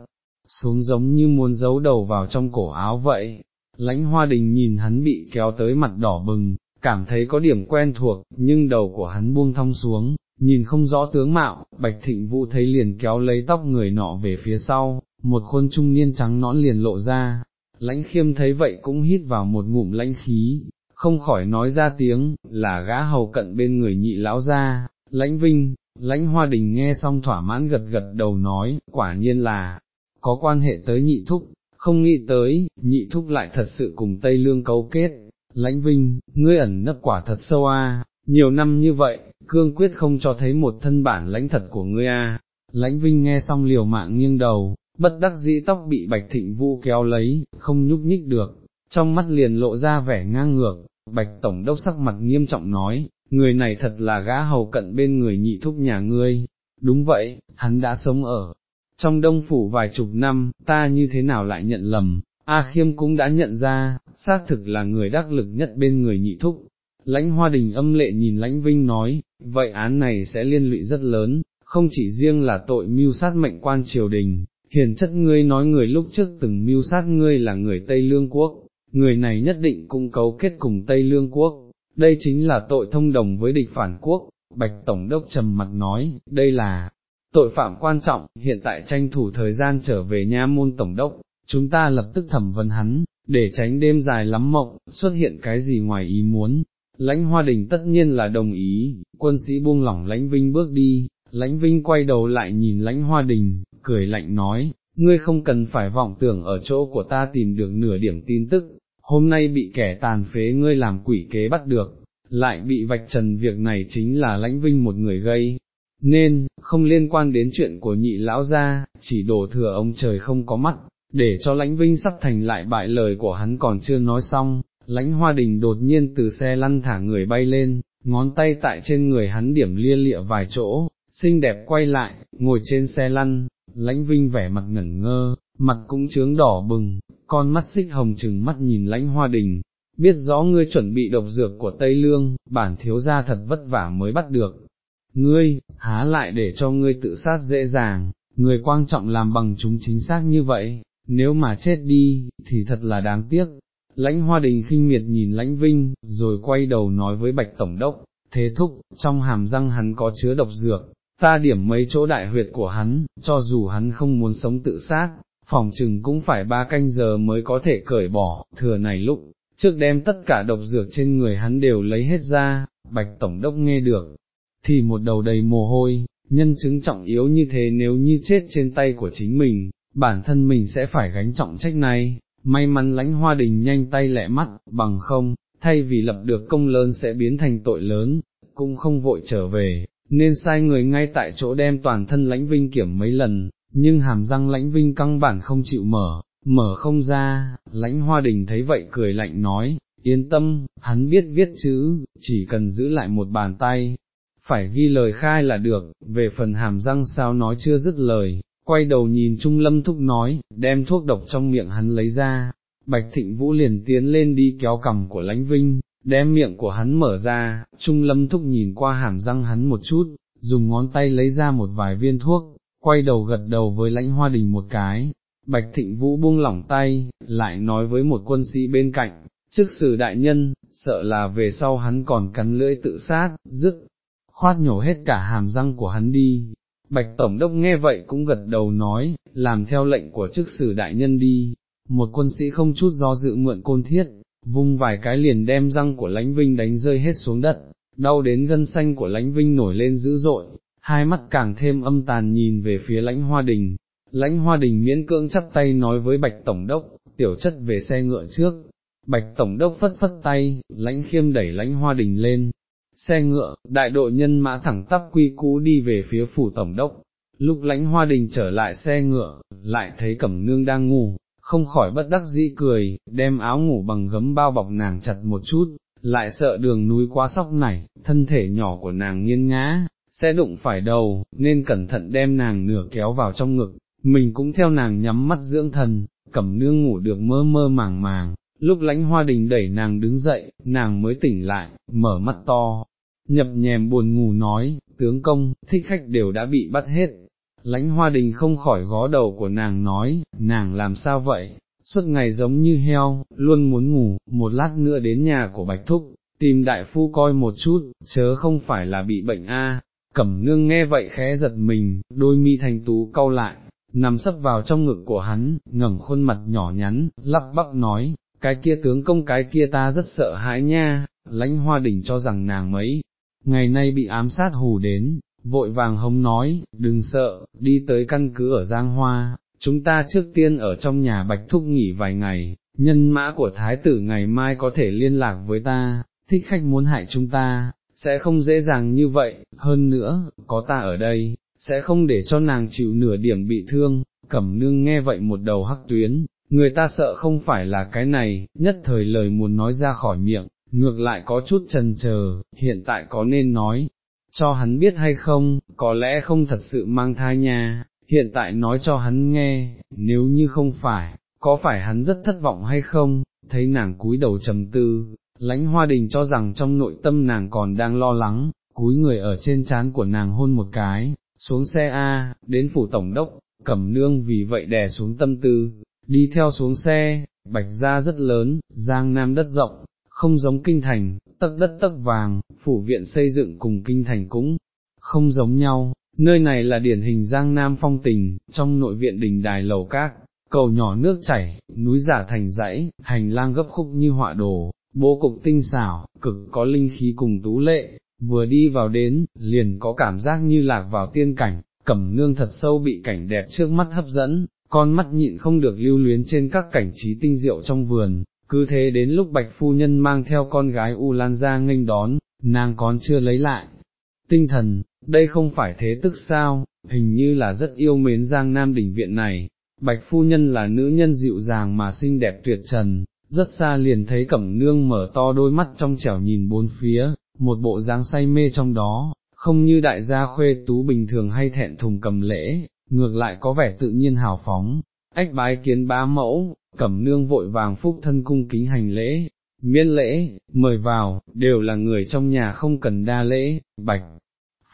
xuống giống như muốn giấu đầu vào trong cổ áo vậy. Lãnh hoa đình nhìn hắn bị kéo tới mặt đỏ bừng, cảm thấy có điểm quen thuộc, nhưng đầu của hắn buông thong xuống, nhìn không rõ tướng mạo, bạch thịnh vũ thấy liền kéo lấy tóc người nọ về phía sau, một khuôn trung niên trắng nõn liền lộ ra, lãnh khiêm thấy vậy cũng hít vào một ngụm lãnh khí, không khỏi nói ra tiếng, là gã hầu cận bên người nhị lão ra, lãnh vinh, lãnh hoa đình nghe xong thỏa mãn gật gật đầu nói, quả nhiên là, có quan hệ tới nhị thúc, không nghĩ tới, nhị thúc lại thật sự cùng Tây Lương cấu kết, lãnh vinh, ngươi ẩn nấp quả thật sâu a. nhiều năm như vậy, cương quyết không cho thấy một thân bản lãnh thật của ngươi a. lãnh vinh nghe xong liều mạng nghiêng đầu, bất đắc dĩ tóc bị bạch thịnh vu kéo lấy, không nhúc nhích được, trong mắt liền lộ ra vẻ ngang ngược, bạch tổng đốc sắc mặt nghiêm trọng nói, người này thật là gã hầu cận bên người nhị thúc nhà ngươi, đúng vậy, hắn đã sống ở trong đông phủ vài chục năm, ta như thế nào lại nhận lầm, A Khiêm cũng đã nhận ra, xác thực là người đắc lực nhất bên người nhị thúc. Lãnh hoa đình âm lệ nhìn lãnh vinh nói, vậy án này sẽ liên lụy rất lớn, không chỉ riêng là tội mưu sát mệnh quan triều đình, hiền chất ngươi nói người lúc trước từng mưu sát ngươi là người Tây Lương Quốc, người này nhất định cũng cấu kết cùng Tây Lương Quốc, đây chính là tội thông đồng với địch phản quốc, Bạch Tổng đốc trầm mặt nói, đây là tội phạm quan trọng, hiện tại tranh thủ thời gian trở về nha môn Tổng đốc, chúng ta lập tức thẩm vấn hắn, để tránh đêm dài lắm mộng, xuất hiện cái gì ngoài ý muốn. Lãnh Hoa Đình tất nhiên là đồng ý, quân sĩ buông lỏng lãnh Vinh bước đi, lãnh Vinh quay đầu lại nhìn lãnh Hoa Đình, cười lạnh nói, ngươi không cần phải vọng tưởng ở chỗ của ta tìm được nửa điểm tin tức, hôm nay bị kẻ tàn phế ngươi làm quỷ kế bắt được, lại bị vạch trần việc này chính là lãnh vinh một người gây, nên, không liên quan đến chuyện của nhị lão gia, chỉ đổ thừa ông trời không có mắt, để cho lãnh vinh sắp thành lại bại lời của hắn còn chưa nói xong, lãnh hoa đình đột nhiên từ xe lăn thả người bay lên, ngón tay tại trên người hắn điểm lia lịa vài chỗ, xinh đẹp quay lại, ngồi trên xe lăn, lãnh vinh vẻ mặt ngẩn ngơ, mặt cũng trướng đỏ bừng, con mắt xích hồng chừng mắt nhìn lãnh hoa đình, biết rõ ngươi chuẩn bị độc dược của Tây Lương, bản thiếu gia thật vất vả mới bắt được. Ngươi, há lại để cho ngươi tự sát dễ dàng, người quan trọng làm bằng chúng chính xác như vậy, nếu mà chết đi, thì thật là đáng tiếc. Lãnh hoa đình khinh miệt nhìn lãnh vinh, rồi quay đầu nói với bạch tổng đốc, thế thúc, trong hàm răng hắn có chứa độc dược, ta điểm mấy chỗ đại huyệt của hắn, cho dù hắn không muốn sống tự sát, phòng chừng cũng phải ba canh giờ mới có thể cởi bỏ, thừa này lúc, trước đem tất cả độc dược trên người hắn đều lấy hết ra, bạch tổng đốc nghe được, thì một đầu đầy mồ hôi, nhân chứng trọng yếu như thế nếu như chết trên tay của chính mình, bản thân mình sẽ phải gánh trọng trách này, may mắn lãnh hoa đình nhanh tay lẹ mắt, bằng không, thay vì lập được công lớn sẽ biến thành tội lớn, cũng không vội trở về, nên sai người ngay tại chỗ đem toàn thân lãnh vinh kiểm mấy lần, nhưng hàm răng lãnh vinh căng bản không chịu mở, mở không ra, lãnh hoa đình thấy vậy cười lạnh nói, yên tâm, hắn biết viết chữ, chỉ cần giữ lại một bàn tay, phải ghi lời khai là được, về phần hàm răng sao nói chưa dứt lời, quay đầu nhìn Trung Lâm Thúc nói, đem thuốc độc trong miệng hắn lấy ra, Bạch Thịnh Vũ liền tiến lên đi kéo cầm của lãnh vinh, đem miệng của hắn mở ra, Trung Lâm Thúc nhìn qua hàm răng hắn một chút, dùng ngón tay lấy ra một vài viên thuốc, quay đầu gật đầu với lãnh hoa đình một cái, Bạch Thịnh Vũ buông lỏng tay, lại nói với một quân sĩ bên cạnh, trước sử đại nhân, sợ là về sau hắn còn cắn lưỡi tự sát, dứt, khoát nhổ hết cả hàm răng của hắn đi. Bạch Tổng đốc nghe vậy cũng gật đầu nói, làm theo lệnh của chức sử đại nhân đi, một quân sĩ không chút do dự mượn côn thiết, vung vài cái liền đem răng của lãnh vinh đánh rơi hết xuống đất, đau đến gân xanh của lãnh vinh nổi lên dữ dội, hai mắt càng thêm âm tàn nhìn về phía lãnh hoa đình, lãnh hoa đình miễn cưỡng chắp tay nói với bạch tổng đốc, tiểu chất về xe ngựa trước, bạch tổng đốc phất phất tay, lãnh khiêm đẩy lãnh hoa đình lên, xe ngựa, đại đội nhân mã thẳng tắp quy cũ đi về phía phủ tổng đốc, lúc lãnh hoa đình trở lại xe ngựa, lại thấy cẩm nương đang ngủ, không khỏi bất đắc dĩ cười, đem áo ngủ bằng gấm bao bọc nàng chặt một chút, lại sợ đường núi quá sóc này, thân thể nhỏ của nàng nghiêng ngã, sẽ đụng phải đầu, nên cẩn thận đem nàng nửa kéo vào trong ngực, mình cũng theo nàng nhắm mắt dưỡng thần, cẩm nương ngủ được mơ mơ màng màng, lúc lãnh hoa đình đẩy nàng đứng dậy, nàng mới tỉnh lại, mở mắt to, nhập nhèm buồn ngủ nói, tướng công, thích khách đều đã bị bắt hết. Lãnh hoa đình không khỏi gó đầu của nàng nói, nàng làm sao vậy, suốt ngày giống như heo, luôn muốn ngủ, một lát nữa đến nhà của Bạch Thúc, tìm đại phu coi một chút, chớ không phải là bị bệnh a. Cẩm nương nghe vậy khẽ giật mình, đôi mi thành tú cau lại, nằm sấp vào trong ngực của hắn, ngẩng khuôn mặt nhỏ nhắn, lắp bắp nói, cái kia tướng công cái kia ta rất sợ hãi nha, lãnh hoa đỉnh cho rằng nàng mấy, ngày nay bị ám sát hù đến, vội vàng hống nói, đừng sợ, đi tới căn cứ ở Giang Hoa, chúng ta trước tiên ở trong nhà bạch thúc nghỉ vài ngày, nhân mã của thái tử ngày mai có thể liên lạc với ta, thích khách muốn hại chúng ta, sẽ không dễ dàng như vậy, hơn nữa, có ta ở đây, sẽ không để cho nàng chịu nửa điểm bị thương, cẩm nương nghe vậy một đầu hắc tuyến, người ta sợ không phải là cái này, nhất thời lời muốn nói ra khỏi miệng, ngược lại có chút trần chờ, hiện tại có nên nói, cho hắn biết hay không, có lẽ không thật sự mang thai nha, hiện tại nói cho hắn nghe, nếu như không phải, có phải hắn rất thất vọng hay không, thấy nàng cúi đầu trầm tư, lãnh hoa đình cho rằng trong nội tâm nàng còn đang lo lắng, cúi người ở trên trán của nàng hôn một cái, xuống xe A, đến phủ tổng đốc, cẩm nương vì vậy đè xuống tâm tư, đi theo xuống xe, bạch ra rất lớn, giang nam đất rộng, không giống kinh thành, tấc đất tấc vàng, phủ viện xây dựng cùng kinh thành cũng không giống nhau, nơi này là điển hình giang nam phong tình, trong nội viện đình đài lầu các, cầu nhỏ nước chảy, núi giả thành dãy, hành lang gấp khúc như họa đồ, bố cục tinh xảo, cực có linh khí cùng tú lệ, vừa đi vào đến, liền có cảm giác như lạc vào tiên cảnh, cẩm nương thật sâu bị cảnh đẹp trước mắt hấp dẫn, con mắt nhịn không được lưu luyến trên các cảnh trí tinh diệu trong vườn, cứ thế đến lúc bạch phu nhân mang theo con gái U Lan ra nghênh đón, nàng còn chưa lấy lại. Tinh thần, đây không phải thế tức sao, hình như là rất yêu mến Giang Nam đỉnh viện này, bạch phu nhân là nữ nhân dịu dàng mà xinh đẹp tuyệt trần, rất xa liền thấy cẩm nương mở to đôi mắt trong trẻo nhìn bốn phía, một bộ dáng say mê trong đó, không như đại gia khuê tú bình thường hay thẹn thùng cầm lễ, ngược lại có vẻ tự nhiên hào phóng, ách bái kiến bá mẫu, cẩm nương vội vàng phúc thân cung kính hành lễ, miễn lễ, mời vào, đều là người trong nhà không cần đa lễ, bạch.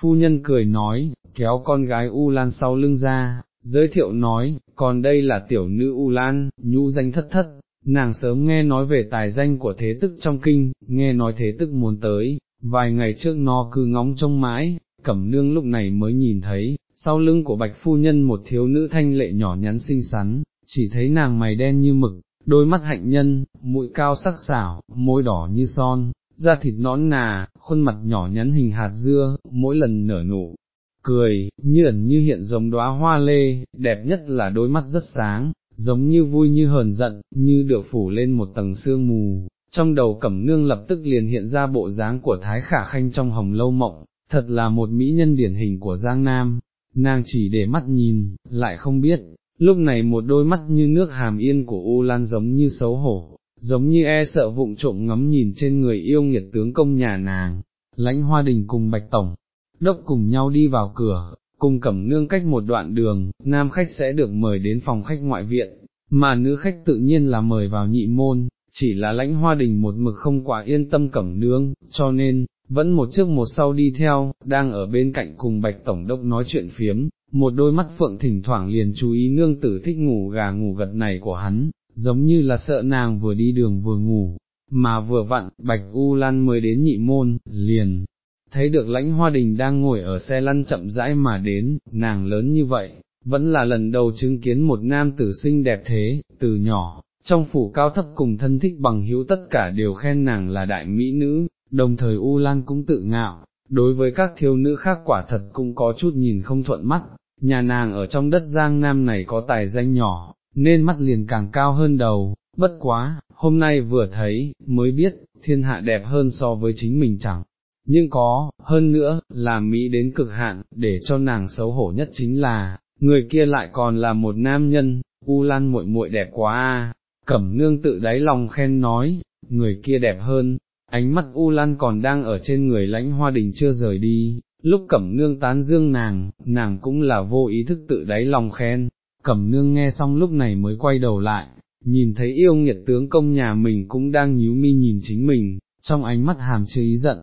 Phu nhân cười nói, kéo con gái U Lan sau lưng ra, giới thiệu nói, còn đây là tiểu nữ U Lan, nhũ danh thất thất, nàng sớm nghe nói về tài danh của thế tức trong kinh, nghe nói thế tức muốn tới, vài ngày trước nó cứ ngóng trông mãi, cẩm nương lúc này mới nhìn thấy, sau lưng của bạch phu nhân một thiếu nữ thanh lệ nhỏ nhắn xinh xắn, chỉ thấy nàng mày đen như mực, đôi mắt hạnh nhân, mũi cao sắc sảo, môi đỏ như son, da thịt nõn nà, khuôn mặt nhỏ nhắn hình hạt dưa, mỗi lần nở nụ, cười, như ẩn như hiện giống đóa hoa lê, đẹp nhất là đôi mắt rất sáng, giống như vui như hờn giận, như được phủ lên một tầng sương mù. Trong đầu cẩm nương lập tức liền hiện ra bộ dáng của Thái Khả Khanh trong hồng lâu mộng, thật là một mỹ nhân điển hình của Giang Nam, nàng chỉ để mắt nhìn, lại không biết, lúc này một đôi mắt như nước hàm yên của U Lan giống như xấu hổ, giống như e sợ vụng trộm ngắm nhìn trên người yêu nghiệt tướng công nhà nàng, lãnh hoa đình cùng bạch tổng, đốc cùng nhau đi vào cửa, cùng cẩm nương cách một đoạn đường, nam khách sẽ được mời đến phòng khách ngoại viện, mà nữ khách tự nhiên là mời vào nhị môn, chỉ là lãnh hoa đình một mực không quá yên tâm cẩm nương, cho nên, vẫn một trước một sau đi theo, đang ở bên cạnh cùng bạch tổng đốc nói chuyện phiếm, một đôi mắt phượng thỉnh thoảng liền chú ý nương tử thích ngủ gà ngủ gật này của hắn, giống như là sợ nàng vừa đi đường vừa ngủ, mà vừa vặn, bạch u lan mới đến nhị môn, liền, thấy được lãnh hoa đình đang ngồi ở xe lăn chậm rãi mà đến, nàng lớn như vậy, vẫn là lần đầu chứng kiến một nam tử xinh đẹp thế, từ nhỏ, trong phủ cao thấp cùng thân thích bằng hữu tất cả đều khen nàng là đại mỹ nữ, đồng thời U Lan cũng tự ngạo, đối với các thiếu nữ khác quả thật cũng có chút nhìn không thuận mắt, nhà nàng ở trong đất giang nam này có tài danh nhỏ, nên mắt liền càng cao hơn đầu, bất quá, hôm nay vừa thấy, mới biết, thiên hạ đẹp hơn so với chính mình chẳng. Nhưng có, hơn nữa, là Mỹ đến cực hạn, để cho nàng xấu hổ nhất chính là, người kia lại còn là một nam nhân, U Lan muội muội đẹp quá a. Cẩm nương tự đáy lòng khen nói, người kia đẹp hơn, ánh mắt U Lan còn đang ở trên người lãnh hoa đình chưa rời đi, lúc cẩm nương tán dương nàng, nàng cũng là vô ý thức tự đáy lòng khen, cẩm nương nghe xong lúc này mới quay đầu lại, nhìn thấy yêu nghiệt tướng công nhà mình cũng đang nhíu mi nhìn chính mình, trong ánh mắt hàm chứa ý giận.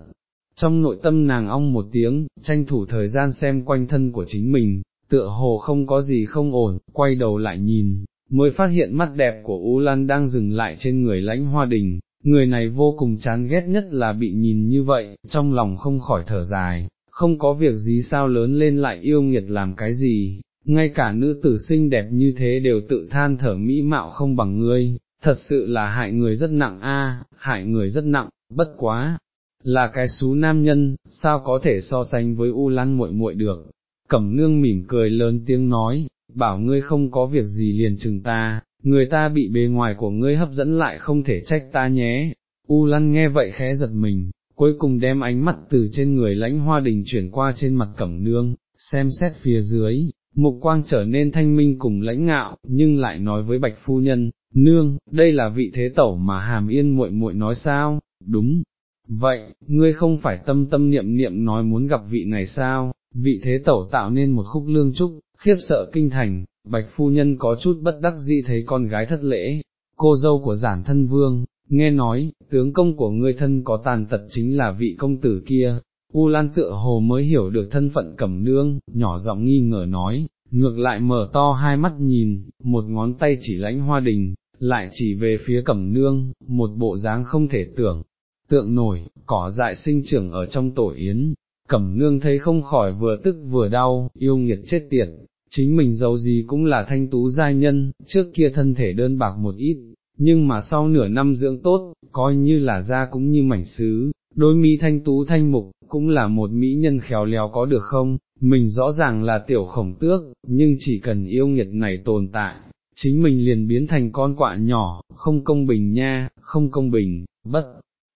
Trong nội tâm nàng ong một tiếng, tranh thủ thời gian xem quanh thân của chính mình, tựa hồ không có gì không ổn, quay đầu lại nhìn, mới phát hiện mắt đẹp của U Lan đang dừng lại trên người lãnh hoa đình, người này vô cùng chán ghét nhất là bị nhìn như vậy, trong lòng không khỏi thở dài, không có việc gì sao lớn lên lại yêu nghiệt làm cái gì, ngay cả nữ tử xinh đẹp như thế đều tự than thở mỹ mạo không bằng ngươi, thật sự là hại người rất nặng a, hại người rất nặng, bất quá, là cái xú nam nhân, sao có thể so sánh với U lăn muội muội được. Cẩm nương mỉm cười lớn tiếng nói, bảo ngươi không có việc gì liền chừng ta, người ta bị bề ngoài của ngươi hấp dẫn lại không thể trách ta nhé. U Lăn nghe vậy khẽ giật mình, cuối cùng đem ánh mắt từ trên người lãnh hoa đình chuyển qua trên mặt cẩm nương, xem xét phía dưới, mục quang trở nên thanh minh cùng lãnh ngạo, nhưng lại nói với bạch phu nhân, nương, đây là vị thế tẩu mà hàm yên muội muội nói sao, đúng. Vậy, ngươi không phải tâm tâm niệm niệm nói muốn gặp vị này sao, vị thế tẩu tạo nên một khúc lương trúc, khiếp sợ kinh thành, bạch phu nhân có chút bất đắc dĩ thấy con gái thất lễ, cô dâu của giản thân vương, nghe nói, tướng công của ngươi thân có tàn tật chính là vị công tử kia, U Lan tựa hồ mới hiểu được thân phận cẩm nương, nhỏ giọng nghi ngờ nói, ngược lại mở to hai mắt nhìn, một ngón tay chỉ lãnh hoa đình, lại chỉ về phía cẩm nương, một bộ dáng không thể tưởng, tượng nổi, cỏ dại sinh trưởng ở trong tổ yến, cẩm nương thấy không khỏi vừa tức vừa đau, yêu nghiệt chết tiệt, chính mình giàu gì cũng là thanh tú giai nhân, trước kia thân thể đơn bạc một ít, nhưng mà sau nửa năm dưỡng tốt, coi như là da cũng như mảnh sứ, đôi mi thanh tú thanh mục, cũng là một mỹ nhân khéo léo có được không, mình rõ ràng là tiểu khổng tước, nhưng chỉ cần yêu nghiệt này tồn tại, chính mình liền biến thành con quạ nhỏ, không công bình nha, không công bình, bất,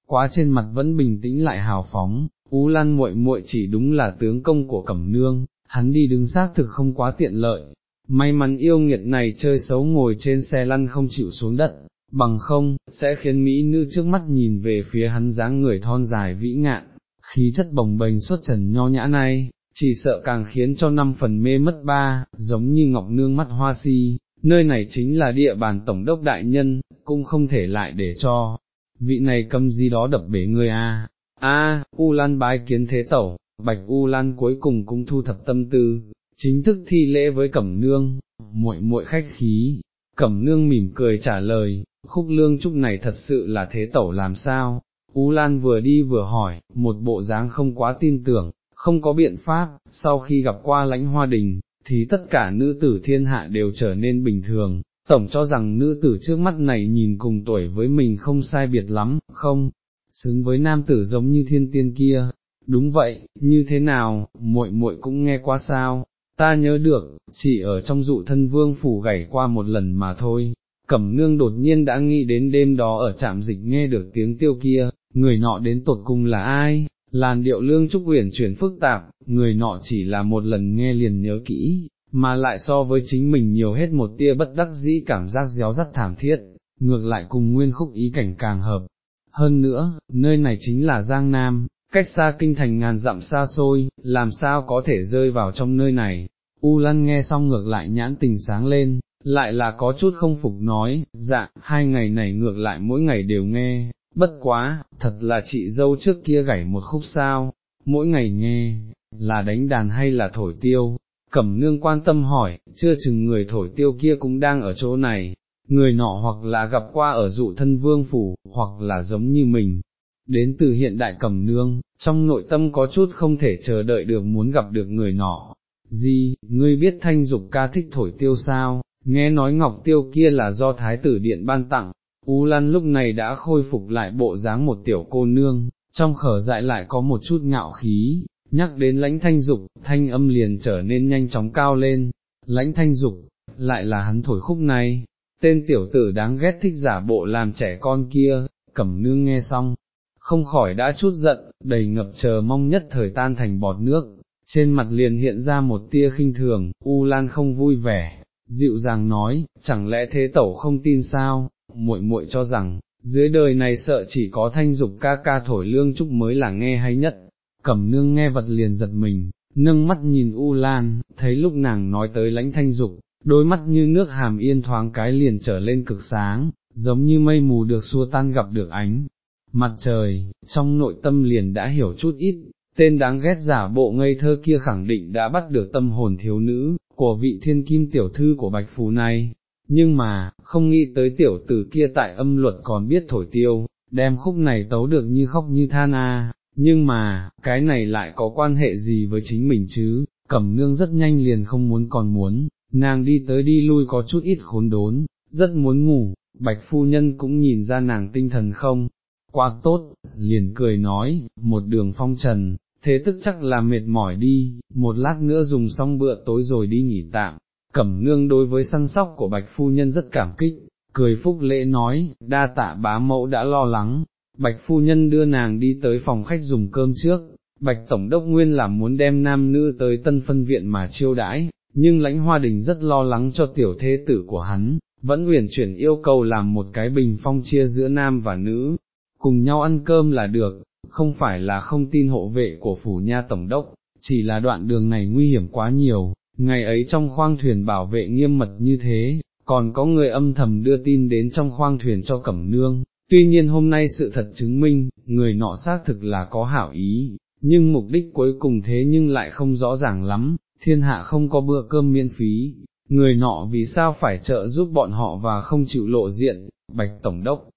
quá trên mặt vẫn bình tĩnh lại hào phóng, Ú Lan muội muội chỉ đúng là tướng công của Cẩm Nương, hắn đi đứng xác thực không quá tiện lợi, may mắn yêu nghiệt này chơi xấu ngồi trên xe lăn không chịu xuống đất, bằng không, sẽ khiến Mỹ nữ trước mắt nhìn về phía hắn dáng người thon dài vĩ ngạn, khí chất bồng bềnh xuất trần nho nhã này, chỉ sợ càng khiến cho năm phần mê mất ba, giống như ngọc nương mắt hoa si, nơi này chính là địa bàn tổng đốc đại nhân, cũng không thể lại để cho, vị này cầm gì đó đập bể người a. A, U Lan bái kiến thế tẩu, Bạch U Lan cuối cùng cũng thu thập tâm tư, chính thức thi lễ với Cẩm Nương, muội muội khách khí, Cẩm Nương mỉm cười trả lời, khúc lương trúc này thật sự là thế tẩu làm sao, U Lan vừa đi vừa hỏi, một bộ dáng không quá tin tưởng, không có biện pháp, sau khi gặp qua lãnh hoa đình, thì tất cả nữ tử thiên hạ đều trở nên bình thường, tổng cho rằng nữ tử trước mắt này nhìn cùng tuổi với mình không sai biệt lắm, không, xứng với nam tử giống như thiên tiên kia, đúng vậy, như thế nào, muội muội cũng nghe qua sao, ta nhớ được, chỉ ở trong dụ thân vương phủ gảy qua một lần mà thôi. Cẩm nương đột nhiên đã nghĩ đến đêm đó ở trạm dịch nghe được tiếng tiêu kia, người nọ đến tột cùng là ai, làn điệu lương trúc huyền chuyển phức tạp, người nọ chỉ là một lần nghe liền nhớ kỹ, mà lại so với chính mình nhiều hết một tia bất đắc dĩ cảm giác réo rắt thảm thiết, ngược lại cùng nguyên khúc ý cảnh càng hợp. Hơn nữa, nơi này chính là Giang Nam, cách xa kinh thành ngàn dặm xa xôi, làm sao có thể rơi vào trong nơi này. U lăng nghe xong ngược lại nhãn tình sáng lên, lại là có chút không phục nói, dạ, hai ngày này ngược lại mỗi ngày đều nghe, bất quá, thật là chị dâu trước kia gảy một khúc sao, mỗi ngày nghe, là đánh đàn hay là thổi tiêu, cẩm nương quan tâm hỏi, chưa chừng người thổi tiêu kia cũng đang ở chỗ này, người nọ hoặc là gặp qua ở dụ thân vương phủ, hoặc là giống như mình, đến từ hiện đại cẩm nương, trong nội tâm có chút không thể chờ đợi được muốn gặp được người nọ. Gì, ngươi biết thanh dục ca thích thổi tiêu sao, nghe nói ngọc tiêu kia là do thái tử điện ban tặng, U Lan lúc này đã khôi phục lại bộ dáng một tiểu cô nương, trong khở dại lại có một chút ngạo khí, nhắc đến lãnh thanh dục, thanh âm liền trở nên nhanh chóng cao lên, lãnh thanh dục, lại là hắn thổi khúc này, tên tiểu tử đáng ghét thích giả bộ làm trẻ con kia, cẩm nương nghe xong, không khỏi đã chút giận, đầy ngập chờ mong nhất thời tan thành bọt nước, trên mặt liền hiện ra một tia khinh thường, U Lan không vui vẻ, dịu dàng nói, chẳng lẽ thế tẩu không tin sao, muội muội cho rằng, dưới đời này sợ chỉ có thanh dục ca ca thổi lương trúc mới là nghe hay nhất, cẩm nương nghe vật liền giật mình, nâng mắt nhìn U Lan, thấy lúc nàng nói tới lãnh thanh dục, đôi mắt như nước hàm yên thoáng cái liền trở lên cực sáng, giống như mây mù được xua tan gặp được ánh. Mặt trời, trong nội tâm liền đã hiểu chút ít, tên đáng ghét giả bộ ngây thơ kia khẳng định đã bắt được tâm hồn thiếu nữ, của vị thiên kim tiểu thư của Bạch phù này, nhưng mà, không nghĩ tới tiểu tử kia tại âm luật còn biết thổi tiêu, đem khúc này tấu được như khóc như than a. nhưng mà, cái này lại có quan hệ gì với chính mình chứ, cẩm nương rất nhanh liền không muốn còn muốn, nàng đi tới đi lui có chút ít khốn đốn, rất muốn ngủ, bạch phu nhân cũng nhìn ra nàng tinh thần không, quá tốt, liền cười nói, một đường phong trần, thế tức chắc là mệt mỏi đi, một lát nữa dùng xong bữa tối rồi đi nghỉ tạm, cẩm nương đối với săn sóc của bạch phu nhân rất cảm kích, cười phúc lễ nói, đa tạ bá mẫu đã lo lắng, bạch phu nhân đưa nàng đi tới phòng khách dùng cơm trước, bạch tổng đốc nguyên là muốn đem nam nữ tới tân phân viện mà chiêu đãi, nhưng lãnh hoa đình rất lo lắng cho tiểu thế tử của hắn, vẫn uyển chuyển yêu cầu làm một cái bình phong chia giữa nam và nữ, cùng nhau ăn cơm là được, không phải là không tin hộ vệ của phủ nha tổng đốc, chỉ là đoạn đường này nguy hiểm quá nhiều, ngày ấy trong khoang thuyền bảo vệ nghiêm mật như thế, còn có người âm thầm đưa tin đến trong khoang thuyền cho cẩm nương, tuy nhiên hôm nay sự thật chứng minh, người nọ xác thực là có hảo ý, nhưng mục đích cuối cùng thế nhưng lại không rõ ràng lắm, thiên hạ không có bữa cơm miễn phí, người nọ vì sao phải trợ giúp bọn họ và không chịu lộ diện, bạch tổng đốc,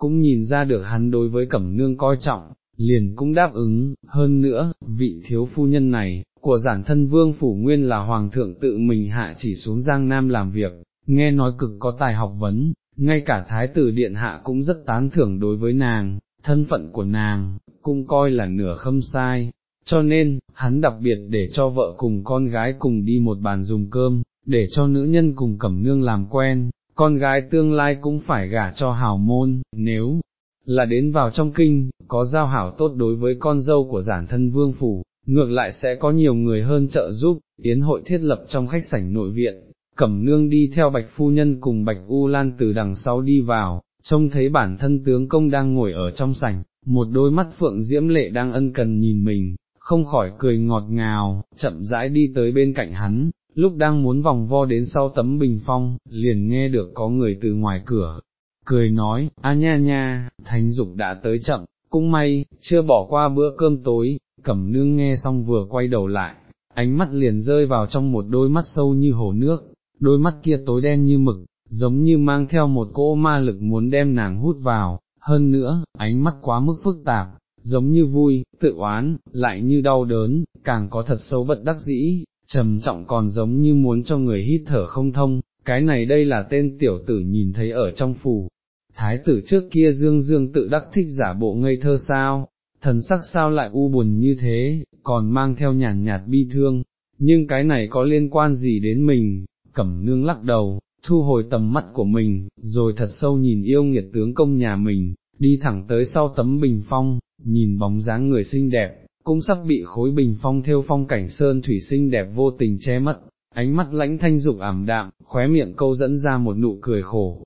cũng nhìn ra được hắn đối với cẩm nương coi trọng, liền cũng đáp ứng, hơn nữa, vị thiếu phu nhân này, của giản thân vương phủ nguyên là hoàng thượng tự mình hạ chỉ xuống Giang Nam làm việc, nghe nói cực có tài học vấn, ngay cả thái tử điện hạ cũng rất tán thưởng đối với nàng, thân phận của nàng, cũng coi là nửa khâm sai, cho nên, hắn đặc biệt để cho vợ cùng con gái cùng đi một bàn dùng cơm, để cho nữ nhân cùng cẩm nương làm quen, con gái tương lai cũng phải gả cho hào môn, nếu là đến vào trong kinh, có giao hảo tốt đối với con dâu của giản thân vương phủ, ngược lại sẽ có nhiều người hơn trợ giúp, yến hội thiết lập trong khách sảnh nội viện, cẩm nương đi theo bạch phu nhân cùng bạch u lan từ đằng sau đi vào, trông thấy bản thân tướng công đang ngồi ở trong sảnh, một đôi mắt phượng diễm lệ đang ân cần nhìn mình, không khỏi cười ngọt ngào, chậm rãi đi tới bên cạnh hắn, lúc đang muốn vòng vo đến sau tấm bình phong, liền nghe được có người từ ngoài cửa, cười nói, a nha nha, thánh dục đã tới chậm, cũng may, chưa bỏ qua bữa cơm tối, cẩm nương nghe xong vừa quay đầu lại, ánh mắt liền rơi vào trong một đôi mắt sâu như hồ nước, đôi mắt kia tối đen như mực, giống như mang theo một cỗ ma lực muốn đem nàng hút vào, hơn nữa, ánh mắt quá mức phức tạp, giống như vui, tự oán, lại như đau đớn, càng có thật sâu bất đắc dĩ, trầm trọng còn giống như muốn cho người hít thở không thông, cái này đây là tên tiểu tử nhìn thấy ở trong phủ. Thái tử trước kia dương dương tự đắc thích giả bộ ngây thơ sao, thần sắc sao lại u buồn như thế, còn mang theo nhàn nhạt bi thương, nhưng cái này có liên quan gì đến mình, cẩm nương lắc đầu, thu hồi tầm mắt của mình, rồi thật sâu nhìn yêu nghiệt tướng công nhà mình, đi thẳng tới sau tấm bình phong, nhìn bóng dáng người xinh đẹp, cũng sắp bị khối bình phong theo phong cảnh sơn thủy sinh đẹp vô tình che mất, ánh mắt lãnh thanh dục ảm đạm, khóe miệng câu dẫn ra một nụ cười khổ.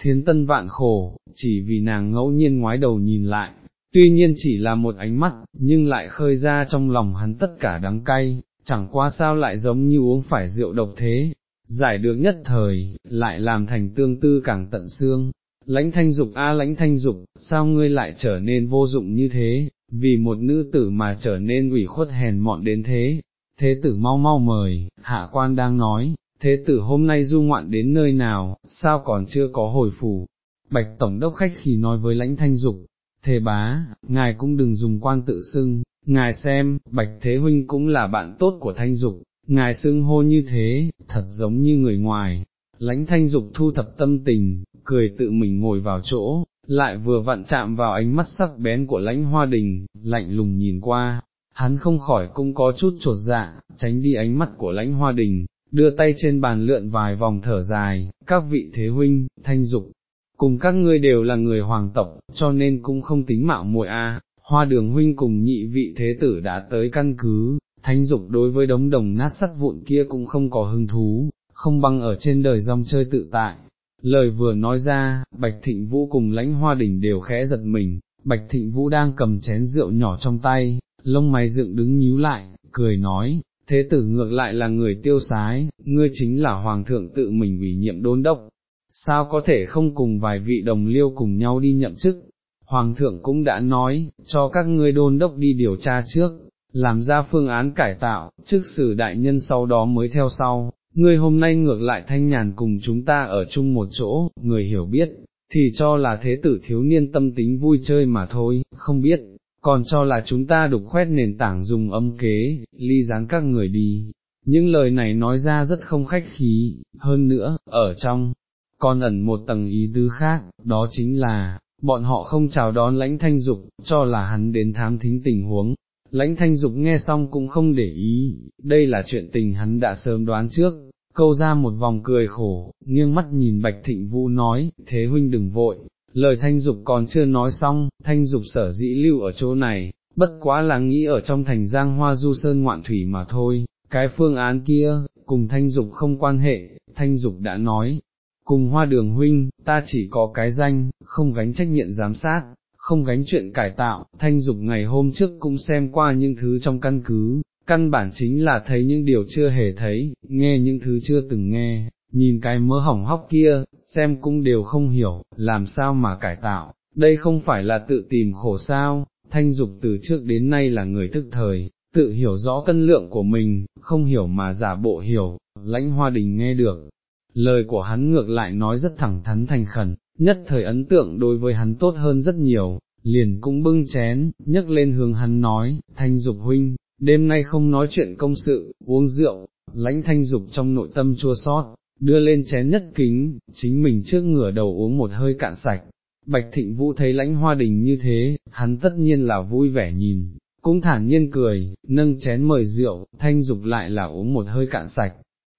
Thiên tân vạn khổ, chỉ vì nàng ngẫu nhiên ngoái đầu nhìn lại, tuy nhiên chỉ là một ánh mắt, nhưng lại khơi ra trong lòng hắn tất cả đắng cay, chẳng qua sao lại giống như uống phải rượu độc thế, giải được nhất thời, lại làm thành tương tư càng tận xương. Lãnh thanh dục a lãnh thanh dục, sao ngươi lại trở nên vô dụng như thế, vì một nữ tử mà trở nên ủy khuất hèn mọn đến thế, thế tử mau mau mời, hạ quan đang nói, thế tử hôm nay du ngoạn đến nơi nào, sao còn chưa có hồi phủ, bạch tổng đốc khách khi nói với lãnh thanh dục, thế bá, ngài cũng đừng dùng quan tự xưng, ngài xem, bạch thế huynh cũng là bạn tốt của thanh dục, ngài xưng hô như thế, thật giống như người ngoài, lãnh thanh dục thu thập tâm tình, cười tự mình ngồi vào chỗ, lại vừa vặn chạm vào ánh mắt sắc bén của lãnh hoa đình, lạnh lùng nhìn qua, hắn không khỏi cũng có chút trột dạ, tránh đi ánh mắt của lãnh hoa đình, đưa tay trên bàn lượn vài vòng thở dài, các vị thế huynh, thanh dục, cùng các ngươi đều là người hoàng tộc, cho nên cũng không tính mạo muội a. hoa đường huynh cùng nhị vị thế tử đã tới căn cứ, thanh dục đối với đống đồng nát sắt vụn kia cũng không có hứng thú, không băng ở trên đời rong chơi tự tại. Lời vừa nói ra, Bạch Thịnh Vũ cùng lãnh hoa đỉnh đều khẽ giật mình, Bạch Thịnh Vũ đang cầm chén rượu nhỏ trong tay, lông mày dựng đứng nhíu lại, cười nói, thế tử ngược lại là người tiêu sái, ngươi chính là hoàng thượng tự mình ủy nhiệm đôn đốc, sao có thể không cùng vài vị đồng liêu cùng nhau đi nhậm chức, hoàng thượng cũng đã nói, cho các ngươi đôn đốc đi điều tra trước, làm ra phương án cải tạo, trước xử đại nhân sau đó mới theo sau, ngươi hôm nay ngược lại thanh nhàn cùng chúng ta ở chung một chỗ, người hiểu biết, thì cho là thế tử thiếu niên tâm tính vui chơi mà thôi, không biết, còn cho là chúng ta đục khoét nền tảng dùng âm kế, ly gián các người đi. Những lời này nói ra rất không khách khí, hơn nữa, ở trong, còn ẩn một tầng ý tứ khác, đó chính là, bọn họ không chào đón lãnh thanh dục, cho là hắn đến thám thính tình huống. Lãnh thanh dục nghe xong cũng không để ý, đây là chuyện tình hắn đã sớm đoán trước, câu ra một vòng cười khổ, nghiêng mắt nhìn Bạch Thịnh Vũ nói, thế huynh đừng vội, lời thanh dục còn chưa nói xong, thanh dục sở dĩ lưu ở chỗ này, bất quá là nghĩ ở trong thành giang hoa du sơn ngoạn thủy mà thôi, cái phương án kia, cùng thanh dục không quan hệ, thanh dục đã nói, cùng hoa đường huynh, ta chỉ có cái danh, không gánh trách nhiệm giám sát, không gánh chuyện cải tạo, thanh dục ngày hôm trước cũng xem qua những thứ trong căn cứ, căn bản chính là thấy những điều chưa hề thấy, nghe những thứ chưa từng nghe, nhìn cái mớ hỏng hóc kia, xem cũng đều không hiểu, làm sao mà cải tạo, đây không phải là tự tìm khổ sao, thanh dục từ trước đến nay là người thức thời, tự hiểu rõ cân lượng của mình, không hiểu mà giả bộ hiểu, lãnh hoa đình nghe được. Lời của hắn ngược lại nói rất thẳng thắn thành khẩn, nhất thời ấn tượng đối với hắn tốt hơn rất nhiều, liền cũng bưng chén, nhấc lên hướng hắn nói, thanh dục huynh, đêm nay không nói chuyện công sự, uống rượu, lãnh thanh dục trong nội tâm chua sót, đưa lên chén nhất kính, chính mình trước ngửa đầu uống một hơi cạn sạch. Bạch Thịnh Vũ thấy lãnh hoa đình như thế, hắn tất nhiên là vui vẻ nhìn, cũng thản nhiên cười, nâng chén mời rượu, thanh dục lại là uống một hơi cạn sạch.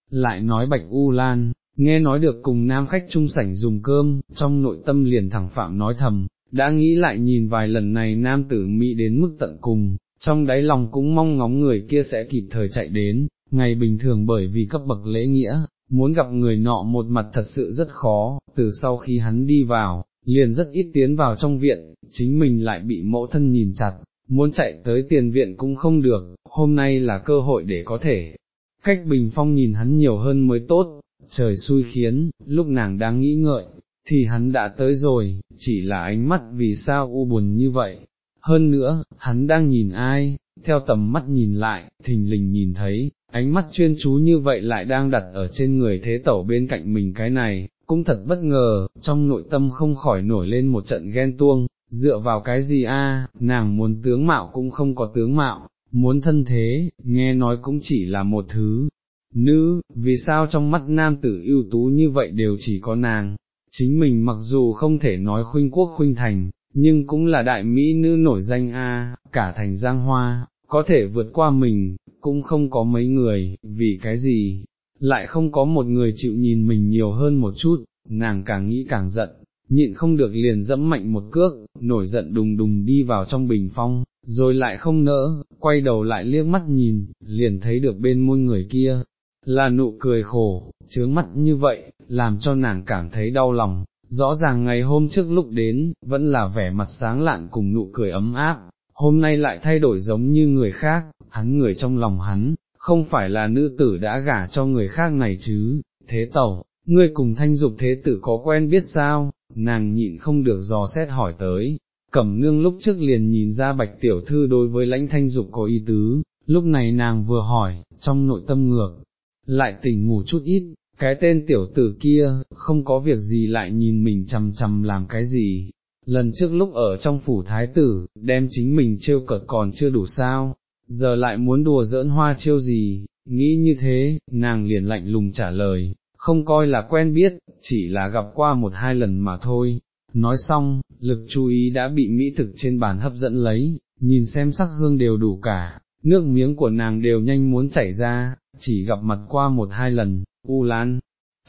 Lại nói Bạch U Lan, nghe nói được cùng nam khách chung sảnh dùng cơm, trong nội tâm liền thẳng phạm nói thầm, đã nghĩ lại nhìn vài lần này nam tử Mỹ đến mức tận cùng, trong đáy lòng cũng mong ngóng người kia sẽ kịp thời chạy đến, ngày bình thường bởi vì cấp bậc lễ nghĩa, muốn gặp người nọ một mặt thật sự rất khó, từ sau khi hắn đi vào, liền rất ít tiến vào trong viện, chính mình lại bị mẫu thân nhìn chặt, muốn chạy tới tiền viện cũng không được, hôm nay là cơ hội để có thể. Cách bình phong nhìn hắn nhiều hơn mới tốt, trời xui khiến, lúc nàng đang nghĩ ngợi, thì hắn đã tới rồi, chỉ là ánh mắt vì sao u buồn như vậy. Hơn nữa, hắn đang nhìn ai, theo tầm mắt nhìn lại, thình lình nhìn thấy, ánh mắt chuyên chú như vậy lại đang đặt ở trên người thế tẩu bên cạnh mình cái này, cũng thật bất ngờ, trong nội tâm không khỏi nổi lên một trận ghen tuông, dựa vào cái gì a? nàng muốn tướng mạo cũng không có tướng mạo, muốn thân thế, nghe nói cũng chỉ là một thứ. Nữ, vì sao trong mắt nam tử ưu tú như vậy đều chỉ có nàng, chính mình mặc dù không thể nói khuynh quốc khuynh thành, nhưng cũng là đại mỹ nữ nổi danh a, cả thành giang hoa, có thể vượt qua mình, cũng không có mấy người, vì cái gì, lại không có một người chịu nhìn mình nhiều hơn một chút, nàng càng nghĩ càng giận, nhịn không được liền dẫm mạnh một cước, nổi giận đùng đùng đi vào trong bình phong, rồi lại không nỡ, quay đầu lại liếc mắt nhìn, liền thấy được bên môi người kia, là nụ cười khổ, chướng mắt như vậy, làm cho nàng cảm thấy đau lòng, rõ ràng ngày hôm trước lúc đến, vẫn là vẻ mặt sáng lạn cùng nụ cười ấm áp, hôm nay lại thay đổi giống như người khác, hắn người trong lòng hắn, không phải là nữ tử đã gả cho người khác này chứ, thế tẩu, ngươi cùng thanh dục thế tử có quen biết sao, nàng nhịn không được dò xét hỏi tới, cẩm nương lúc trước liền nhìn ra bạch tiểu thư đối với lãnh thanh dục có ý tứ, lúc này nàng vừa hỏi, trong nội tâm ngược, lại tỉnh ngủ chút ít, cái tên tiểu tử kia, không có việc gì lại nhìn mình chầm chầm làm cái gì, lần trước lúc ở trong phủ thái tử, đem chính mình trêu cợt còn chưa đủ sao, giờ lại muốn đùa giỡn hoa chiêu gì, nghĩ như thế, nàng liền lạnh lùng trả lời, không coi là quen biết, chỉ là gặp qua một hai lần mà thôi. Nói xong, lực chú ý đã bị mỹ thực trên bàn hấp dẫn lấy, nhìn xem sắc hương đều đủ cả, nước miếng của nàng đều nhanh muốn chảy ra, chỉ gặp mặt qua một hai lần, U Lan,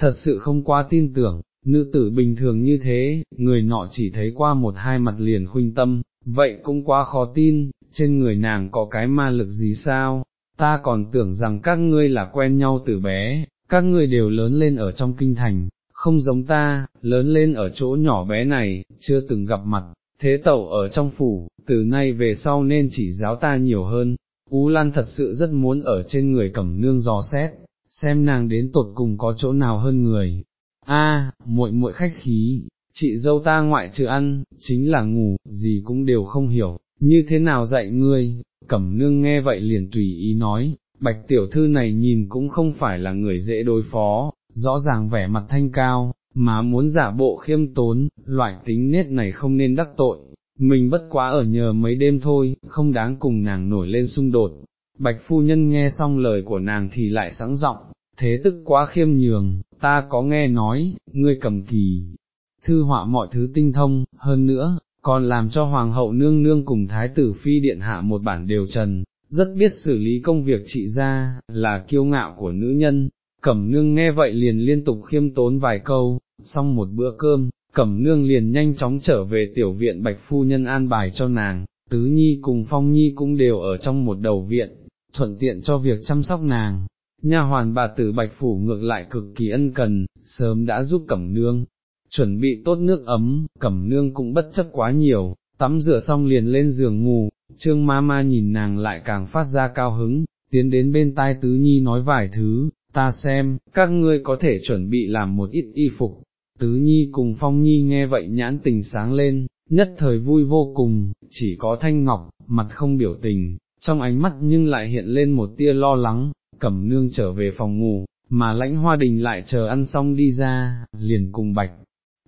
thật sự không quá tin tưởng, nữ tử bình thường như thế, người nọ chỉ thấy qua một hai mặt liền khuynh tâm, vậy cũng quá khó tin, trên người nàng có cái ma lực gì sao, ta còn tưởng rằng các ngươi là quen nhau từ bé, các ngươi đều lớn lên ở trong kinh thành, không giống ta, lớn lên ở chỗ nhỏ bé này, chưa từng gặp mặt, thế tẩu ở trong phủ, từ nay về sau nên chỉ giáo ta nhiều hơn. Ú Lan thật sự rất muốn ở trên người cẩm nương dò xét, xem nàng đến tột cùng có chỗ nào hơn người. A, muội muội khách khí, chị dâu ta ngoại trừ ăn, chính là ngủ, gì cũng đều không hiểu, như thế nào dạy ngươi, cẩm nương nghe vậy liền tùy ý nói, bạch tiểu thư này nhìn cũng không phải là người dễ đối phó, rõ ràng vẻ mặt thanh cao, mà muốn giả bộ khiêm tốn, loại tính nết này không nên đắc tội, mình bất quá ở nhờ mấy đêm thôi, không đáng cùng nàng nổi lên xung đột. Bạch phu nhân nghe xong lời của nàng thì lại sẵn giọng, thế tức quá khiêm nhường, ta có nghe nói, ngươi cầm kỳ, thư họa mọi thứ tinh thông, hơn nữa, còn làm cho hoàng hậu nương nương cùng thái tử phi điện hạ một bản đều trần, rất biết xử lý công việc trị ra, là kiêu ngạo của nữ nhân. Cẩm nương nghe vậy liền liên tục khiêm tốn vài câu, xong một bữa cơm, cẩm nương liền nhanh chóng trở về tiểu viện bạch phu nhân an bài cho nàng, tứ nhi cùng phong nhi cũng đều ở trong một đầu viện, thuận tiện cho việc chăm sóc nàng. Nhà hoàn bà tử bạch phủ ngược lại cực kỳ ân cần, sớm đã giúp cẩm nương, chuẩn bị tốt nước ấm, cẩm nương cũng bất chấp quá nhiều, tắm rửa xong liền lên giường ngủ, trương ma ma nhìn nàng lại càng phát ra cao hứng, tiến đến bên tai tứ nhi nói vài thứ, ta xem, các ngươi có thể chuẩn bị làm một ít y phục. Tứ nhi cùng phong nhi nghe vậy nhãn tình sáng lên, nhất thời vui vô cùng, chỉ có thanh ngọc, mặt không biểu tình, trong ánh mắt nhưng lại hiện lên một tia lo lắng, cẩm nương trở về phòng ngủ, mà lãnh hoa đình lại chờ ăn xong đi ra, liền cùng bạch.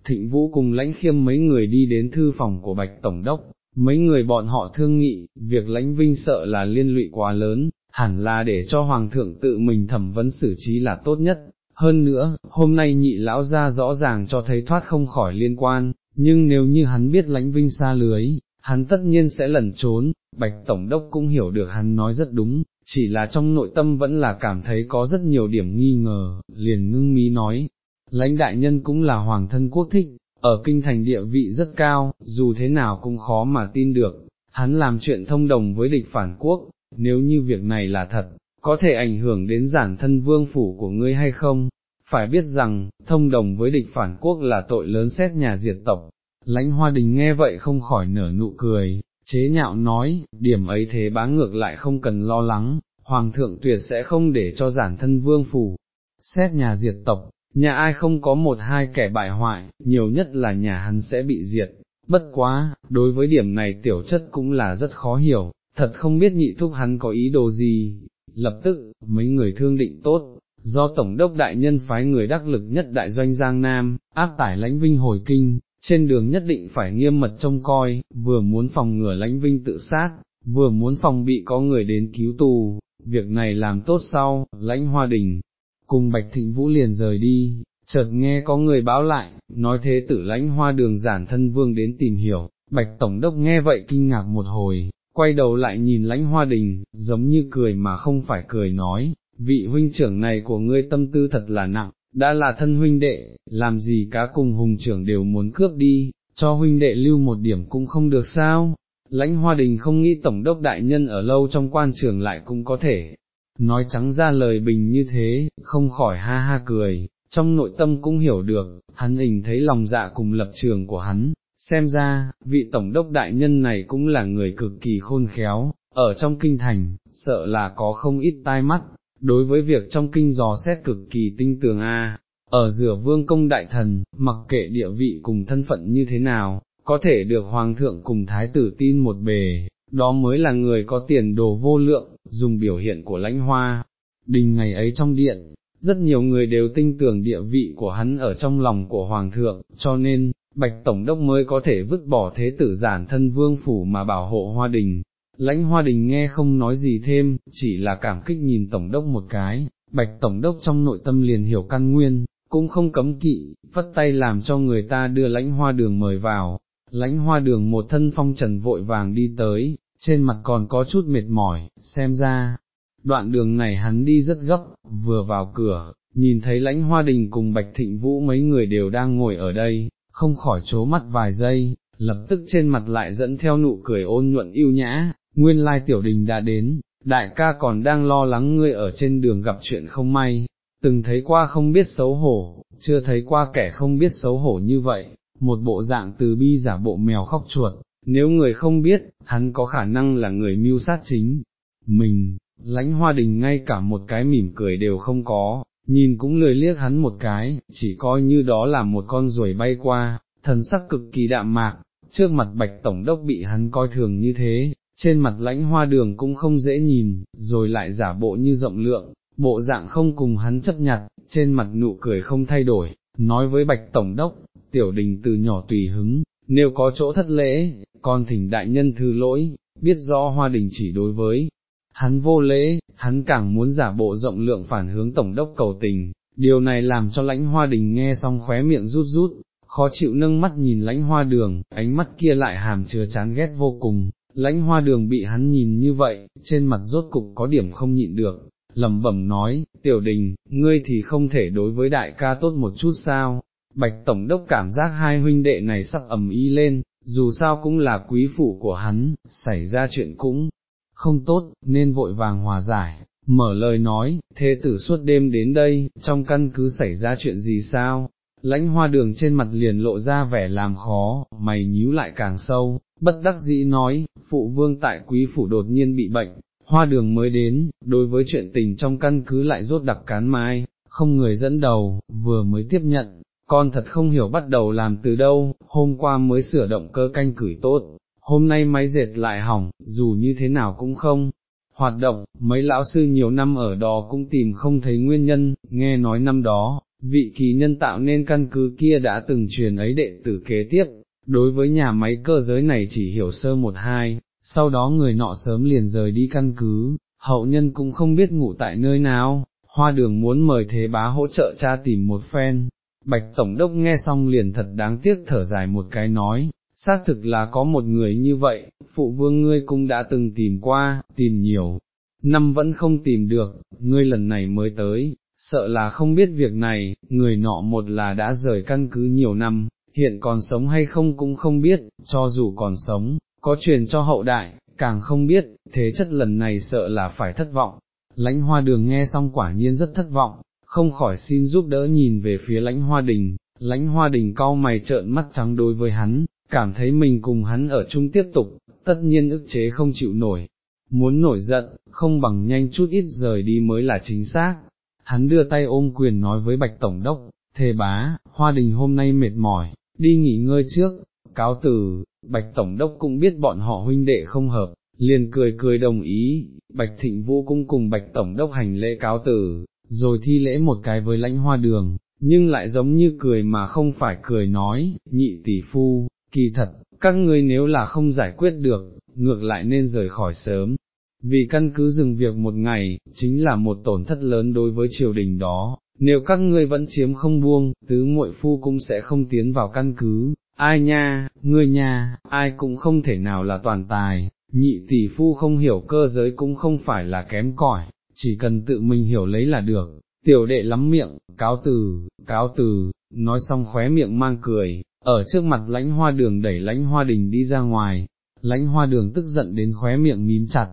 Thịnh Vũ cùng lãnh khiêm mấy người đi đến thư phòng của Bạch Tổng đốc, mấy người bọn họ thương nghị, việc lãnh vinh sợ là liên lụy quá lớn, hẳn là để cho Hoàng thượng tự mình thẩm vấn xử trí là tốt nhất. Hơn nữa, hôm nay nhị lão ra rõ ràng cho thấy thoát không khỏi liên quan, nhưng nếu như hắn biết lãnh vinh xa lưới, hắn tất nhiên sẽ lẩn trốn, Bạch Tổng đốc cũng hiểu được hắn nói rất đúng, chỉ là trong nội tâm vẫn là cảm thấy có rất nhiều điểm nghi ngờ, liền ngưng mí nói, lãnh đại nhân cũng là hoàng thân quốc thích, ở kinh thành địa vị rất cao, dù thế nào cũng khó mà tin được, hắn làm chuyện thông đồng với địch phản quốc, nếu như việc này là thật, có thể ảnh hưởng đến giản thân vương phủ của ngươi hay không, phải biết rằng, thông đồng với địch phản quốc là tội lớn xét nhà diệt tộc. Lãnh hoa đình nghe vậy không khỏi nở nụ cười, chế nhạo nói, điểm ấy thế bá ngược lại không cần lo lắng, hoàng thượng tuyệt sẽ không để cho giản thân vương phủ, xét nhà diệt tộc, nhà ai không có một hai kẻ bại hoại, nhiều nhất là nhà hắn sẽ bị diệt, bất quá, đối với điểm này tiểu chất cũng là rất khó hiểu, thật không biết nhị thúc hắn có ý đồ gì, lập tức, mấy người thương định tốt, do Tổng đốc Đại Nhân phái người đắc lực nhất Đại Doanh Giang Nam, áp tải lãnh vinh hồi kinh, trên đường nhất định phải nghiêm mật trông coi, vừa muốn phòng ngừa lãnh vinh tự sát, vừa muốn phòng bị có người đến cứu tù, việc này làm tốt sau, lãnh hoa đình, cùng Bạch Thịnh Vũ liền rời đi, chợt nghe có người báo lại, nói thế tử lãnh hoa đường giản thân vương đến tìm hiểu, Bạch Tổng đốc nghe vậy kinh ngạc một hồi, quay đầu lại nhìn lãnh hoa đình, giống như cười mà không phải cười nói, vị huynh trưởng này của ngươi tâm tư thật là nặng, đã là thân huynh đệ, làm gì cá cùng hùng trưởng đều muốn cướp đi, cho huynh đệ lưu một điểm cũng không được sao. Lãnh hoa đình không nghĩ tổng đốc đại nhân ở lâu trong quan trường lại cũng có thể, nói trắng ra lời bình như thế, không khỏi ha ha cười, trong nội tâm cũng hiểu được, hắn hình thấy lòng dạ cùng lập trường của hắn, xem ra, vị tổng đốc đại nhân này cũng là người cực kỳ khôn khéo, ở trong kinh thành, sợ là có không ít tai mắt, đối với việc trong kinh dò xét cực kỳ tinh tường a. Ở giữa vương công đại thần, mặc kệ địa vị cùng thân phận như thế nào, có thể được hoàng thượng cùng thái tử tin một bề, đó mới là người có tiền đồ vô lượng, dùng biểu hiện của lãnh hoa. Đình ngày ấy trong điện, rất nhiều người đều tin tưởng địa vị của hắn ở trong lòng của hoàng thượng, cho nên, bạch tổng đốc mới có thể vứt bỏ thế tử giản thân vương phủ mà bảo hộ hoa đình. Lãnh hoa đình nghe không nói gì thêm, chỉ là cảm kích nhìn tổng đốc một cái, bạch tổng đốc trong nội tâm liền hiểu căn nguyên, cũng không cấm kỵ, vất tay làm cho người ta đưa lãnh hoa đường mời vào, lãnh hoa đường một thân phong trần vội vàng đi tới, trên mặt còn có chút mệt mỏi, xem ra, đoạn đường này hắn đi rất gấp, vừa vào cửa, nhìn thấy lãnh hoa đình cùng bạch thịnh vũ mấy người đều đang ngồi ở đây, không khỏi chố mắt vài giây, lập tức trên mặt lại dẫn theo nụ cười ôn nhuận yêu nhã, nguyên lai tiểu đình đã đến, đại ca còn đang lo lắng ngươi ở trên đường gặp chuyện không may, từng thấy qua không biết xấu hổ, chưa thấy qua kẻ không biết xấu hổ như vậy, một bộ dạng từ bi giả bộ mèo khóc chuột, nếu người không biết, hắn có khả năng là người mưu sát chính, mình, lãnh hoa đình ngay cả một cái mỉm cười đều không có, nhìn cũng lười liếc hắn một cái, chỉ coi như đó là một con ruồi bay qua, thần sắc cực kỳ đạm mạc, trước mặt bạch tổng đốc bị hắn coi thường như thế, trên mặt lãnh hoa đường cũng không dễ nhìn, rồi lại giả bộ như rộng lượng, bộ dạng không cùng hắn chấp nhặt, trên mặt nụ cười không thay đổi, nói với bạch tổng đốc, tiểu đình từ nhỏ tùy hứng, nếu có chỗ thất lễ, con thỉnh đại nhân thư lỗi, biết rõ hoa đình chỉ đối với hắn vô lễ, hắn càng muốn giả bộ rộng lượng phản hướng tổng đốc cầu tình, điều này làm cho lãnh hoa đình nghe xong khóe miệng rút rút, khó chịu nâng mắt nhìn lãnh hoa đường, ánh mắt kia lại hàm chứa chán ghét vô cùng, lãnh hoa đường bị hắn nhìn như vậy, trên mặt rốt cục có điểm không nhịn được, lẩm bẩm nói, tiểu đình, ngươi thì không thể đối với đại ca tốt một chút sao, bạch tổng đốc cảm giác hai huynh đệ này sắc ầm y lên, dù sao cũng là quý phụ của hắn, xảy ra chuyện cũng không tốt, nên vội vàng hòa giải, mở lời nói, thế tử suốt đêm đến đây, trong căn cứ xảy ra chuyện gì sao, lãnh hoa đường trên mặt liền lộ ra vẻ làm khó, mày nhíu lại càng sâu, bất đắc dĩ nói, phụ vương tại quý phủ đột nhiên bị bệnh, hoa đường mới đến, đối với chuyện tình trong căn cứ lại rốt đặc cán mai, không người dẫn đầu, vừa mới tiếp nhận, con thật không hiểu bắt đầu làm từ đâu, hôm qua mới sửa động cơ canh cửi tốt, hôm nay máy dệt lại hỏng, dù như thế nào cũng không, hoạt động, mấy lão sư nhiều năm ở đó cũng tìm không thấy nguyên nhân, nghe nói năm đó, vị kỳ nhân tạo nên căn cứ kia đã từng truyền ấy đệ tử kế tiếp, đối với nhà máy cơ giới này chỉ hiểu sơ một hai, sau đó người nọ sớm liền rời đi căn cứ, hậu nhân cũng không biết ngủ tại nơi nào, hoa đường muốn mời thế bá hỗ trợ cha tìm một phen. Bạch Tổng đốc nghe xong liền thật đáng tiếc thở dài một cái nói, xác thực là có một người như vậy, phụ vương ngươi cũng đã từng tìm qua, tìm nhiều, năm vẫn không tìm được, ngươi lần này mới tới, sợ là không biết việc này, người nọ một là đã rời căn cứ nhiều năm, hiện còn sống hay không cũng không biết, cho dù còn sống, có truyền cho hậu đại, càng không biết, thế chất lần này sợ là phải thất vọng. Lãnh hoa đường nghe xong quả nhiên rất thất vọng, không khỏi xin giúp đỡ nhìn về phía lãnh hoa đình, lãnh hoa đình cau mày trợn mắt trắng đối với hắn, cảm thấy mình cùng hắn ở chung tiếp tục, tất nhiên ức chế không chịu nổi, muốn nổi giận, không bằng nhanh chút ít rời đi mới là chính xác. Hắn đưa tay ôm quyền nói với Bạch Tổng Đốc, thề bá, hoa đình hôm nay mệt mỏi, đi nghỉ ngơi trước, cáo từ, Bạch Tổng Đốc cũng biết bọn họ huynh đệ không hợp, liền cười cười đồng ý, Bạch Thịnh Vũ cũng cùng Bạch Tổng Đốc hành lễ cáo từ, rồi thi lễ một cái với lãnh hoa đường, nhưng lại giống như cười mà không phải cười nói, nhị tỷ phu, kỳ thật, các ngươi nếu là không giải quyết được, ngược lại nên rời khỏi sớm. Vì căn cứ dừng việc một ngày, chính là một tổn thất lớn đối với triều đình đó, nếu các ngươi vẫn chiếm không buông, tứ muội phu cũng sẽ không tiến vào căn cứ, ai nha, ngươi nha, ai cũng không thể nào là toàn tài, nhị tỷ phu không hiểu cơ giới cũng không phải là kém cỏi, chỉ cần tự mình hiểu lấy là được, tiểu đệ lắm miệng, cáo từ, cáo từ, nói xong khóe miệng mang cười, ở trước mặt lãnh hoa đường đẩy lãnh hoa đình đi ra ngoài, lãnh hoa đường tức giận đến khóe miệng mím chặt,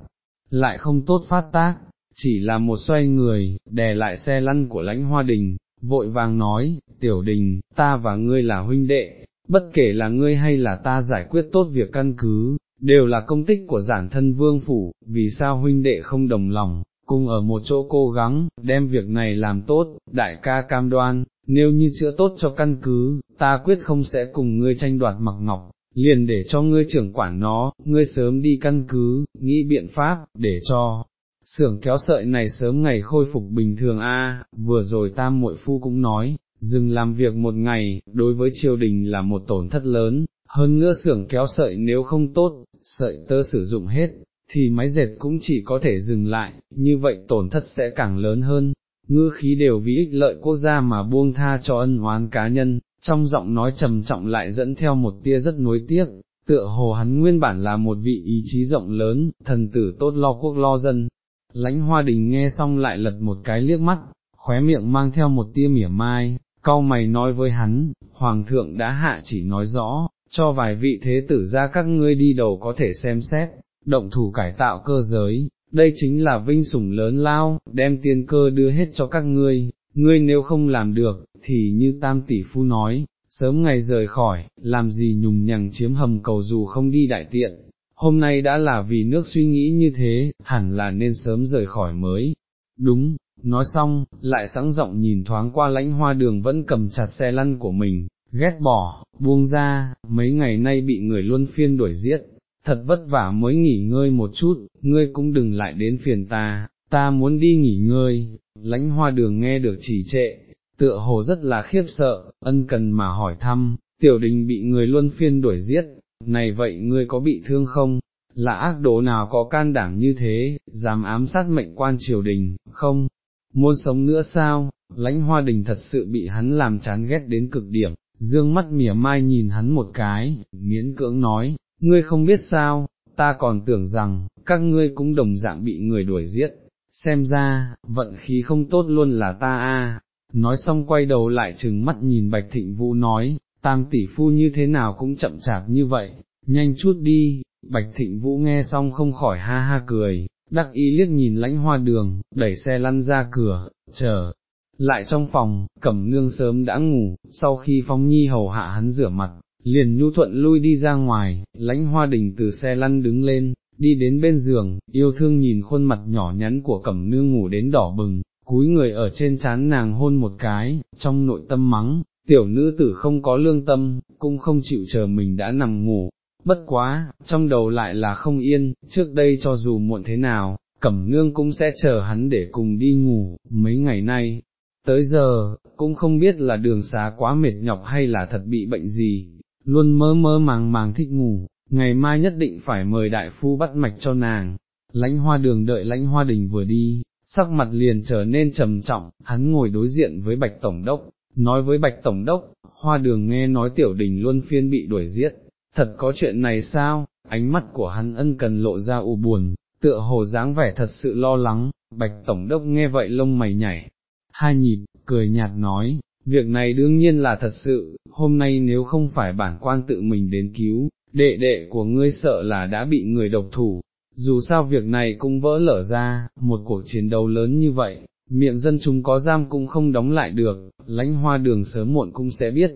lại không tốt phát tác, chỉ là một xoay người, đè lại xe lăn của lãnh hoa đình, vội vàng nói, tiểu đình, ta và ngươi là huynh đệ, bất kể là ngươi hay là ta giải quyết tốt việc căn cứ, đều là công tích của giản thân vương phủ, vì sao huynh đệ không đồng lòng, cùng ở một chỗ cố gắng, đem việc này làm tốt, đại ca cam đoan, nếu như chữa tốt cho căn cứ, ta quyết không sẽ cùng ngươi tranh đoạt mặc ngọc, liền để cho ngươi trưởng quản nó, ngươi sớm đi căn cứ, nghĩ biện pháp, để cho xưởng kéo sợi này sớm ngày khôi phục bình thường a. vừa rồi tam muội phu cũng nói, dừng làm việc một ngày, đối với triều đình là một tổn thất lớn, hơn nữa xưởng kéo sợi nếu không tốt, sợi tơ sử dụng hết, thì máy dệt cũng chỉ có thể dừng lại, như vậy tổn thất sẽ càng lớn hơn, ngư khí đều vì ích lợi quốc gia mà buông tha cho ân oán cá nhân, trong giọng nói trầm trọng lại dẫn theo một tia rất nuối tiếc, tựa hồ hắn nguyên bản là một vị ý chí rộng lớn, thần tử tốt lo quốc lo dân. Lãnh hoa đình nghe xong lại lật một cái liếc mắt, khóe miệng mang theo một tia mỉa mai, cau mày nói với hắn, Hoàng thượng đã hạ chỉ nói rõ, cho vài vị thế tử ra các ngươi đi đầu có thể xem xét, động thủ cải tạo cơ giới, đây chính là vinh sủng lớn lao, đem tiên cơ đưa hết cho các ngươi, ngươi nếu không làm được, thì như tam tỷ phu nói, sớm ngày rời khỏi, làm gì nhùng nhằng chiếm hầm cầu dù không đi đại tiện, hôm nay đã là vì nước suy nghĩ như thế, hẳn là nên sớm rời khỏi mới. Đúng, nói xong, lại sẵn giọng nhìn thoáng qua lãnh hoa đường vẫn cầm chặt xe lăn của mình, ghét bỏ, buông ra, mấy ngày nay bị người luân phiên đuổi giết, thật vất vả mới nghỉ ngơi một chút, ngươi cũng đừng lại đến phiền ta, ta muốn đi nghỉ ngơi, lãnh hoa đường nghe được chỉ trệ, tựa hồ rất là khiếp sợ, ân cần mà hỏi thăm, tiểu đình bị người luân phiên đuổi giết, này vậy ngươi có bị thương không? Là ác đồ nào có can đảm như thế, dám ám sát mệnh quan triều đình, không? Muốn sống nữa sao? Lãnh hoa đình thật sự bị hắn làm chán ghét đến cực điểm, dương mắt mỉa mai nhìn hắn một cái, miễn cưỡng nói, ngươi không biết sao, ta còn tưởng rằng, các ngươi cũng đồng dạng bị người đuổi giết, xem ra, vận khí không tốt luôn là ta a. Nói xong quay đầu lại chừng mắt nhìn Bạch Thịnh Vũ nói, tam tỷ phu như thế nào cũng chậm chạp như vậy, nhanh chút đi, Bạch Thịnh Vũ nghe xong không khỏi ha ha cười, đắc y liếc nhìn lãnh hoa đường, đẩy xe lăn ra cửa, chờ. Lại trong phòng, cẩm nương sớm đã ngủ, sau khi phong nhi hầu hạ hắn rửa mặt, liền nhu thuận lui đi ra ngoài, lãnh hoa đình từ xe lăn đứng lên, đi đến bên giường, yêu thương nhìn khuôn mặt nhỏ nhắn của cẩm nương ngủ đến đỏ bừng, cúi người ở trên chán nàng hôn một cái, trong nội tâm mắng, tiểu nữ tử không có lương tâm, cũng không chịu chờ mình đã nằm ngủ, bất quá, trong đầu lại là không yên, trước đây cho dù muộn thế nào, cẩm nương cũng sẽ chờ hắn để cùng đi ngủ, mấy ngày nay, tới giờ, cũng không biết là đường xá quá mệt nhọc hay là thật bị bệnh gì, luôn mơ mơ màng màng thích ngủ, ngày mai nhất định phải mời đại phu bắt mạch cho nàng, lãnh hoa đường đợi lãnh hoa đình vừa đi, sắc mặt liền trở nên trầm trọng, hắn ngồi đối diện với bạch tổng đốc, nói với bạch tổng đốc, hoa đường nghe nói tiểu đình luôn phiên bị đuổi giết, thật có chuyện này sao, ánh mắt của hắn ân cần lộ ra u buồn, tựa hồ dáng vẻ thật sự lo lắng, bạch tổng đốc nghe vậy lông mày nhảy, hai nhịp, cười nhạt nói, việc này đương nhiên là thật sự, hôm nay nếu không phải bản quan tự mình đến cứu, đệ đệ của ngươi sợ là đã bị người độc thủ, dù sao việc này cũng vỡ lở ra, một cuộc chiến đấu lớn như vậy, miệng dân chúng có giam cũng không đóng lại được, lãnh hoa đường sớm muộn cũng sẽ biết.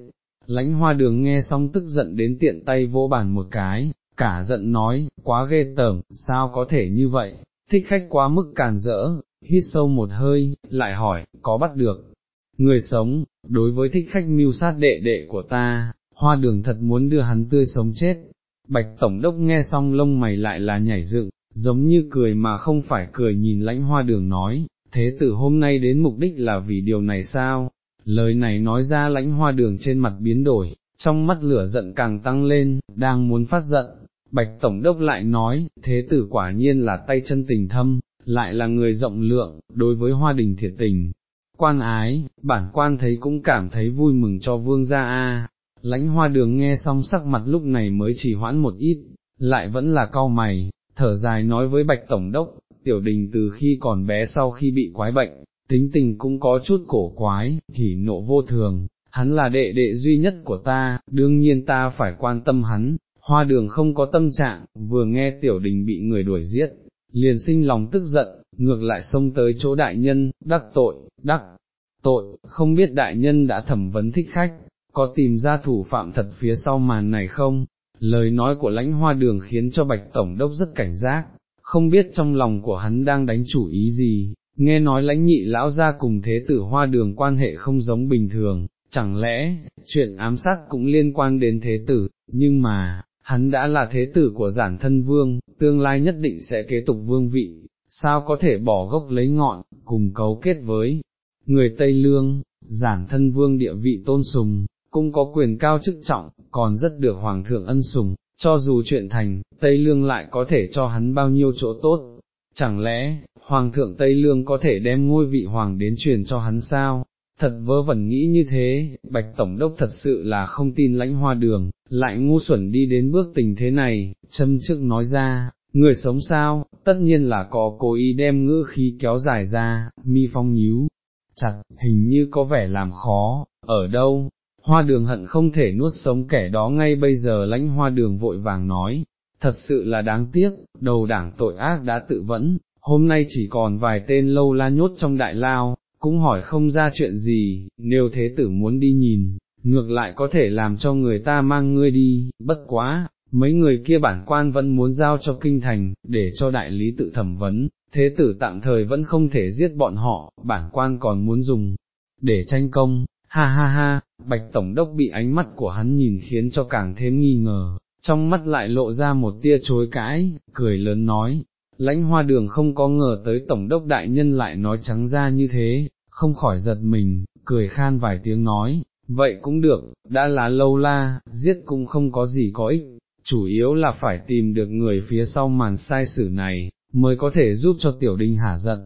Lãnh hoa đường nghe xong tức giận đến tiện tay vỗ bàn một cái, cả giận nói, quá ghê tởm, sao có thể như vậy, thích khách quá mức càn rỡ, hít sâu một hơi, lại hỏi, có bắt được, người sống, đối với thích khách mưu sát đệ đệ của ta, hoa đường thật muốn đưa hắn tươi sống chết, bạch tổng đốc nghe xong lông mày lại là nhảy dựng, giống như cười mà không phải cười nhìn lãnh hoa đường nói, thế tử hôm nay đến mục đích là vì điều này sao, lời này nói ra lãnh hoa đường trên mặt biến đổi, trong mắt lửa giận càng tăng lên, đang muốn phát giận, bạch tổng đốc lại nói, thế tử quả nhiên là tay chân tình thâm, lại là người rộng lượng, đối với hoa đình thiệt tình. Quan ái, bản quan thấy cũng cảm thấy vui mừng cho vương gia a. lãnh hoa đường nghe xong sắc mặt lúc này mới chỉ hoãn một ít, lại vẫn là cau mày, thở dài nói với bạch tổng đốc, tiểu đình từ khi còn bé sau khi bị quái bệnh, tính tình cũng có chút cổ quái, hỉ nộ vô thường, hắn là đệ đệ duy nhất của ta, đương nhiên ta phải quan tâm hắn, hoa đường không có tâm trạng, vừa nghe tiểu đình bị người đuổi giết, liền sinh lòng tức giận, ngược lại xông tới chỗ đại nhân, đắc tội, đắc tội, không biết đại nhân đã thẩm vấn thích khách, có tìm ra thủ phạm thật phía sau màn này không? Lời nói của lãnh hoa đường khiến cho bạch tổng đốc rất cảnh giác, không biết trong lòng của hắn đang đánh chủ ý gì, nghe nói lãnh nhị lão ra cùng thế tử hoa đường quan hệ không giống bình thường, chẳng lẽ, chuyện ám sát cũng liên quan đến thế tử, nhưng mà, hắn đã là thế tử của giản thân vương, tương lai nhất định sẽ kế tục vương vị, sao có thể bỏ gốc lấy ngọn, cùng cấu kết với người Tây Lương, giản thân vương địa vị tôn sùng, cũng có quyền cao chức trọng, còn rất được hoàng thượng ân sùng, cho dù chuyện thành, Tây Lương lại có thể cho hắn bao nhiêu chỗ tốt, chẳng lẽ, hoàng thượng Tây Lương có thể đem ngôi vị hoàng đến truyền cho hắn sao? Thật vớ vẩn nghĩ như thế, bạch tổng đốc thật sự là không tin lãnh hoa đường, lại ngu xuẩn đi đến bước tình thế này, châm trước nói ra, người sống sao, tất nhiên là có cố ý đem ngữ khí kéo dài ra, mi phong nhíu, chặt, hình như có vẻ làm khó, ở đâu, hoa đường hận không thể nuốt sống kẻ đó ngay bây giờ. Lãnh hoa đường vội vàng nói, thật sự là đáng tiếc, đầu đảng tội ác đã tự vẫn, hôm nay chỉ còn vài tên lâu la nhốt trong đại lao, cũng hỏi không ra chuyện gì, nếu thế tử muốn đi nhìn, ngược lại có thể làm cho người ta mang ngươi đi, bất quá, mấy người kia bản quan vẫn muốn giao cho kinh thành, để cho đại lý tự thẩm vấn, thế tử tạm thời vẫn không thể giết bọn họ, bản quan còn muốn dùng, để tranh công, ha ha ha, bạch tổng đốc bị ánh mắt của hắn nhìn khiến cho càng thêm nghi ngờ, trong mắt lại lộ ra một tia chối cãi, cười lớn nói, lãnh hoa đường không có ngờ tới tổng đốc đại nhân lại nói trắng ra như thế, không khỏi giật mình, cười khan vài tiếng nói, vậy cũng được, đã là lâu la, giết cũng không có gì có ích, chủ yếu là phải tìm được người phía sau màn sai sử này, mới có thể giúp cho tiểu đình hả giận.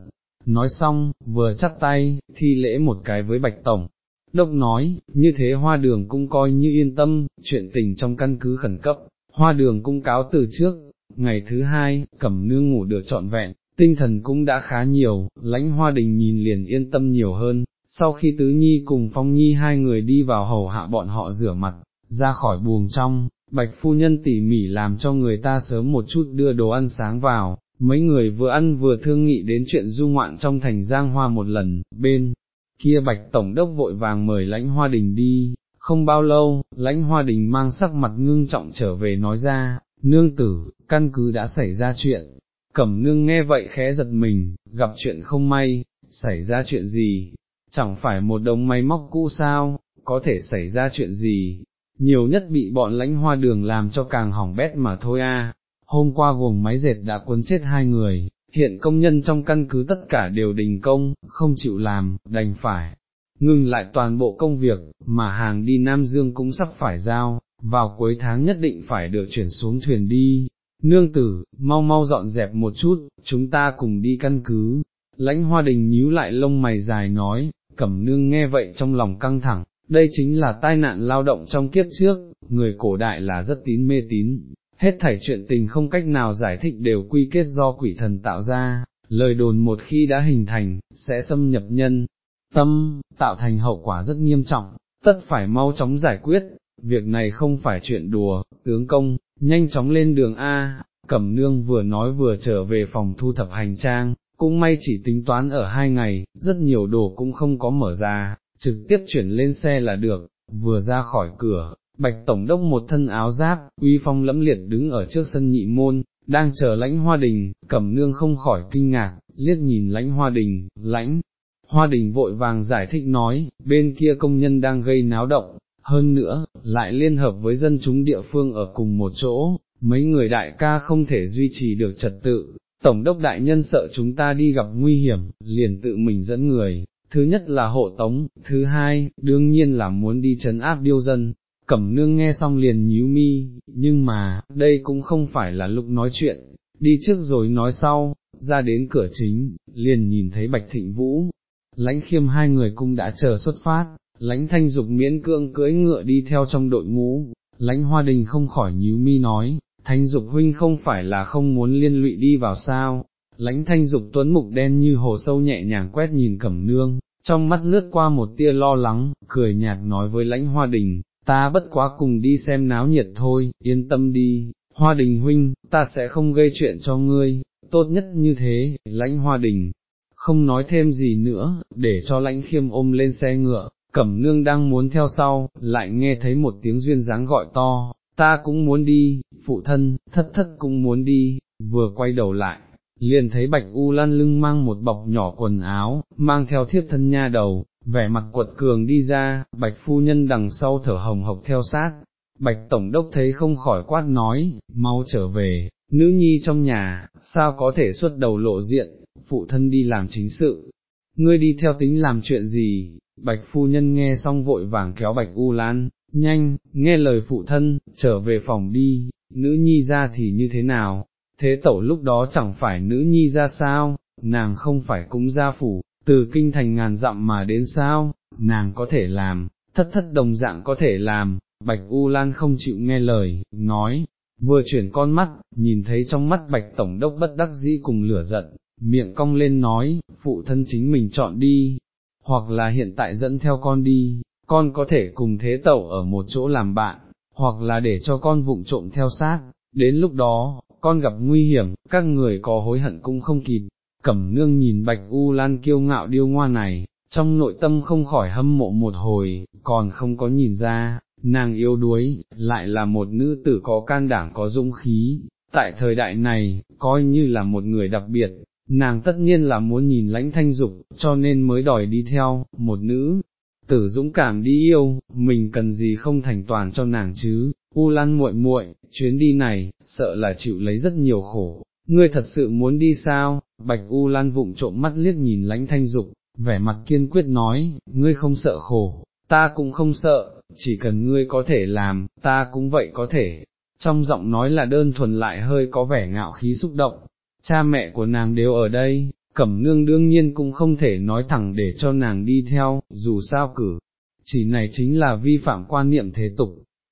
Nói xong, vừa chắp tay, thi lễ một cái với bạch tổng. Đốc nói, như thế hoa đường cũng coi như yên tâm, chuyện tình trong căn cứ khẩn cấp, hoa đường cũng cáo từ trước, ngày thứ hai, cẩm nương ngủ được trọn vẹn, tinh thần cũng đã khá nhiều, lãnh hoa đình nhìn liền yên tâm nhiều hơn, sau khi tứ nhi cùng phong nhi hai người đi vào hầu hạ bọn họ rửa mặt, ra khỏi buồng trong, bạch phu nhân tỉ mỉ làm cho người ta sớm một chút đưa đồ ăn sáng vào, mấy người vừa ăn vừa thương nghị đến chuyện du ngoạn trong thành giang hoa một lần, bên kia bạch tổng đốc vội vàng mời lãnh hoa đình đi, không bao lâu, lãnh hoa đình mang sắc mặt ngưng trọng trở về nói ra, nương tử, căn cứ đã xảy ra chuyện, cẩm nương nghe vậy khẽ giật mình, gặp chuyện không may, xảy ra chuyện gì, chẳng phải một đống máy móc cũ sao, có thể xảy ra chuyện gì, nhiều nhất bị bọn lãnh hoa đường làm cho càng hỏng bét mà thôi a. Hôm qua gồm máy dệt đã cuốn chết hai người, hiện công nhân trong căn cứ tất cả đều đình công, không chịu làm, đành phải, ngừng lại toàn bộ công việc, mà hàng đi Nam Dương cũng sắp phải giao, vào cuối tháng nhất định phải được chuyển xuống thuyền đi. Nương tử, mau mau dọn dẹp một chút, chúng ta cùng đi căn cứ. Lãnh hoa đình nhíu lại lông mày dài nói, cẩm nương nghe vậy trong lòng căng thẳng, đây chính là tai nạn lao động trong kiếp trước, người cổ đại là rất tín mê tín, hết thảy chuyện tình không cách nào giải thích đều quy kết do quỷ thần tạo ra, lời đồn một khi đã hình thành, sẽ xâm nhập nhân, tâm, tạo thành hậu quả rất nghiêm trọng, tất phải mau chóng giải quyết, việc này không phải chuyện đùa, tướng công, nhanh chóng lên đường A, Cẩm Nương vừa nói vừa trở về phòng thu thập hành trang, cũng may chỉ tính toán ở hai ngày, rất nhiều đồ cũng không có mở ra, trực tiếp chuyển lên xe là được, vừa ra khỏi cửa, Bạch Tổng đốc một thân áo giáp, uy phong lẫm liệt đứng ở trước sân nhị môn, đang chờ lãnh hoa đình, cẩm nương không khỏi kinh ngạc, liếc nhìn lãnh hoa đình, lãnh, hoa đình vội vàng giải thích nói, bên kia công nhân đang gây náo động, hơn nữa, lại liên hợp với dân chúng địa phương ở cùng một chỗ, mấy người đại ca không thể duy trì được trật tự, Tổng đốc đại nhân sợ chúng ta đi gặp nguy hiểm, liền tự mình dẫn người, thứ nhất là hộ tống, thứ hai, đương nhiên là muốn đi chấn áp điêu dân, cẩm nương nghe xong liền nhíu mi, nhưng mà, đây cũng không phải là lúc nói chuyện, đi trước rồi nói sau, ra đến cửa chính, liền nhìn thấy Bạch Thịnh Vũ, lãnh khiêm hai người cũng đã chờ xuất phát, lãnh thanh dục miễn cưỡng cưỡi ngựa đi theo trong đội ngũ, lãnh hoa đình không khỏi nhíu mi nói, thanh dục huynh không phải là không muốn liên lụy đi vào sao, lãnh thanh dục tuấn mục đen như hồ sâu nhẹ nhàng quét nhìn cẩm nương, trong mắt lướt qua một tia lo lắng, cười nhạt nói với lãnh hoa đình, ta bất quá cùng đi xem náo nhiệt thôi, yên tâm đi, hoa đình huynh, ta sẽ không gây chuyện cho ngươi, tốt nhất như thế, lãnh hoa đình, không nói thêm gì nữa, để cho lãnh khiêm ôm lên xe ngựa, cẩm nương đang muốn theo sau, lại nghe thấy một tiếng duyên dáng gọi to, ta cũng muốn đi, phụ thân, thất thất cũng muốn đi, vừa quay đầu lại, liền thấy bạch u lan lưng mang một bọc nhỏ quần áo, mang theo thiếp thân nha đầu, vẻ mặt quật cường đi ra, bạch phu nhân đằng sau thở hồng hộc theo sát, bạch tổng đốc thấy không khỏi quát nói, mau trở về, nữ nhi trong nhà, sao có thể xuất đầu lộ diện, phụ thân đi làm chính sự, ngươi đi theo tính làm chuyện gì, bạch phu nhân nghe xong vội vàng kéo bạch u lan, nhanh, nghe lời phụ thân, trở về phòng đi, nữ nhi ra thì như thế nào, thế tẩu lúc đó chẳng phải nữ nhi ra sao, nàng không phải cũng gia phủ, từ kinh thành ngàn dặm mà đến sao, nàng có thể làm, thất thất đồng dạng có thể làm, bạch U Lan không chịu nghe lời, nói, vừa chuyển con mắt, nhìn thấy trong mắt bạch tổng đốc bất đắc dĩ cùng lửa giận, miệng cong lên nói, phụ thân chính mình chọn đi, hoặc là hiện tại dẫn theo con đi, con có thể cùng thế tẩu ở một chỗ làm bạn, hoặc là để cho con vụng trộm theo sát, đến lúc đó, con gặp nguy hiểm, các người có hối hận cũng không kịp, cẩm nương nhìn bạch u lan kiêu ngạo điêu ngoa này, trong nội tâm không khỏi hâm mộ một hồi, còn không có nhìn ra, nàng yếu đuối, lại là một nữ tử có can đảm có dũng khí, tại thời đại này, coi như là một người đặc biệt, nàng tất nhiên là muốn nhìn lãnh thanh dục, cho nên mới đòi đi theo, một nữ, tử dũng cảm đi yêu, mình cần gì không thành toàn cho nàng chứ, U Lan muội muội, chuyến đi này, sợ là chịu lấy rất nhiều khổ, ngươi thật sự muốn đi sao, Bạch U Lan vụng trộm mắt liếc nhìn lãnh thanh dục, vẻ mặt kiên quyết nói, ngươi không sợ khổ, ta cũng không sợ, chỉ cần ngươi có thể làm, ta cũng vậy có thể, trong giọng nói là đơn thuần lại hơi có vẻ ngạo khí xúc động, cha mẹ của nàng đều ở đây, cẩm nương đương nhiên cũng không thể nói thẳng để cho nàng đi theo, dù sao cử, chỉ này chính là vi phạm quan niệm thế tục.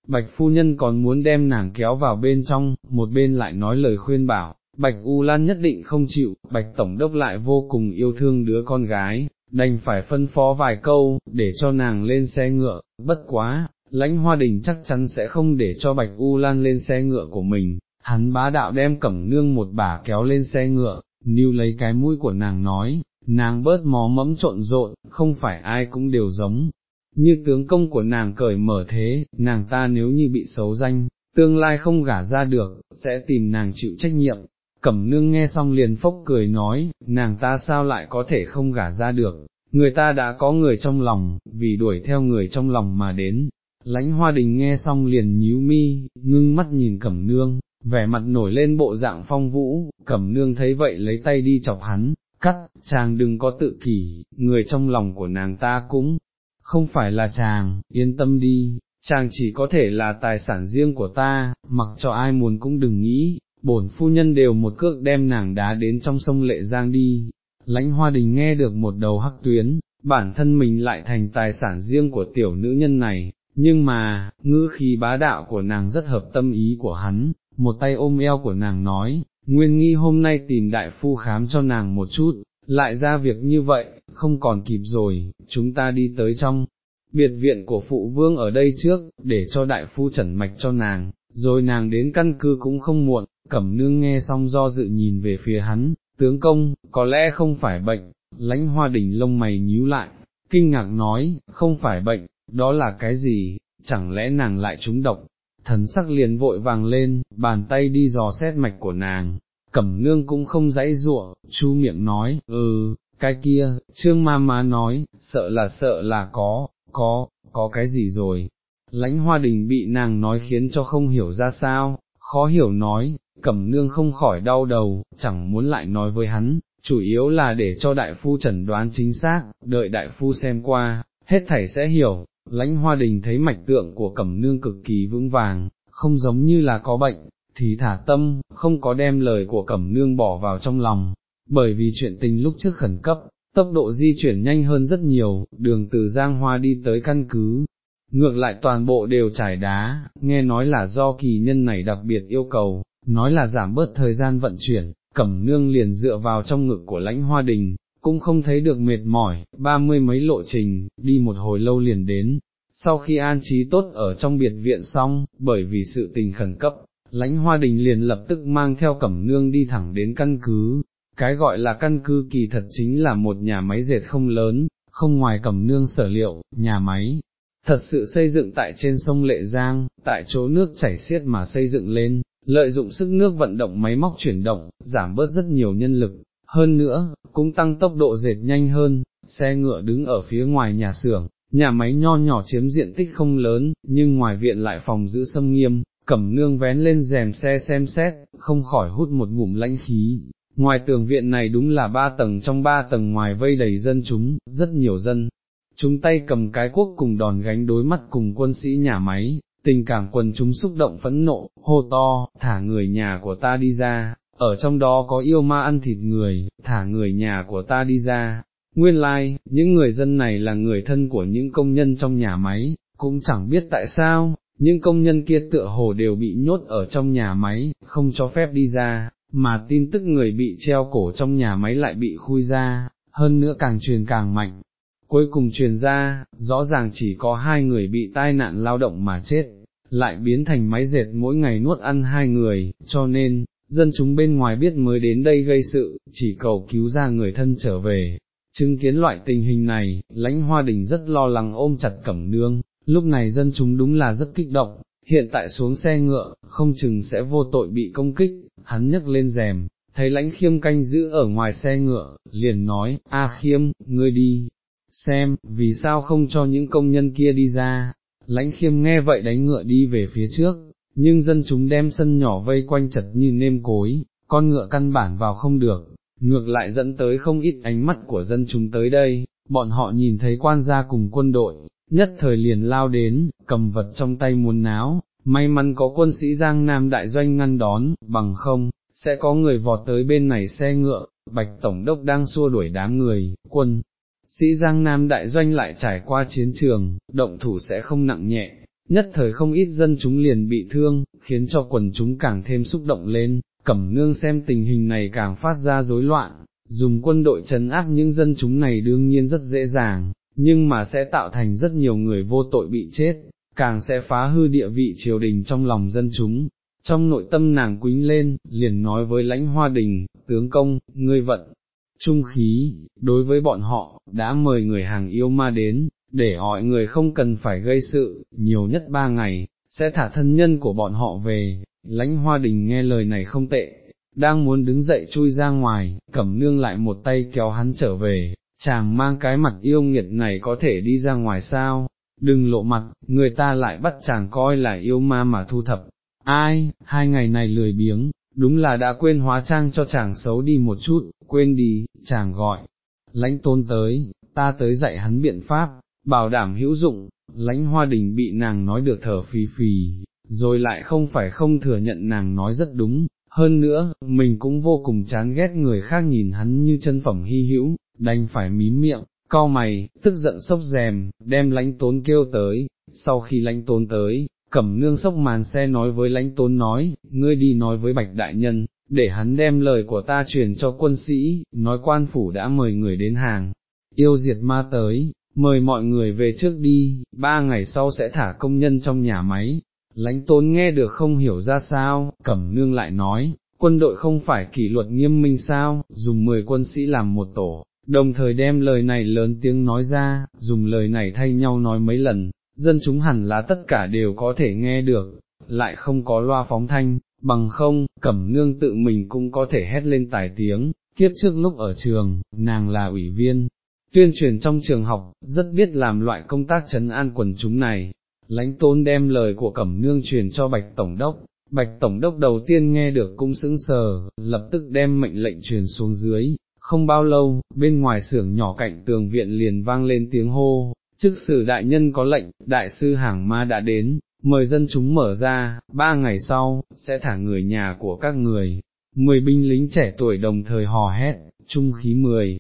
Bạch phu nhân còn muốn đem nàng kéo vào bên trong, một bên lại nói lời khuyên bảo, Bạch U Lan nhất định không chịu, Bạch Tổng đốc lại vô cùng yêu thương đứa con gái, đành phải phân phó vài câu, để cho nàng lên xe ngựa, bất quá, lãnh hoa đình chắc chắn sẽ không để cho Bạch U Lan lên xe ngựa của mình, hắn bá đạo đem cẩm nương một bà kéo lên xe ngựa, níu lấy cái mũi của nàng nói, nàng bớt mó mẫm trộn rộn, không phải ai cũng đều giống, như tướng công của nàng cởi mở thế, nàng ta nếu như bị xấu danh, tương lai không gả ra được, sẽ tìm nàng chịu trách nhiệm. Cẩm nương nghe xong liền phốc cười nói, nàng ta sao lại có thể không gả ra được, người ta đã có người trong lòng, vì đuổi theo người trong lòng mà đến. Lãnh hoa đình nghe xong liền nhíu mi, ngưng mắt nhìn cẩm nương, vẻ mặt nổi lên bộ dạng phong vũ, cẩm nương thấy vậy lấy tay đi chọc hắn, cắt, chàng đừng có tự kỷ, người trong lòng của nàng ta cũng không phải là chàng, yên tâm đi, chàng chỉ có thể là tài sản riêng của ta, mặc cho ai muốn cũng đừng nghĩ, bổn phu nhân đều một cước đem nàng đá đến trong sông lệ giang đi. Lãnh hoa đình nghe được một đầu hắc tuyến, bản thân mình lại thành tài sản riêng của tiểu nữ nhân này, nhưng mà, ngữ khí bá đạo của nàng rất hợp tâm ý của hắn, một tay ôm eo của nàng nói, nguyên nghi hôm nay tìm đại phu khám cho nàng một chút, lại ra việc như vậy, không còn kịp rồi, chúng ta đi tới trong biệt viện của phụ vương ở đây trước, để cho đại phu chẩn mạch cho nàng, rồi nàng đến căn cứ cũng không muộn, cẩm nương nghe xong do dự nhìn về phía hắn, tướng công, có lẽ không phải bệnh, lãnh hoa đỉnh lông mày nhíu lại, kinh ngạc nói, không phải bệnh, đó là cái gì, chẳng lẽ nàng lại trúng độc, thần sắc liền vội vàng lên, bàn tay đi dò xét mạch của nàng, cẩm nương cũng không dãy dụa, chu miệng nói, ừ, cái kia, trương ma má nói, sợ là sợ là có, có, có cái gì rồi, lãnh hoa đình bị nàng nói khiến cho không hiểu ra sao, khó hiểu nói, cẩm nương không khỏi đau đầu, chẳng muốn lại nói với hắn, chủ yếu là để cho đại phu chẩn đoán chính xác, đợi đại phu xem qua, hết thảy sẽ hiểu, lãnh hoa đình thấy mạch tượng của cẩm nương cực kỳ vững vàng, không giống như là có bệnh, thì thả tâm, không có đem lời của cẩm nương bỏ vào trong lòng, bởi vì chuyện tình lúc trước khẩn cấp, tốc độ di chuyển nhanh hơn rất nhiều, đường từ Giang Hoa đi tới căn cứ. Ngược lại toàn bộ đều trải đá, nghe nói là do kỳ nhân này đặc biệt yêu cầu, nói là giảm bớt thời gian vận chuyển, cẩm nương liền dựa vào trong ngực của lãnh hoa đình, cũng không thấy được mệt mỏi, ba mươi mấy lộ trình, đi một hồi lâu liền đến. Sau khi an trí tốt ở trong biệt viện xong, bởi vì sự tình khẩn cấp, lãnh hoa đình liền lập tức mang theo cẩm nương đi thẳng đến căn cứ. Cái gọi là căn cứ kỳ thật chính là một nhà máy dệt không lớn, không ngoài cẩm nương sở liệu, nhà máy, thật sự xây dựng tại trên sông Lệ Giang, tại chỗ nước chảy xiết mà xây dựng lên, lợi dụng sức nước vận động máy móc chuyển động, giảm bớt rất nhiều nhân lực, hơn nữa, cũng tăng tốc độ dệt nhanh hơn, xe ngựa đứng ở phía ngoài nhà xưởng, nhà máy nho nhỏ chiếm diện tích không lớn, nhưng ngoài viện lại phòng giữ xâm nghiêm, cẩm nương vén lên rèm xe xem xét, không khỏi hút một ngụm lãnh khí. Ngoài tường viện này đúng là ba tầng trong ba tầng ngoài vây đầy dân chúng, rất nhiều dân, chúng tay cầm cái quốc cùng đòn gánh đối mắt cùng quân sĩ nhà máy, tình cảm quần chúng xúc động phẫn nộ, hô to, thả người nhà của ta đi ra, ở trong đó có yêu ma ăn thịt người, thả người nhà của ta đi ra. Nguyên lai, like, những người dân này là người thân của những công nhân trong nhà máy, cũng chẳng biết tại sao, những công nhân kia tựa hồ đều bị nhốt ở trong nhà máy, không cho phép đi ra, mà tin tức người bị treo cổ trong nhà máy lại bị khui ra, hơn nữa càng truyền càng mạnh. Cuối cùng truyền ra, rõ ràng chỉ có hai người bị tai nạn lao động mà chết, lại biến thành máy dệt mỗi ngày nuốt ăn hai người, cho nên, dân chúng bên ngoài biết mới đến đây gây sự, chỉ cầu cứu ra người thân trở về. Chứng kiến loại tình hình này, lãnh hoa đình rất lo lắng ôm chặt cẩm nương, lúc này dân chúng đúng là rất kích động, hiện tại xuống xe ngựa, không chừng sẽ vô tội bị công kích, hắn nhấc lên rèm, thấy lãnh khiêm canh giữ ở ngoài xe ngựa, liền nói, A khiêm, ngươi đi, xem, vì sao không cho những công nhân kia đi ra, lãnh khiêm nghe vậy đánh ngựa đi về phía trước, nhưng dân chúng đem sân nhỏ vây quanh chật như nêm cối, con ngựa căn bản vào không được, ngược lại dẫn tới không ít ánh mắt của dân chúng tới đây, bọn họ nhìn thấy quan gia cùng quân đội, nhất thời liền lao đến, cầm vật trong tay muốn náo, may mắn có quân sĩ Giang Nam đại doanh ngăn đón, bằng không, sẽ có người vọt tới bên này xe ngựa, bạch tổng đốc đang xua đuổi đám người, quân. Sĩ Giang Nam đại doanh lại trải qua chiến trường, động thủ sẽ không nặng nhẹ, nhất thời không ít dân chúng liền bị thương, khiến cho quần chúng càng thêm xúc động lên, cẩm nương xem tình hình này càng phát ra rối loạn, dùng quân đội trấn áp những dân chúng này đương nhiên rất dễ dàng, nhưng mà sẽ tạo thành rất nhiều người vô tội bị chết, càng sẽ phá hư địa vị triều đình trong lòng dân chúng. Trong nội tâm nàng quính lên, liền nói với lãnh hoa đình, tướng công, ngươi vận, trung khí, đối với bọn họ, đã mời người hàng yêu ma đến, để mọi người không cần phải gây sự, nhiều nhất ba ngày, sẽ thả thân nhân của bọn họ về, lãnh hoa đình nghe lời này không tệ, đang muốn đứng dậy chui ra ngoài, cẩm nương lại một tay kéo hắn trở về, chàng mang cái mặt yêu nghiệt này có thể đi ra ngoài sao, đừng lộ mặt, người ta lại bắt chàng coi là yêu ma mà thu thập, ai, hai ngày này lười biếng, đúng là đã quên hóa trang cho chàng xấu đi một chút, quên đi, chàng gọi, lãnh tôn tới, ta tới dạy hắn biện pháp, bảo đảm hữu dụng, lãnh hoa đình bị nàng nói được thở phì phì, rồi lại không phải không thừa nhận nàng nói rất đúng, hơn nữa, mình cũng vô cùng chán ghét người khác nhìn hắn như chân phẩm hy hữu, đành phải mím miệng, co mày, tức giận sốc rèm, đem lãnh tốn kêu tới, sau khi lãnh tốn tới, cẩm nương sốc màn xe nói với lãnh tốn nói, ngươi đi nói với bạch đại nhân, để hắn đem lời của ta truyền cho quân sĩ, nói quan phủ đã mời người đến hàng, yêu diệt ma tới, mời mọi người về trước đi, ba ngày sau sẽ thả công nhân trong nhà máy. Lãnh tốn nghe được không hiểu ra sao, cẩm nương lại nói, quân đội không phải kỷ luật nghiêm minh sao, dùng 10 quân sĩ làm một tổ, đồng thời đem lời này lớn tiếng nói ra, dùng lời này thay nhau nói mấy lần, dân chúng hẳn là tất cả đều có thể nghe được, lại không có loa phóng thanh, bằng không, cẩm nương tự mình cũng có thể hét lên tài tiếng, kiếp trước lúc ở trường, nàng là ủy viên, tuyên truyền trong trường học, rất biết làm loại công tác chấn an quần chúng này, lãnh tôn đem lời của cẩm nương truyền cho bạch tổng đốc. Bạch Tổng đốc đầu tiên nghe được cung sững sờ, lập tức đem mệnh lệnh truyền xuống dưới, không bao lâu, bên ngoài xưởng nhỏ cạnh tường viện liền vang lên tiếng hô, chức sử đại nhân có lệnh, đại sư hàng ma đã đến, mời dân chúng mở ra, ba ngày sau, sẽ thả người nhà của các người, mười binh lính trẻ tuổi đồng thời hò hét, trung khí mười,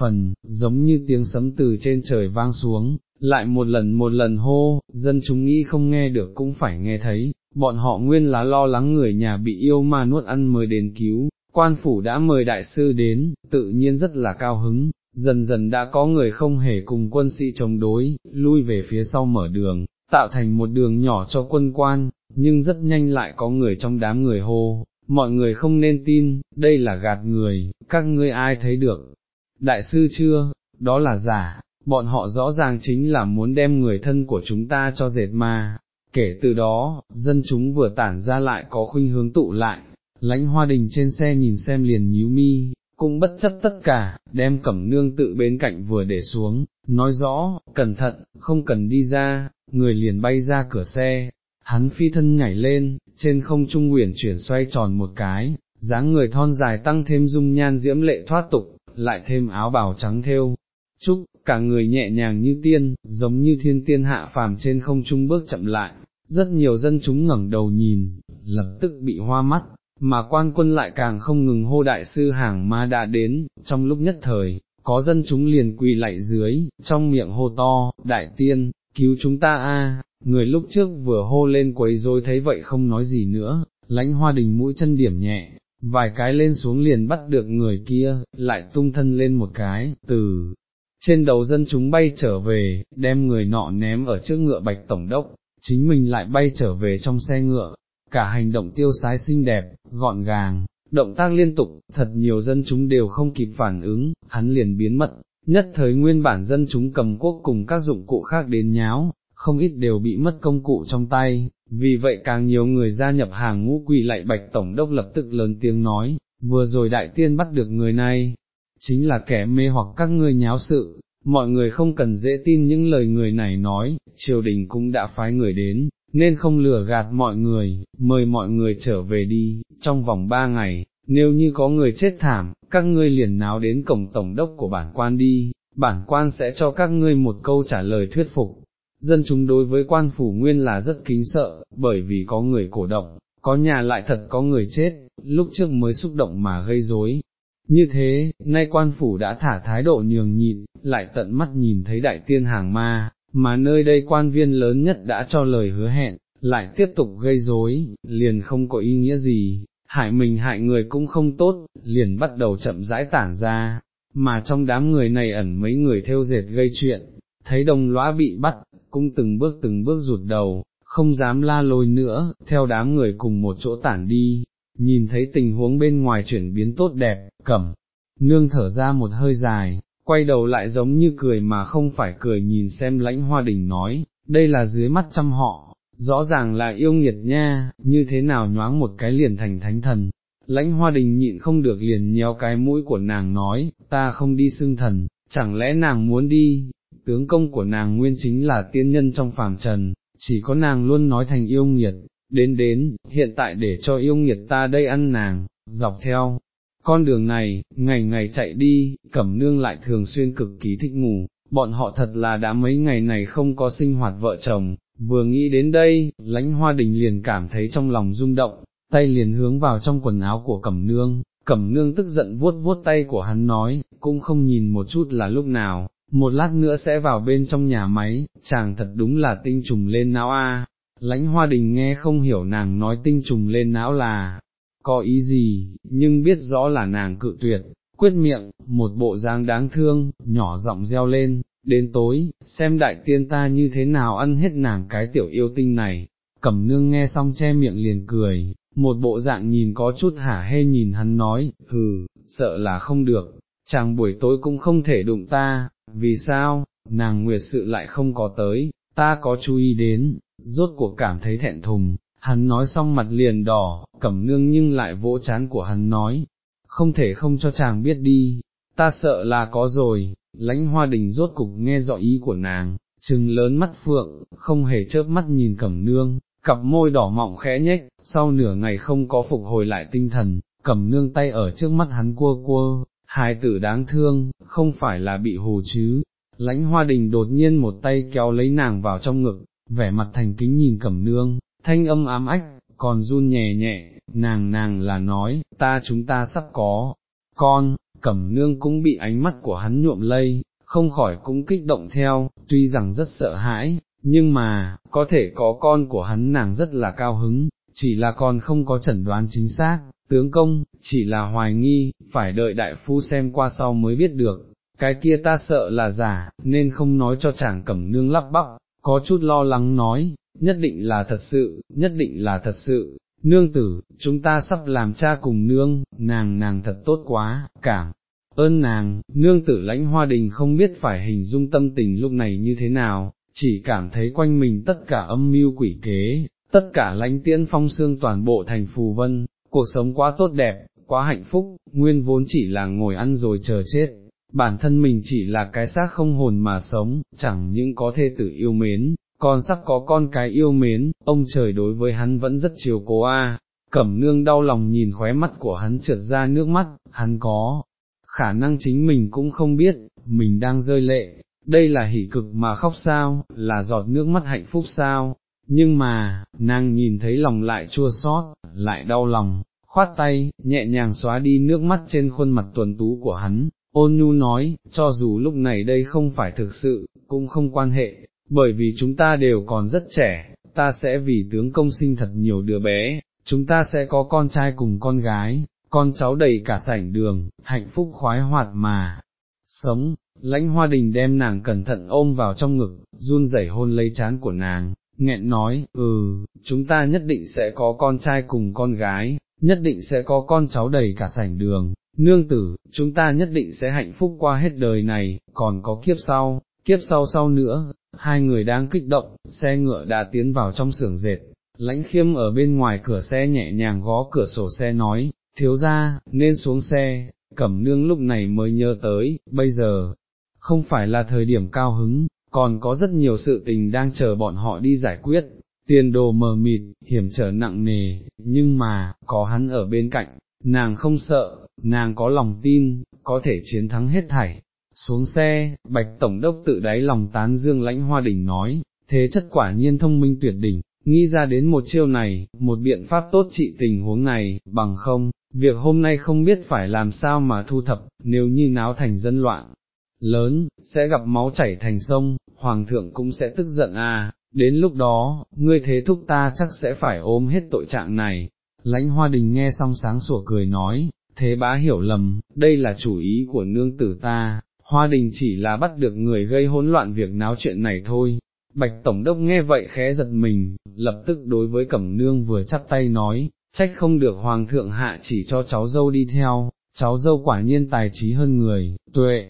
phần, giống như tiếng sấm từ trên trời vang xuống, lại một lần một lần hô, dân chúng nghĩ không nghe được cũng phải nghe thấy, bọn họ nguyên là lo lắng người nhà bị yêu ma nuốt ăn mới đến cứu, quan phủ đã mời đại sư đến, tự nhiên rất là cao hứng, dần dần đã có người không hề cùng quân sĩ chống đối, lui về phía sau mở đường, tạo thành một đường nhỏ cho quân quan, nhưng rất nhanh lại có người trong đám người hô, mọi người không nên tin, đây là gạt người, các ngươi ai thấy được, đại sư chưa, đó là giả, bọn họ rõ ràng chính là muốn đem người thân của chúng ta cho dệt ma. Kể từ đó, dân chúng vừa tản ra lại có khuynh hướng tụ lại, lãnh hoa đình trên xe nhìn xem liền nhíu mi, cũng bất chấp tất cả, đem cẩm nương tự bên cạnh vừa để xuống, nói rõ, cẩn thận, không cần đi ra, người liền bay ra cửa xe, hắn phi thân nhảy lên, trên không trung uyển chuyển xoay tròn một cái, dáng người thon dài tăng thêm dung nhan diễm lệ thoát tục, lại thêm áo bào trắng thêu, chúc, cả người nhẹ nhàng như tiên, giống như thiên tiên hạ phàm trên không trung bước chậm lại, rất nhiều dân chúng ngẩng đầu nhìn, lập tức bị hoa mắt, mà quan quân lại càng không ngừng hô đại sư hàng ma đã đến, trong lúc nhất thời, có dân chúng liền quỳ lạy dưới, trong miệng hô to, đại tiên, cứu chúng ta a. người lúc trước vừa hô lên quấy rồi thấy vậy không nói gì nữa, lãnh hoa đình mũi chân điểm nhẹ, vài cái lên xuống liền bắt được người kia, lại tung thân lên một cái, từ trên đầu dân chúng bay trở về, đem người nọ ném ở trước ngựa bạch tổng đốc, chính mình lại bay trở về trong xe ngựa, cả hành động tiêu sái xinh đẹp, gọn gàng, động tác liên tục, thật nhiều dân chúng đều không kịp phản ứng, hắn liền biến mất, nhất thời nguyên bản dân chúng cầm quốc cùng các dụng cụ khác đến nháo, không ít đều bị mất công cụ trong tay, vì vậy càng nhiều người gia nhập hàng ngũ quỳ lại bạch tổng đốc lập tức lớn tiếng nói, vừa rồi đại tiên bắt được người này, chính là kẻ mê hoặc các ngươi nháo sự, mọi người không cần dễ tin những lời người này nói, triều đình cũng đã phái người đến, nên không lừa gạt mọi người, mời mọi người trở về đi, trong vòng ba ngày, nếu như có người chết thảm, các ngươi liền náo đến cổng tổng đốc của bản quan đi, bản quan sẽ cho các ngươi một câu trả lời thuyết phục. Dân chúng đối với quan phủ nguyên là rất kính sợ, bởi vì có người cổ động, có nhà lại thật có người chết, lúc trước mới xúc động mà gây rối. Như thế, nay quan phủ đã thả thái độ nhường nhịn, lại tận mắt nhìn thấy đại tiên hàng ma, mà nơi đây quan viên lớn nhất đã cho lời hứa hẹn, lại tiếp tục gây rối, liền không có ý nghĩa gì, hại mình hại người cũng không tốt, liền bắt đầu chậm rãi tản ra, mà trong đám người này ẩn mấy người theo dệt gây chuyện, thấy đồng lõa bị bắt, cũng từng bước từng bước rụt đầu, không dám la lôi nữa, theo đám người cùng một chỗ tản đi, nhìn thấy tình huống bên ngoài chuyển biến tốt đẹp, cẩm, nương thở ra một hơi dài, quay đầu lại giống như cười mà không phải cười nhìn xem lãnh hoa đình nói, đây là dưới mắt chăm họ, rõ ràng là yêu nghiệt nha, như thế nào nhoáng một cái liền thành thánh thần. Lãnh hoa đình nhịn không được liền nhéo cái mũi của nàng nói, ta không đi xưng thần, chẳng lẽ nàng muốn đi, tướng công của nàng nguyên chính là tiên nhân trong phàm trần, chỉ có nàng luôn nói thành yêu nghiệt, đến đến, hiện tại để cho yêu nghiệt ta đây ăn nàng, dọc theo. Con đường này, ngày ngày chạy đi, cẩm nương lại thường xuyên cực kỳ thích ngủ, bọn họ thật là đã mấy ngày này không có sinh hoạt vợ chồng, vừa nghĩ đến đây, lãnh hoa đình liền cảm thấy trong lòng rung động, tay liền hướng vào trong quần áo của cẩm nương, cẩm nương tức giận vuốt vuốt tay của hắn nói, cũng không nhìn một chút là lúc nào, một lát nữa sẽ vào bên trong nhà máy, chàng thật đúng là tinh trùng lên não a. Lãnh hoa đình nghe không hiểu nàng nói tinh trùng lên não là, có ý gì, nhưng biết rõ là nàng cự tuyệt, quyết miệng, một bộ dáng đáng thương, nhỏ giọng reo lên, đến tối, xem đại tiên ta như thế nào ăn hết nàng cái tiểu yêu tinh này, cẩm nương nghe xong che miệng liền cười, một bộ dạng nhìn có chút hả hê nhìn hắn nói, hừ, sợ là không được, chàng buổi tối cũng không thể đụng ta, vì sao, nàng nguyệt sự lại không có tới, ta có chú ý đến, rốt cuộc cảm thấy thẹn thùng, hắn nói xong mặt liền đỏ, cẩm nương nhưng lại vỗ chán của hắn nói, không thể không cho chàng biết đi, ta sợ là có rồi, lãnh hoa đình rốt cục nghe rõ ý của nàng, trừng lớn mắt phượng, không hề chớp mắt nhìn cẩm nương, cặp môi đỏ mọng khẽ nhếch, sau nửa ngày không có phục hồi lại tinh thần, cẩm nương tay ở trước mắt hắn cua cua, hài tử đáng thương, không phải là bị hù chứ, lãnh hoa đình đột nhiên một tay kéo lấy nàng vào trong ngực, vẻ mặt thành kính nhìn cẩm nương, thanh âm ám ách, còn run nhẹ nhẹ, nàng nàng là nói, ta chúng ta sắp có, con, cẩm nương cũng bị ánh mắt của hắn nhuộm lây, không khỏi cũng kích động theo, tuy rằng rất sợ hãi, nhưng mà, có thể có con của hắn nàng rất là cao hứng, chỉ là con không có chẩn đoán chính xác, tướng công, chỉ là hoài nghi, phải đợi đại phu xem qua sau mới biết được, cái kia ta sợ là giả, nên không nói cho chàng cẩm nương lắp bắp, có chút lo lắng nói, nhất định là thật sự, nhất định là thật sự, nương tử, chúng ta sắp làm cha cùng nương, nàng nàng thật tốt quá, cảm. Ơn nàng, nương tử lãnh hoa đình không biết phải hình dung tâm tình lúc này như thế nào, chỉ cảm thấy quanh mình tất cả âm mưu quỷ kế, tất cả lãnh tiễn phong xương toàn bộ thành phù vân, cuộc sống quá tốt đẹp, quá hạnh phúc, nguyên vốn chỉ là ngồi ăn rồi chờ chết, bản thân mình chỉ là cái xác không hồn mà sống, chẳng những có thê tử yêu mến, còn sắp có con cái yêu mến, ông trời đối với hắn vẫn rất chiều cố a. Cẩm nương đau lòng nhìn khóe mắt của hắn trượt ra nước mắt, hắn có, khả năng chính mình cũng không biết, mình đang rơi lệ, đây là hỉ cực mà khóc sao, là giọt nước mắt hạnh phúc sao, nhưng mà, nàng nhìn thấy lòng lại chua xót, lại đau lòng, khoát tay, nhẹ nhàng xóa đi nước mắt trên khuôn mặt tuần tú của hắn, ôn nhu nói, cho dù lúc này đây không phải thực sự, cũng không quan hệ, bởi vì chúng ta đều còn rất trẻ, ta sẽ vì tướng công sinh thật nhiều đứa bé, chúng ta sẽ có con trai cùng con gái, con cháu đầy cả sảnh đường, hạnh phúc khoái hoạt mà, sống, lãnh hoa đình đem nàng cẩn thận ôm vào trong ngực, run rẩy hôn lấy chán của nàng, nghẹn nói, ừ, chúng ta nhất định sẽ có con trai cùng con gái, nhất định sẽ có con cháu đầy cả sảnh đường, nương tử, chúng ta nhất định sẽ hạnh phúc qua hết đời này, còn có kiếp sau, kiếp sau sau nữa, hai người đang kích động, xe ngựa đã tiến vào trong xưởng dệt, lãnh khiêm ở bên ngoài cửa xe nhẹ nhàng gõ cửa sổ xe nói, thiếu ra, nên xuống xe, cẩm nương lúc này mới nhớ tới, bây giờ, không phải là thời điểm cao hứng, còn có rất nhiều sự tình đang chờ bọn họ đi giải quyết, tiền đồ mờ mịt, hiểm trở nặng nề, nhưng mà, có hắn ở bên cạnh, nàng không sợ, nàng có lòng tin, có thể chiến thắng hết thảy. Xuống xe, bạch tổng đốc tự đáy lòng tán dương lãnh hoa đỉnh nói, thế chất quả nhiên thông minh tuyệt đỉnh, nghĩ ra đến một chiêu này, một biện pháp tốt trị tình huống này, bằng không, việc hôm nay không biết phải làm sao mà thu thập, nếu như náo thành dân loạn, lớn, sẽ gặp máu chảy thành sông, hoàng thượng cũng sẽ tức giận à, đến lúc đó, ngươi thế thúc ta chắc sẽ phải ôm hết tội trạng này. Lãnh hoa đình nghe xong sáng sủa cười nói, thế bá hiểu lầm, đây là chủ ý của nương tử ta, hoa đình chỉ là bắt được người gây hỗn loạn việc náo chuyện này thôi. Bạch Tổng đốc nghe vậy khẽ giật mình, lập tức đối với Cẩm Nương vừa chắp tay nói, trách không được Hoàng thượng hạ chỉ cho cháu dâu đi theo, cháu dâu quả nhiên tài trí hơn người, tuệ,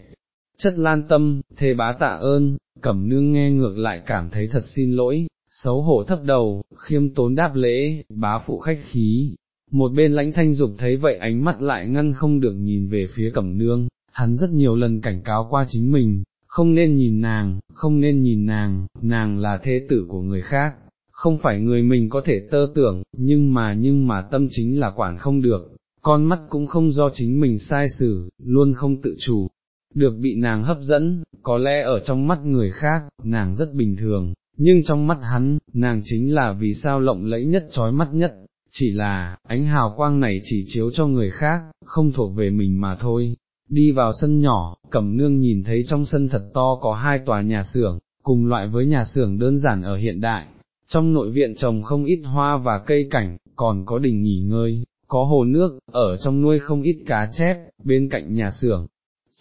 chất lan tâm, thề bá tạ ơn, cẩm nương nghe ngược lại cảm thấy thật xin lỗi, xấu hổ thấp đầu, khiêm tốn đáp lễ, bá phụ khách khí. Một bên lãnh thanh dục thấy vậy ánh mắt lại ngăn không được nhìn về phía cẩm nương, hắn rất nhiều lần cảnh cáo qua chính mình, không nên nhìn nàng, không nên nhìn nàng, nàng là thế tử của người khác, không phải người mình có thể tơ tưởng, nhưng mà nhưng mà tâm chính là quản không được, con mắt cũng không do chính mình sai xử, luôn không tự chủ, được bị nàng hấp dẫn, có lẽ ở trong mắt người khác, nàng rất bình thường, nhưng trong mắt hắn, nàng chính là vì sao lộng lẫy nhất trói mắt nhất, chỉ là, ánh hào quang này chỉ chiếu cho người khác, không thuộc về mình mà thôi. Đi vào sân nhỏ, cẩm nương nhìn thấy trong sân thật to có hai tòa nhà xưởng, cùng loại với nhà xưởng đơn giản ở hiện đại, trong nội viện trồng không ít hoa và cây cảnh, còn có đình nghỉ ngơi, có hồ nước, ở trong nuôi không ít cá chép, bên cạnh nhà xưởng,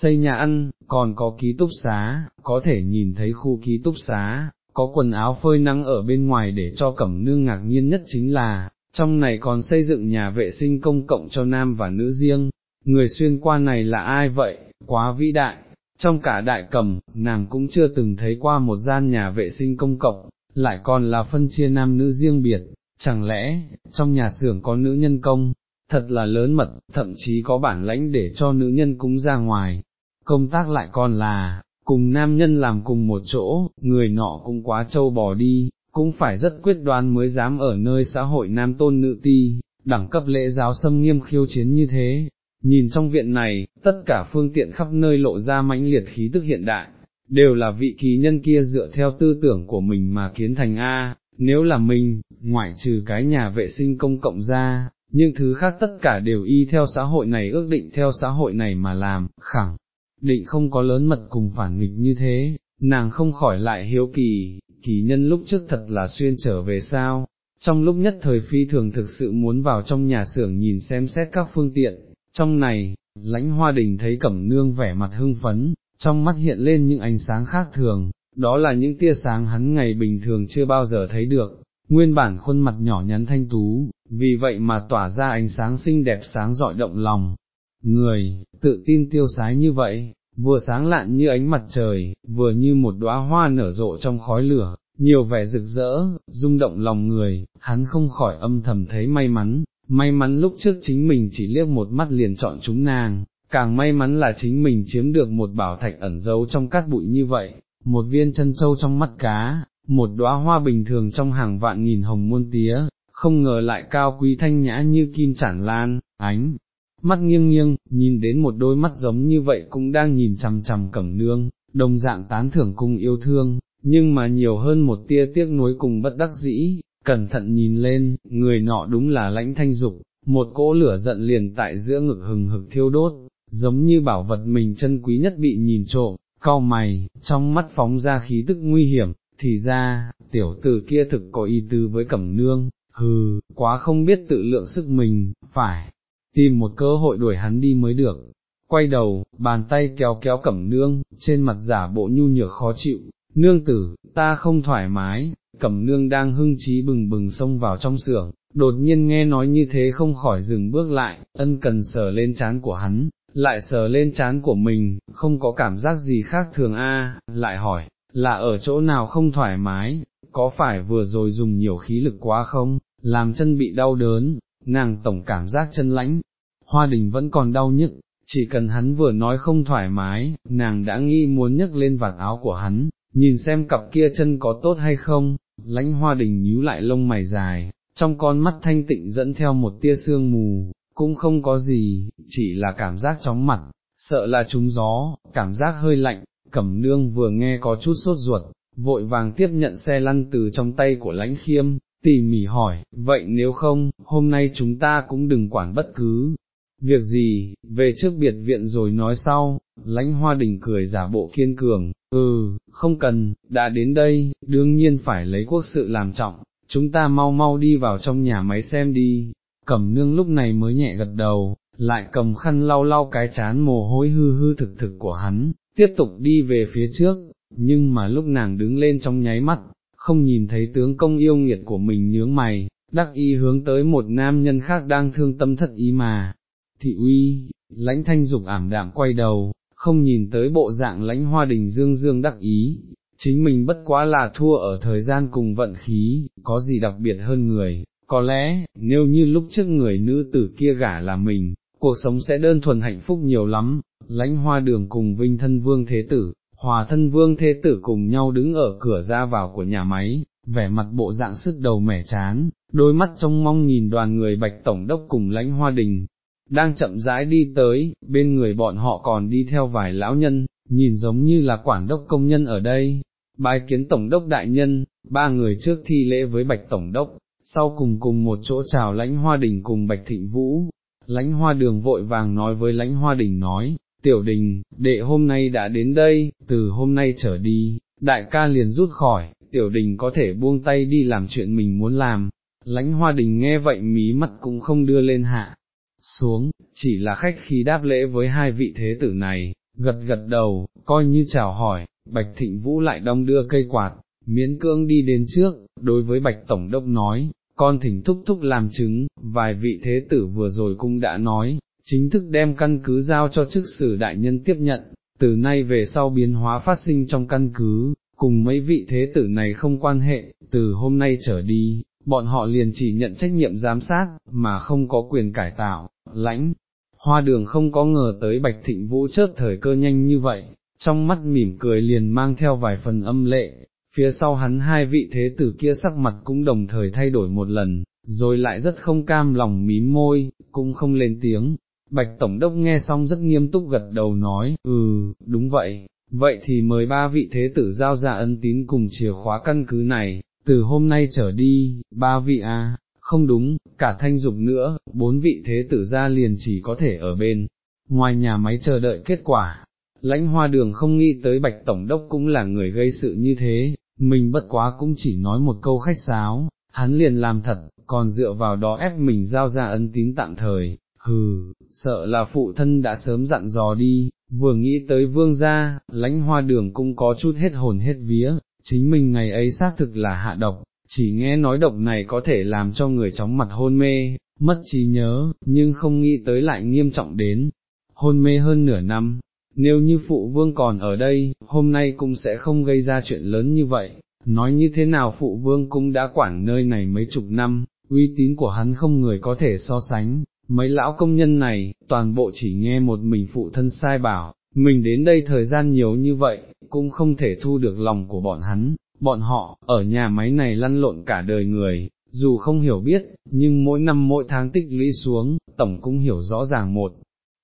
xây nhà ăn, còn có ký túc xá, có thể nhìn thấy khu ký túc xá, có quần áo phơi nắng ở bên ngoài để cho cẩm nương ngạc nhiên nhất chính là, trong này còn xây dựng nhà vệ sinh công cộng cho nam và nữ riêng, người xuyên qua này là ai vậy, quá vĩ đại, trong cả đại cẩm nàng cũng chưa từng thấy qua một gian nhà vệ sinh công cộng, lại còn là phân chia nam nữ riêng biệt, chẳng lẽ, trong nhà xưởng có nữ nhân công, thật là lớn mật, thậm chí có bản lãnh để cho nữ nhân cũng ra ngoài, công tác lại còn là, cùng nam nhân làm cùng một chỗ, người nọ cũng quá trâu bò đi, cũng phải rất quyết đoán mới dám ở nơi xã hội nam tôn nữ ti, đẳng cấp lễ giáo xâm nghiêm khiêu chiến như thế. Nhìn trong viện này, tất cả phương tiện khắp nơi lộ ra mãnh liệt khí tức hiện đại, đều là vị kỳ nhân kia dựa theo tư tưởng của mình mà kiến thành A, nếu là mình, ngoại trừ cái nhà vệ sinh công cộng ra, nhưng thứ khác tất cả đều y theo xã hội này ước định theo xã hội này mà làm, khẳng định không có lớn mật cùng phản nghịch như thế, nàng không khỏi lại hiếu kỳ, kỳ nhân lúc trước thật là xuyên trở về sao, trong lúc nhất thời phi thường thực sự muốn vào trong nhà xưởng nhìn xem xét các phương tiện, trong này, lãnh hoa đình thấy cẩm nương vẻ mặt hưng phấn, trong mắt hiện lên những ánh sáng khác thường, đó là những tia sáng hắn ngày bình thường chưa bao giờ thấy được, nguyên bản khuôn mặt nhỏ nhắn thanh tú, vì vậy mà tỏa ra ánh sáng xinh đẹp sáng rọi động lòng. Người, tự tin tiêu sái như vậy, vừa sáng lạn như ánh mặt trời, vừa như một đóa hoa nở rộ trong khói lửa, nhiều vẻ rực rỡ, rung động lòng người, hắn không khỏi âm thầm thấy may mắn, may mắn lúc trước chính mình chỉ liếc một mắt liền chọn chúng nàng, càng may mắn là chính mình chiếm được một bảo thạch ẩn giấu trong cát bụi như vậy, một viên chân trâu trong mắt cá, một đóa hoa bình thường trong hàng vạn nghìn hồng muôn tía, không ngờ lại cao quý thanh nhã như kim chản lan, ánh, mắt nghiêng nghiêng, nhìn đến một đôi mắt giống như vậy cũng đang nhìn chằm chằm cẩm nương, đồng dạng tán thưởng cùng yêu thương, nhưng mà nhiều hơn một tia tiếc nuối cùng bất đắc dĩ, cẩn thận nhìn lên, người nọ đúng là lãnh thanh dục, một cỗ lửa giận liền tại giữa ngực hừng hực thiêu đốt, giống như bảo vật mình chân quý nhất bị nhìn trộm, cau mày, trong mắt phóng ra khí tức nguy hiểm, thì ra, tiểu tử kia thực có ý tư với cẩm nương, hừ, quá không biết tự lượng sức mình, phải, tìm một cơ hội đuổi hắn đi mới được. Quay đầu, bàn tay kéo kéo cẩm nương, trên mặt giả bộ nhu nhược khó chịu, nương tử, ta không thoải mái, cẩm nương đang hưng trí bừng bừng xông vào trong xưởng, đột nhiên nghe nói như thế không khỏi dừng bước lại, ân cần sờ lên chán của hắn, lại sờ lên chán của mình, không có cảm giác gì khác thường a, lại hỏi, là ở chỗ nào không thoải mái, có phải vừa rồi dùng nhiều khí lực quá không, làm chân bị đau đớn, nàng tổng cảm giác chân lãnh, hoa đình vẫn còn đau nhức, chỉ cần hắn vừa nói không thoải mái, nàng đã nghi muốn nhấc lên vạt áo của hắn, nhìn xem cặp kia chân có tốt hay không, lãnh hoa đình nhíu lại lông mày dài, trong con mắt thanh tịnh dẫn theo một tia sương mù, cũng không có gì, chỉ là cảm giác chóng mặt, sợ là trúng gió, cảm giác hơi lạnh, cẩm nương vừa nghe có chút sốt ruột, vội vàng tiếp nhận xe lăn từ trong tay của lãnh khiêm, tỉ mỉ hỏi, vậy nếu không, hôm nay chúng ta cũng đừng quản bất cứ, việc gì, về trước biệt viện rồi nói sau, lãnh hoa đình cười giả bộ kiên cường, ừ, không cần, đã đến đây, đương nhiên phải lấy quốc sự làm trọng, chúng ta mau mau đi vào trong nhà máy xem đi, cẩm nương lúc này mới nhẹ gật đầu, lại cầm khăn lau lau cái chán mồ hôi hư hư thực thực của hắn, tiếp tục đi về phía trước, nhưng mà lúc nàng đứng lên trong nháy mắt, không nhìn thấy tướng công yêu nghiệt của mình nhướng mày, đắc y hướng tới một nam nhân khác đang thương tâm thất ý mà. Thị uy, lãnh thanh dục ảm đạm quay đầu, không nhìn tới bộ dạng lãnh hoa đình dương dương đắc ý, chính mình bất quá là thua ở thời gian cùng vận khí, có gì đặc biệt hơn người, có lẽ, nếu như lúc trước người nữ tử kia gả là mình, cuộc sống sẽ đơn thuần hạnh phúc nhiều lắm, lãnh hoa đường cùng vinh thân vương thế tử, hòa thân vương thế tử cùng nhau đứng ở cửa ra vào của nhà máy, vẻ mặt bộ dạng sức đầu mẻ chán, đôi mắt trông mong nhìn đoàn người bạch tổng đốc cùng lãnh hoa đình, đang chậm rãi đi tới, bên người bọn họ còn đi theo vài lão nhân, nhìn giống như là quản đốc công nhân ở đây. Bái kiến tổng đốc đại nhân, ba người trước thi lễ với bạch tổng đốc, sau cùng cùng một chỗ chào lãnh hoa đình cùng bạch thịnh vũ. Lãnh hoa đường vội vàng nói với lãnh hoa đình nói, tiểu đình, đệ hôm nay đã đến đây, từ hôm nay trở đi, đại ca liền rút khỏi, tiểu đình có thể buông tay đi làm chuyện mình muốn làm. Lãnh hoa đình nghe vậy mí mắt cũng không đưa lên hạ, xuống, chỉ là khách khí đáp lễ với hai vị thế tử này, gật gật đầu, coi như chào hỏi, Bạch Thịnh Vũ lại đong đưa cây quạt, miễn cưỡng đi đến trước, đối với Bạch Tổng Đốc nói, con thỉnh thúc thúc làm chứng, vài vị thế tử vừa rồi cũng đã nói, chính thức đem căn cứ giao cho chức sử đại nhân tiếp nhận, từ nay về sau biến hóa phát sinh trong căn cứ, cùng mấy vị thế tử này không quan hệ, từ hôm nay trở đi, bọn họ liền chỉ nhận trách nhiệm giám sát, mà không có quyền cải tạo, lãnh. Hoa đường không có ngờ tới Bạch Thịnh Vũ chớp thời cơ nhanh như vậy, trong mắt mỉm cười liền mang theo vài phần âm lệ, phía sau hắn hai vị thế tử kia sắc mặt cũng đồng thời thay đổi một lần, rồi lại rất không cam lòng mím môi, cũng không lên tiếng. Bạch Tổng đốc nghe xong rất nghiêm túc gật đầu nói, ừ, đúng vậy, vậy thì mời ba vị thế tử giao ra ân tín cùng chìa khóa căn cứ này, từ hôm nay trở đi, ba vị a, không đúng, cả thanh dục nữa, bốn vị thế tử ra liền chỉ có thể ở bên, ngoài nhà máy chờ đợi kết quả. Lãnh hoa đường không nghĩ tới bạch tổng đốc cũng là người gây sự như thế, mình bất quá cũng chỉ nói một câu khách sáo, hắn liền làm thật, còn dựa vào đó ép mình giao ra ân tín tạm thời, hừ, sợ là phụ thân đã sớm dặn dò đi, vừa nghĩ tới vương gia, lãnh hoa đường cũng có chút hết hồn hết vía, chính mình ngày ấy xác thực là hạ độc, chỉ nghe nói độc này có thể làm cho người chóng mặt hôn mê, mất trí nhớ, nhưng không nghĩ tới lại nghiêm trọng đến, hôn mê hơn nửa năm, nếu như phụ vương còn ở đây, hôm nay cũng sẽ không gây ra chuyện lớn như vậy, nói như thế nào phụ vương cũng đã quản nơi này mấy chục năm, uy tín của hắn không người có thể so sánh, mấy lão công nhân này, toàn bộ chỉ nghe một mình phụ thân sai bảo, mình đến đây thời gian nhiều như vậy, cũng không thể thu được lòng của bọn hắn, bọn họ, ở nhà máy này lăn lộn cả đời người, dù không hiểu biết, nhưng mỗi năm mỗi tháng tích lũy xuống, tổng cũng hiểu rõ ràng một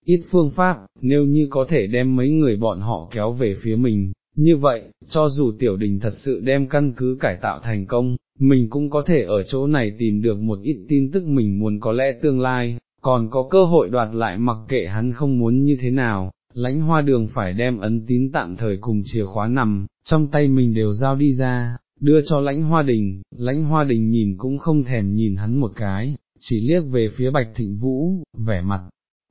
ít phương pháp, nếu như có thể đem mấy người bọn họ kéo về phía mình, như vậy, cho dù tiểu đình thật sự đem căn cứ cải tạo thành công, mình cũng có thể ở chỗ này tìm được một ít tin tức mình muốn có lẽ tương lai, còn có cơ hội đoạt lại mặc kệ hắn không muốn như thế nào, lãnh hoa đường phải đem ấn tín tạm thời cùng chìa khóa nằm, trong tay mình đều giao đi ra, đưa cho lãnh hoa đình, lãnh hoa đình nhìn cũng không thèm nhìn hắn một cái, chỉ liếc về phía bạch thịnh vũ, vẻ mặt.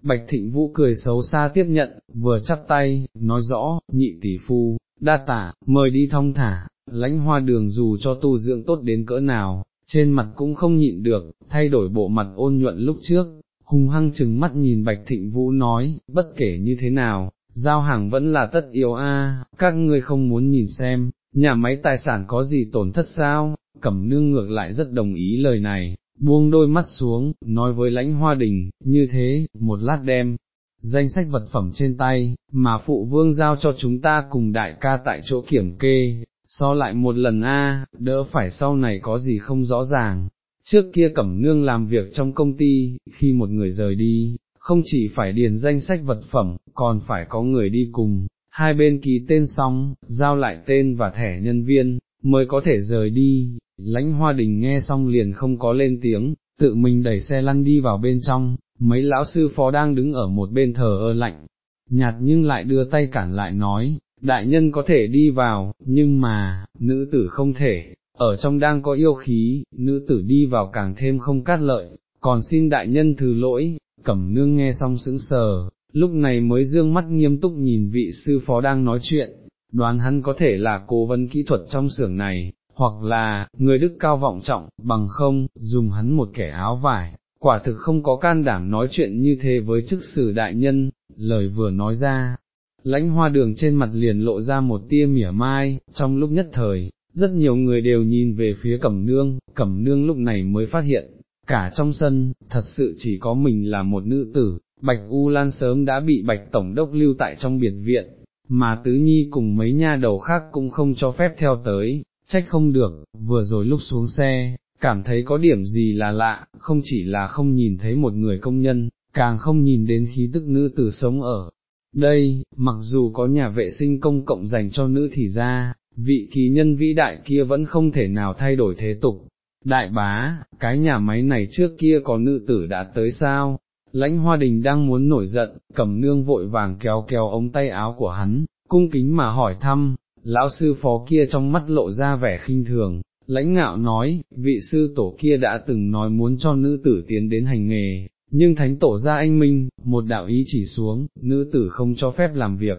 Bạch thịnh vũ cười xấu xa tiếp nhận, vừa chắp tay, nói rõ, nhị tỷ phu, đa tả, mời đi thong thả, lãnh hoa đường dù cho tu dưỡng tốt đến cỡ nào, trên mặt cũng không nhịn được, thay đổi bộ mặt ôn nhuận lúc trước, hung hăng chừng mắt nhìn Bạch Thịnh Vũ nói, bất kể như thế nào, giao hàng vẫn là tất yếu a, các ngươi không muốn nhìn xem, nhà máy tài sản có gì tổn thất sao, cẩm nương ngược lại rất đồng ý lời này, buông đôi mắt xuống, nói với lãnh hoa đình, như thế, một lát đem, danh sách vật phẩm trên tay, mà phụ vương giao cho chúng ta cùng đại ca tại chỗ kiểm kê, so lại một lần a, đỡ phải sau này có gì không rõ ràng, Trước kia Cẩm Nương làm việc trong công ty, khi một người rời đi, không chỉ phải điền danh sách vật phẩm, còn phải có người đi cùng, hai bên ký tên xong, giao lại tên và thẻ nhân viên, mới có thể rời đi. Lãnh hoa đình nghe xong liền không có lên tiếng, tự mình đẩy xe lăn đi vào bên trong, mấy lão sư phó đang đứng ở một bên thờ ơ lạnh, nhạt nhưng lại đưa tay cản lại nói, đại nhân có thể đi vào, nhưng mà, nữ tử không thể, ở trong đang có yêu khí, nữ tử đi vào càng thêm không cát lợi, còn xin đại nhân thứ lỗi, cẩm nương nghe xong sững sờ, lúc này mới dương mắt nghiêm túc nhìn vị sư phó đang nói chuyện, đoán hắn có thể là cố vấn kỹ thuật trong xưởng này, hoặc là, người đức cao vọng trọng, bằng không, dùng hắn một kẻ áo vải, quả thực không có can đảm nói chuyện như thế với chức sử đại nhân, lời vừa nói ra. Lãnh hoa đường trên mặt liền lộ ra một tia mỉa mai, trong lúc nhất thời, rất nhiều người đều nhìn về phía cẩm nương, cẩm nương lúc này mới phát hiện, cả trong sân, thật sự chỉ có mình là một nữ tử, Bạch U Lan sớm đã bị Bạch Tổng đốc lưu tại trong biệt viện, mà Tứ Nhi cùng mấy nha đầu khác cũng không cho phép theo tới, trách không được, vừa rồi lúc xuống xe, cảm thấy có điểm gì là lạ, không chỉ là không nhìn thấy một người công nhân, càng không nhìn đến khí tức nữ tử sống ở. Đây, mặc dù có nhà vệ sinh công cộng dành cho nữ thì ra, vị kỳ nhân vĩ đại kia vẫn không thể nào thay đổi thế tục. Đại bá, cái nhà máy này trước kia có nữ tử đã tới sao? Lãnh hoa đình đang muốn nổi giận, cầm nương vội vàng kéo kéo ống tay áo của hắn, cung kính mà hỏi thăm, lão sư phó kia trong mắt lộ ra vẻ khinh thường, lãnh ngạo nói, vị sư tổ kia đã từng nói muốn cho nữ tử tiến đến hành nghề, nhưng thánh tổ ra anh minh, một đạo ý chỉ xuống, nữ tử không cho phép làm việc,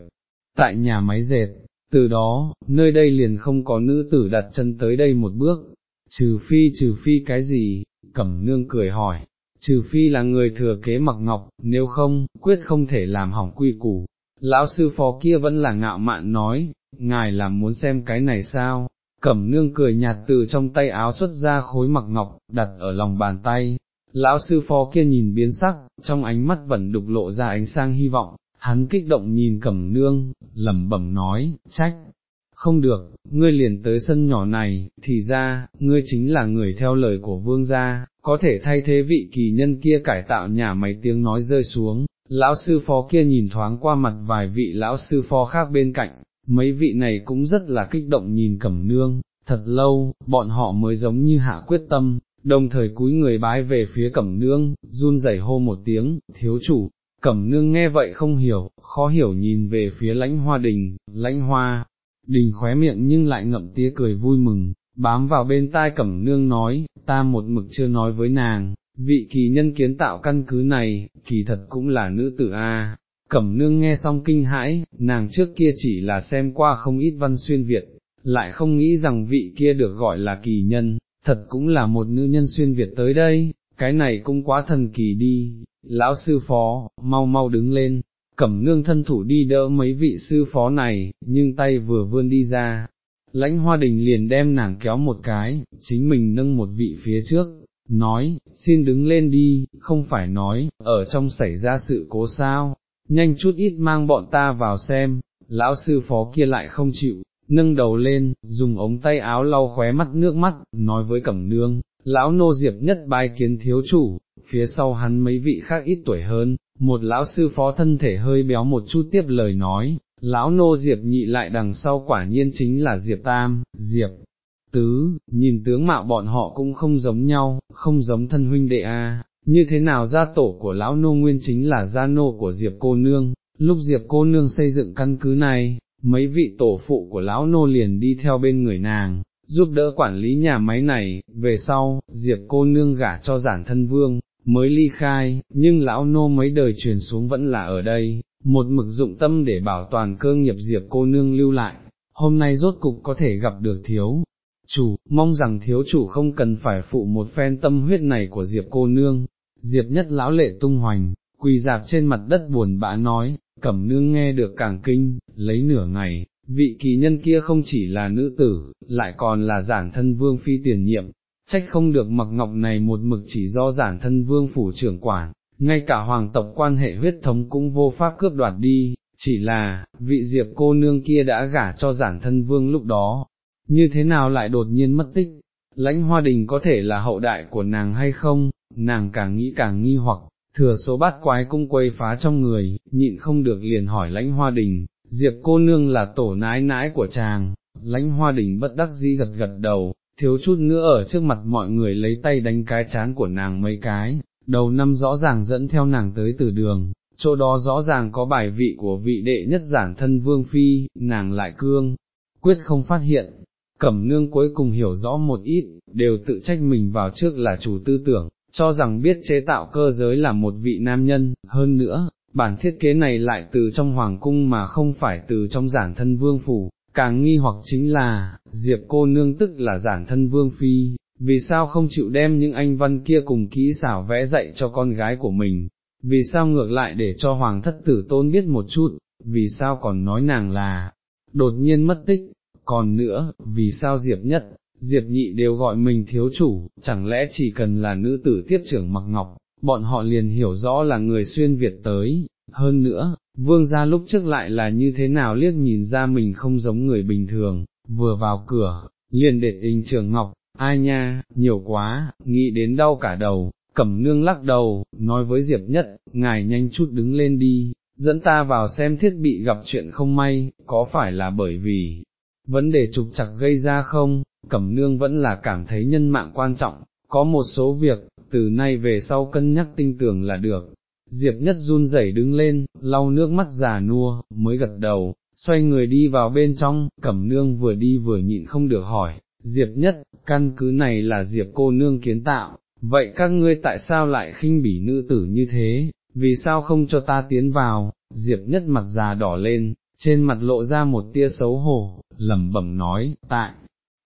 tại nhà máy dệt, từ đó, nơi đây liền không có nữ tử đặt chân tới đây một bước, trừ phi trừ phi cái gì, cẩm nương cười hỏi, trừ phi là người thừa kế mặc ngọc, nếu không, quyết không thể làm hỏng quy củ. Lão sư phó kia vẫn là ngạo mạn nói, ngài làm muốn xem cái này sao, cẩm nương cười nhạt từ trong tay áo xuất ra khối mặc ngọc, đặt ở lòng bàn tay, lão sư phó kia nhìn biến sắc, trong ánh mắt vẫn đục lộ ra ánh sang hy vọng, hắn kích động nhìn cẩm nương, lẩm bẩm nói, trách, không được, ngươi liền tới sân nhỏ này, thì ra, ngươi chính là người theo lời của vương gia, có thể thay thế vị kỳ nhân kia cải tạo nhà máy tiếng nói rơi xuống, lão sư phó kia nhìn thoáng qua mặt vài vị lão sư phó khác bên cạnh, mấy vị này cũng rất là kích động nhìn cẩm nương, thật lâu, bọn họ mới giống như hạ quyết tâm, đồng thời cúi người bái về phía cẩm nương, run rẩy hô một tiếng, thiếu chủ, cẩm nương nghe vậy không hiểu, khó hiểu nhìn về phía lãnh hoa đình, lãnh hoa, đình khóe miệng nhưng lại ngậm tía cười vui mừng, bám vào bên tai cẩm nương nói, ta một mực chưa nói với nàng, vị kỳ nhân kiến tạo căn cứ này, kỳ thật cũng là nữ tử A. Cẩm nương nghe xong kinh hãi, nàng trước kia chỉ là xem qua không ít văn xuyên Việt, lại không nghĩ rằng vị kia được gọi là kỳ nhân, thật cũng là một nữ nhân xuyên Việt tới đây, cái này cũng quá thần kỳ đi, lão sư phó, mau mau đứng lên, cẩm nương thân thủ đi đỡ mấy vị sư phó này, nhưng tay vừa vươn đi ra, lãnh hoa đình liền đem nàng kéo một cái, chính mình nâng một vị phía trước, nói, xin đứng lên đi, không phải nói, ở trong xảy ra sự cố sao, nhanh chút ít mang bọn ta vào xem, lão sư phó kia lại không chịu, nâng đầu lên, dùng ống tay áo lau khóe mắt nước mắt, nói với cẩm nương, lão nô diệp nhất bài kiến thiếu chủ, phía sau hắn mấy vị khác ít tuổi hơn, một lão sư phó thân thể hơi béo một chút tiếp lời nói, lão nô diệp nhị lại đằng sau quả nhiên chính là diệp tam, diệp. Tứ, nhìn tướng mạo bọn họ cũng không giống nhau, không giống thân huynh đệ a. như thế nào gia tổ của lão nô nguyên chính là gia nô của Diệp cô nương, lúc Diệp cô nương xây dựng căn cứ này, mấy vị tổ phụ của lão nô liền đi theo bên người nàng, giúp đỡ quản lý nhà máy này, về sau, Diệp cô nương gả cho giản thân vương, mới ly khai, nhưng lão nô mấy đời truyền xuống vẫn là ở đây, một mực dụng tâm để bảo toàn cơ nghiệp Diệp cô nương lưu lại, hôm nay rốt cục có thể gặp được thiếu. Chủ, mong rằng thiếu chủ không cần phải phụ một phen tâm huyết này của Diệp cô nương, Diệp nhất lão lệ tung hoành, quỳ dạp trên mặt đất buồn bã nói, cẩm nương nghe được càng kinh, lấy nửa ngày, vị kỳ nhân kia không chỉ là nữ tử, lại còn là giản thân vương phi tiền nhiệm, trách không được mặc ngọc này một mực chỉ do giản thân vương phủ trưởng quản, ngay cả hoàng tộc quan hệ huyết thống cũng vô pháp cướp đoạt đi, chỉ là, vị diệp cô nương kia đã gả cho giản thân vương lúc đó, như thế nào lại đột nhiên mất tích, lãnh hoa đình có thể là hậu đại của nàng hay không, nàng càng nghĩ càng nghi hoặc, thừa số bát quái cũng quay phá trong người, nhịn không được liền hỏi lãnh hoa đình, diệp cô nương là tổ nái nãi của chàng, lãnh hoa đình bất đắc dĩ gật gật đầu, thiếu chút nữa ở trước mặt mọi người lấy tay đánh cái chán của nàng mấy cái, đầu năm rõ ràng dẫn theo nàng tới từ đường, chỗ đó rõ ràng có bài vị của vị đệ nhất giản thân vương phi, nàng lại cương, quyết không phát hiện. Cẩm nương cuối cùng hiểu rõ một ít, đều tự trách mình vào trước là chủ tư tưởng, cho rằng biết chế tạo cơ giới là một vị nam nhân, hơn nữa, bản thiết kế này lại từ trong hoàng cung mà không phải từ trong giản thân vương phủ, càng nghi hoặc chính là, Diệp cô nương tức là giản thân vương phi, vì sao không chịu đem những anh văn kia cùng kỹ xảo vẽ dạy cho con gái của mình, vì sao ngược lại để cho hoàng thất tử tôn biết một chút, vì sao còn nói nàng là, đột nhiên mất tích, còn nữa, vì sao Diệp nhất, Diệp nhị đều gọi mình thiếu chủ, chẳng lẽ chỉ cần là nữ tử tiếp trưởng mặc ngọc, bọn họ liền hiểu rõ là người xuyên Việt tới, hơn nữa, vương gia lúc trước lại là như thế nào liếc nhìn ra mình không giống người bình thường, vừa vào cửa, liền để hình trường ngọc, ai nha, nhiều quá, nghĩ đến đau cả đầu, cẩm nương lắc đầu, nói với Diệp Nhất, ngài nhanh chút đứng lên đi, dẫn ta vào xem thiết bị gặp chuyện không may, có phải là bởi vì vấn đề trục chặt gây ra không, cẩm nương vẫn là cảm thấy nhân mạng quan trọng, có một số việc, từ nay về sau cân nhắc tinh tưởng là được. Diệp nhất run rẩy đứng lên, lau nước mắt già nua, mới gật đầu, xoay người đi vào bên trong, cẩm nương vừa đi vừa nhịn không được hỏi, Diệp nhất, căn cứ này là Diệp cô nương kiến tạo, vậy các ngươi tại sao lại khinh bỉ nữ tử như thế, vì sao không cho ta tiến vào, Diệp nhất mặt già đỏ lên, trên mặt lộ ra một tia xấu hổ, lẩm bẩm nói, tại,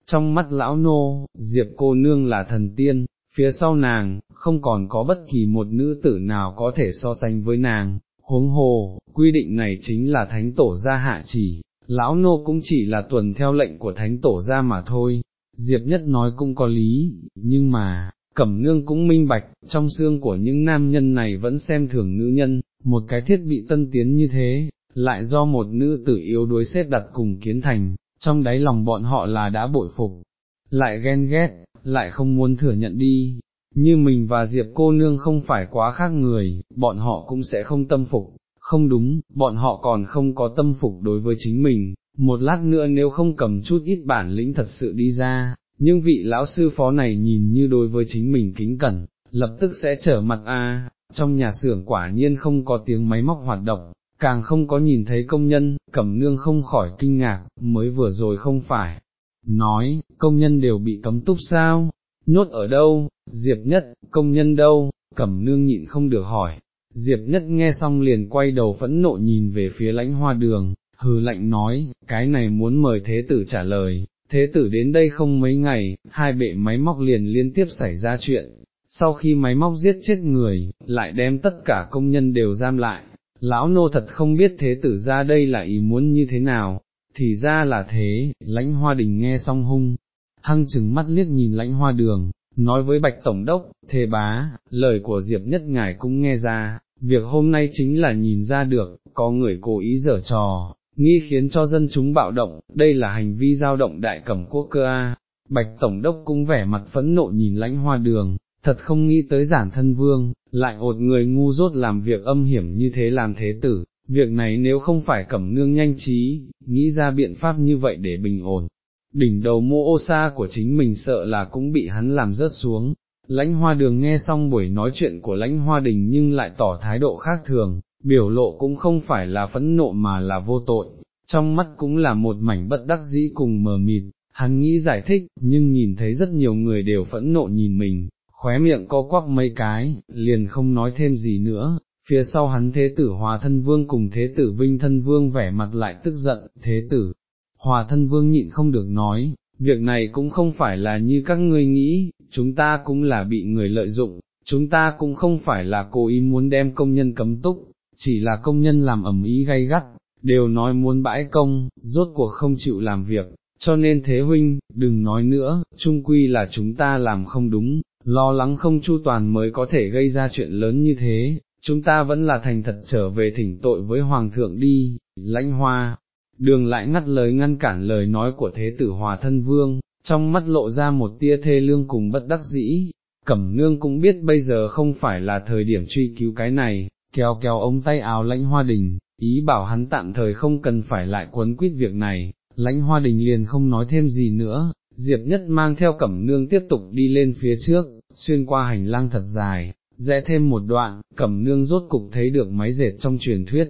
trong mắt lão nô, Diệp cô nương là thần tiên, phía sau nàng, không còn có bất kỳ một nữ tử nào có thể so sánh với nàng, huống hồ, quy định này chính là thánh tổ gia hạ chỉ, lão nô cũng chỉ là tuần theo lệnh của thánh tổ gia mà thôi, Diệp nhất nói cũng có lý, nhưng mà, Cẩm nương cũng minh bạch, trong xương của những nam nhân này vẫn xem thường nữ nhân, một cái thiết bị tân tiến như thế, lại do một nữ tử yếu đuối xếp đặt cùng kiến thành, trong đáy lòng bọn họ là đã bội phục, lại ghen ghét, lại không muốn thừa nhận đi, như mình và Diệp cô nương không phải quá khác người, bọn họ cũng sẽ không tâm phục, không đúng, bọn họ còn không có tâm phục đối với chính mình, một lát nữa nếu không cầm chút ít bản lĩnh thật sự đi ra, nhưng vị lão sư phó này nhìn như đối với chính mình kính cẩn, lập tức sẽ trở mặt a. trong nhà xưởng quả nhiên không có tiếng máy móc hoạt động, càng không có nhìn thấy công nhân, cẩm nương không khỏi kinh ngạc, mới vừa rồi không phải, nói, công nhân đều bị cấm túc sao, nhốt ở đâu, Diệp nhất, công nhân đâu, cẩm nương nhịn không được hỏi, Diệp nhất nghe xong liền quay đầu phẫn nộ nhìn về phía lãnh hoa đường, hừ lạnh nói, cái này muốn mời thế tử trả lời, thế tử đến đây không mấy ngày, hai bệ máy móc liền liên tiếp xảy ra chuyện, sau khi máy móc giết chết người, lại đem tất cả công nhân đều giam lại, lão nô thật không biết thế tử ra đây là ý muốn như thế nào, thì ra là thế, lãnh hoa đình nghe xong hung, hăng chừng mắt liếc nhìn lãnh hoa đường, nói với bạch tổng đốc, thề bá, lời của Diệp nhất ngài cũng nghe ra, việc hôm nay chính là nhìn ra được, có người cố ý dở trò, nghi khiến cho dân chúng bạo động, đây là hành vi giao động đại cẩm quốc cơ A. Bạch Tổng đốc cũng vẻ mặt phẫn nộ nhìn lãnh hoa đường, thật không nghĩ tới giản thân vương, lại ột người ngu dốt làm việc âm hiểm như thế làm thế tử, việc này nếu không phải cẩm nương nhanh trí, nghĩ ra biện pháp như vậy để bình ổn. Đỉnh đầu mô ô sa của chính mình sợ là cũng bị hắn làm rớt xuống, lãnh hoa đường nghe xong buổi nói chuyện của lãnh hoa đình nhưng lại tỏ thái độ khác thường, biểu lộ cũng không phải là phẫn nộ mà là vô tội, trong mắt cũng là một mảnh bất đắc dĩ cùng mờ mịt, hắn nghĩ giải thích, nhưng nhìn thấy rất nhiều người đều phẫn nộ nhìn mình, khóe miệng co quắc mấy cái, liền không nói thêm gì nữa, phía sau hắn thế tử hòa thân vương cùng thế tử vinh thân vương vẻ mặt lại tức giận, thế tử, hòa thân vương nhịn không được nói, việc này cũng không phải là như các ngươi nghĩ, chúng ta cũng là bị người lợi dụng, chúng ta cũng không phải là cố ý muốn đem công nhân cấm túc, chỉ là công nhân làm ẩm ý gay gắt, đều nói muốn bãi công, rốt cuộc không chịu làm việc, cho nên thế huynh, đừng nói nữa, chung quy là chúng ta làm không đúng, lo lắng không chu toàn mới có thể gây ra chuyện lớn như thế, chúng ta vẫn là thành thật trở về thỉnh tội với Hoàng thượng đi, lãnh hoa. Đường lại ngắt lời ngăn cản lời nói của thế tử hòa thân vương, trong mắt lộ ra một tia thê lương cùng bất đắc dĩ, cẩm nương cũng biết bây giờ không phải là thời điểm truy cứu cái này, kéo kéo ống tay áo lãnh hoa đình, ý bảo hắn tạm thời không cần phải lại quấn quýt việc này, lãnh hoa đình liền không nói thêm gì nữa, Diệp Nhất mang theo cẩm nương tiếp tục đi lên phía trước, xuyên qua hành lang thật dài, rẽ thêm một đoạn, cẩm nương rốt cục thấy được máy dệt trong truyền thuyết.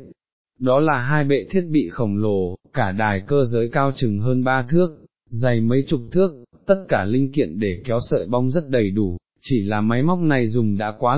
Đó là hai bệ thiết bị khổng lồ, cả đài cơ giới cao chừng hơn ba thước, dày mấy chục thước, tất cả linh kiện để kéo sợi bong rất đầy đủ, chỉ là máy móc này dùng đã quá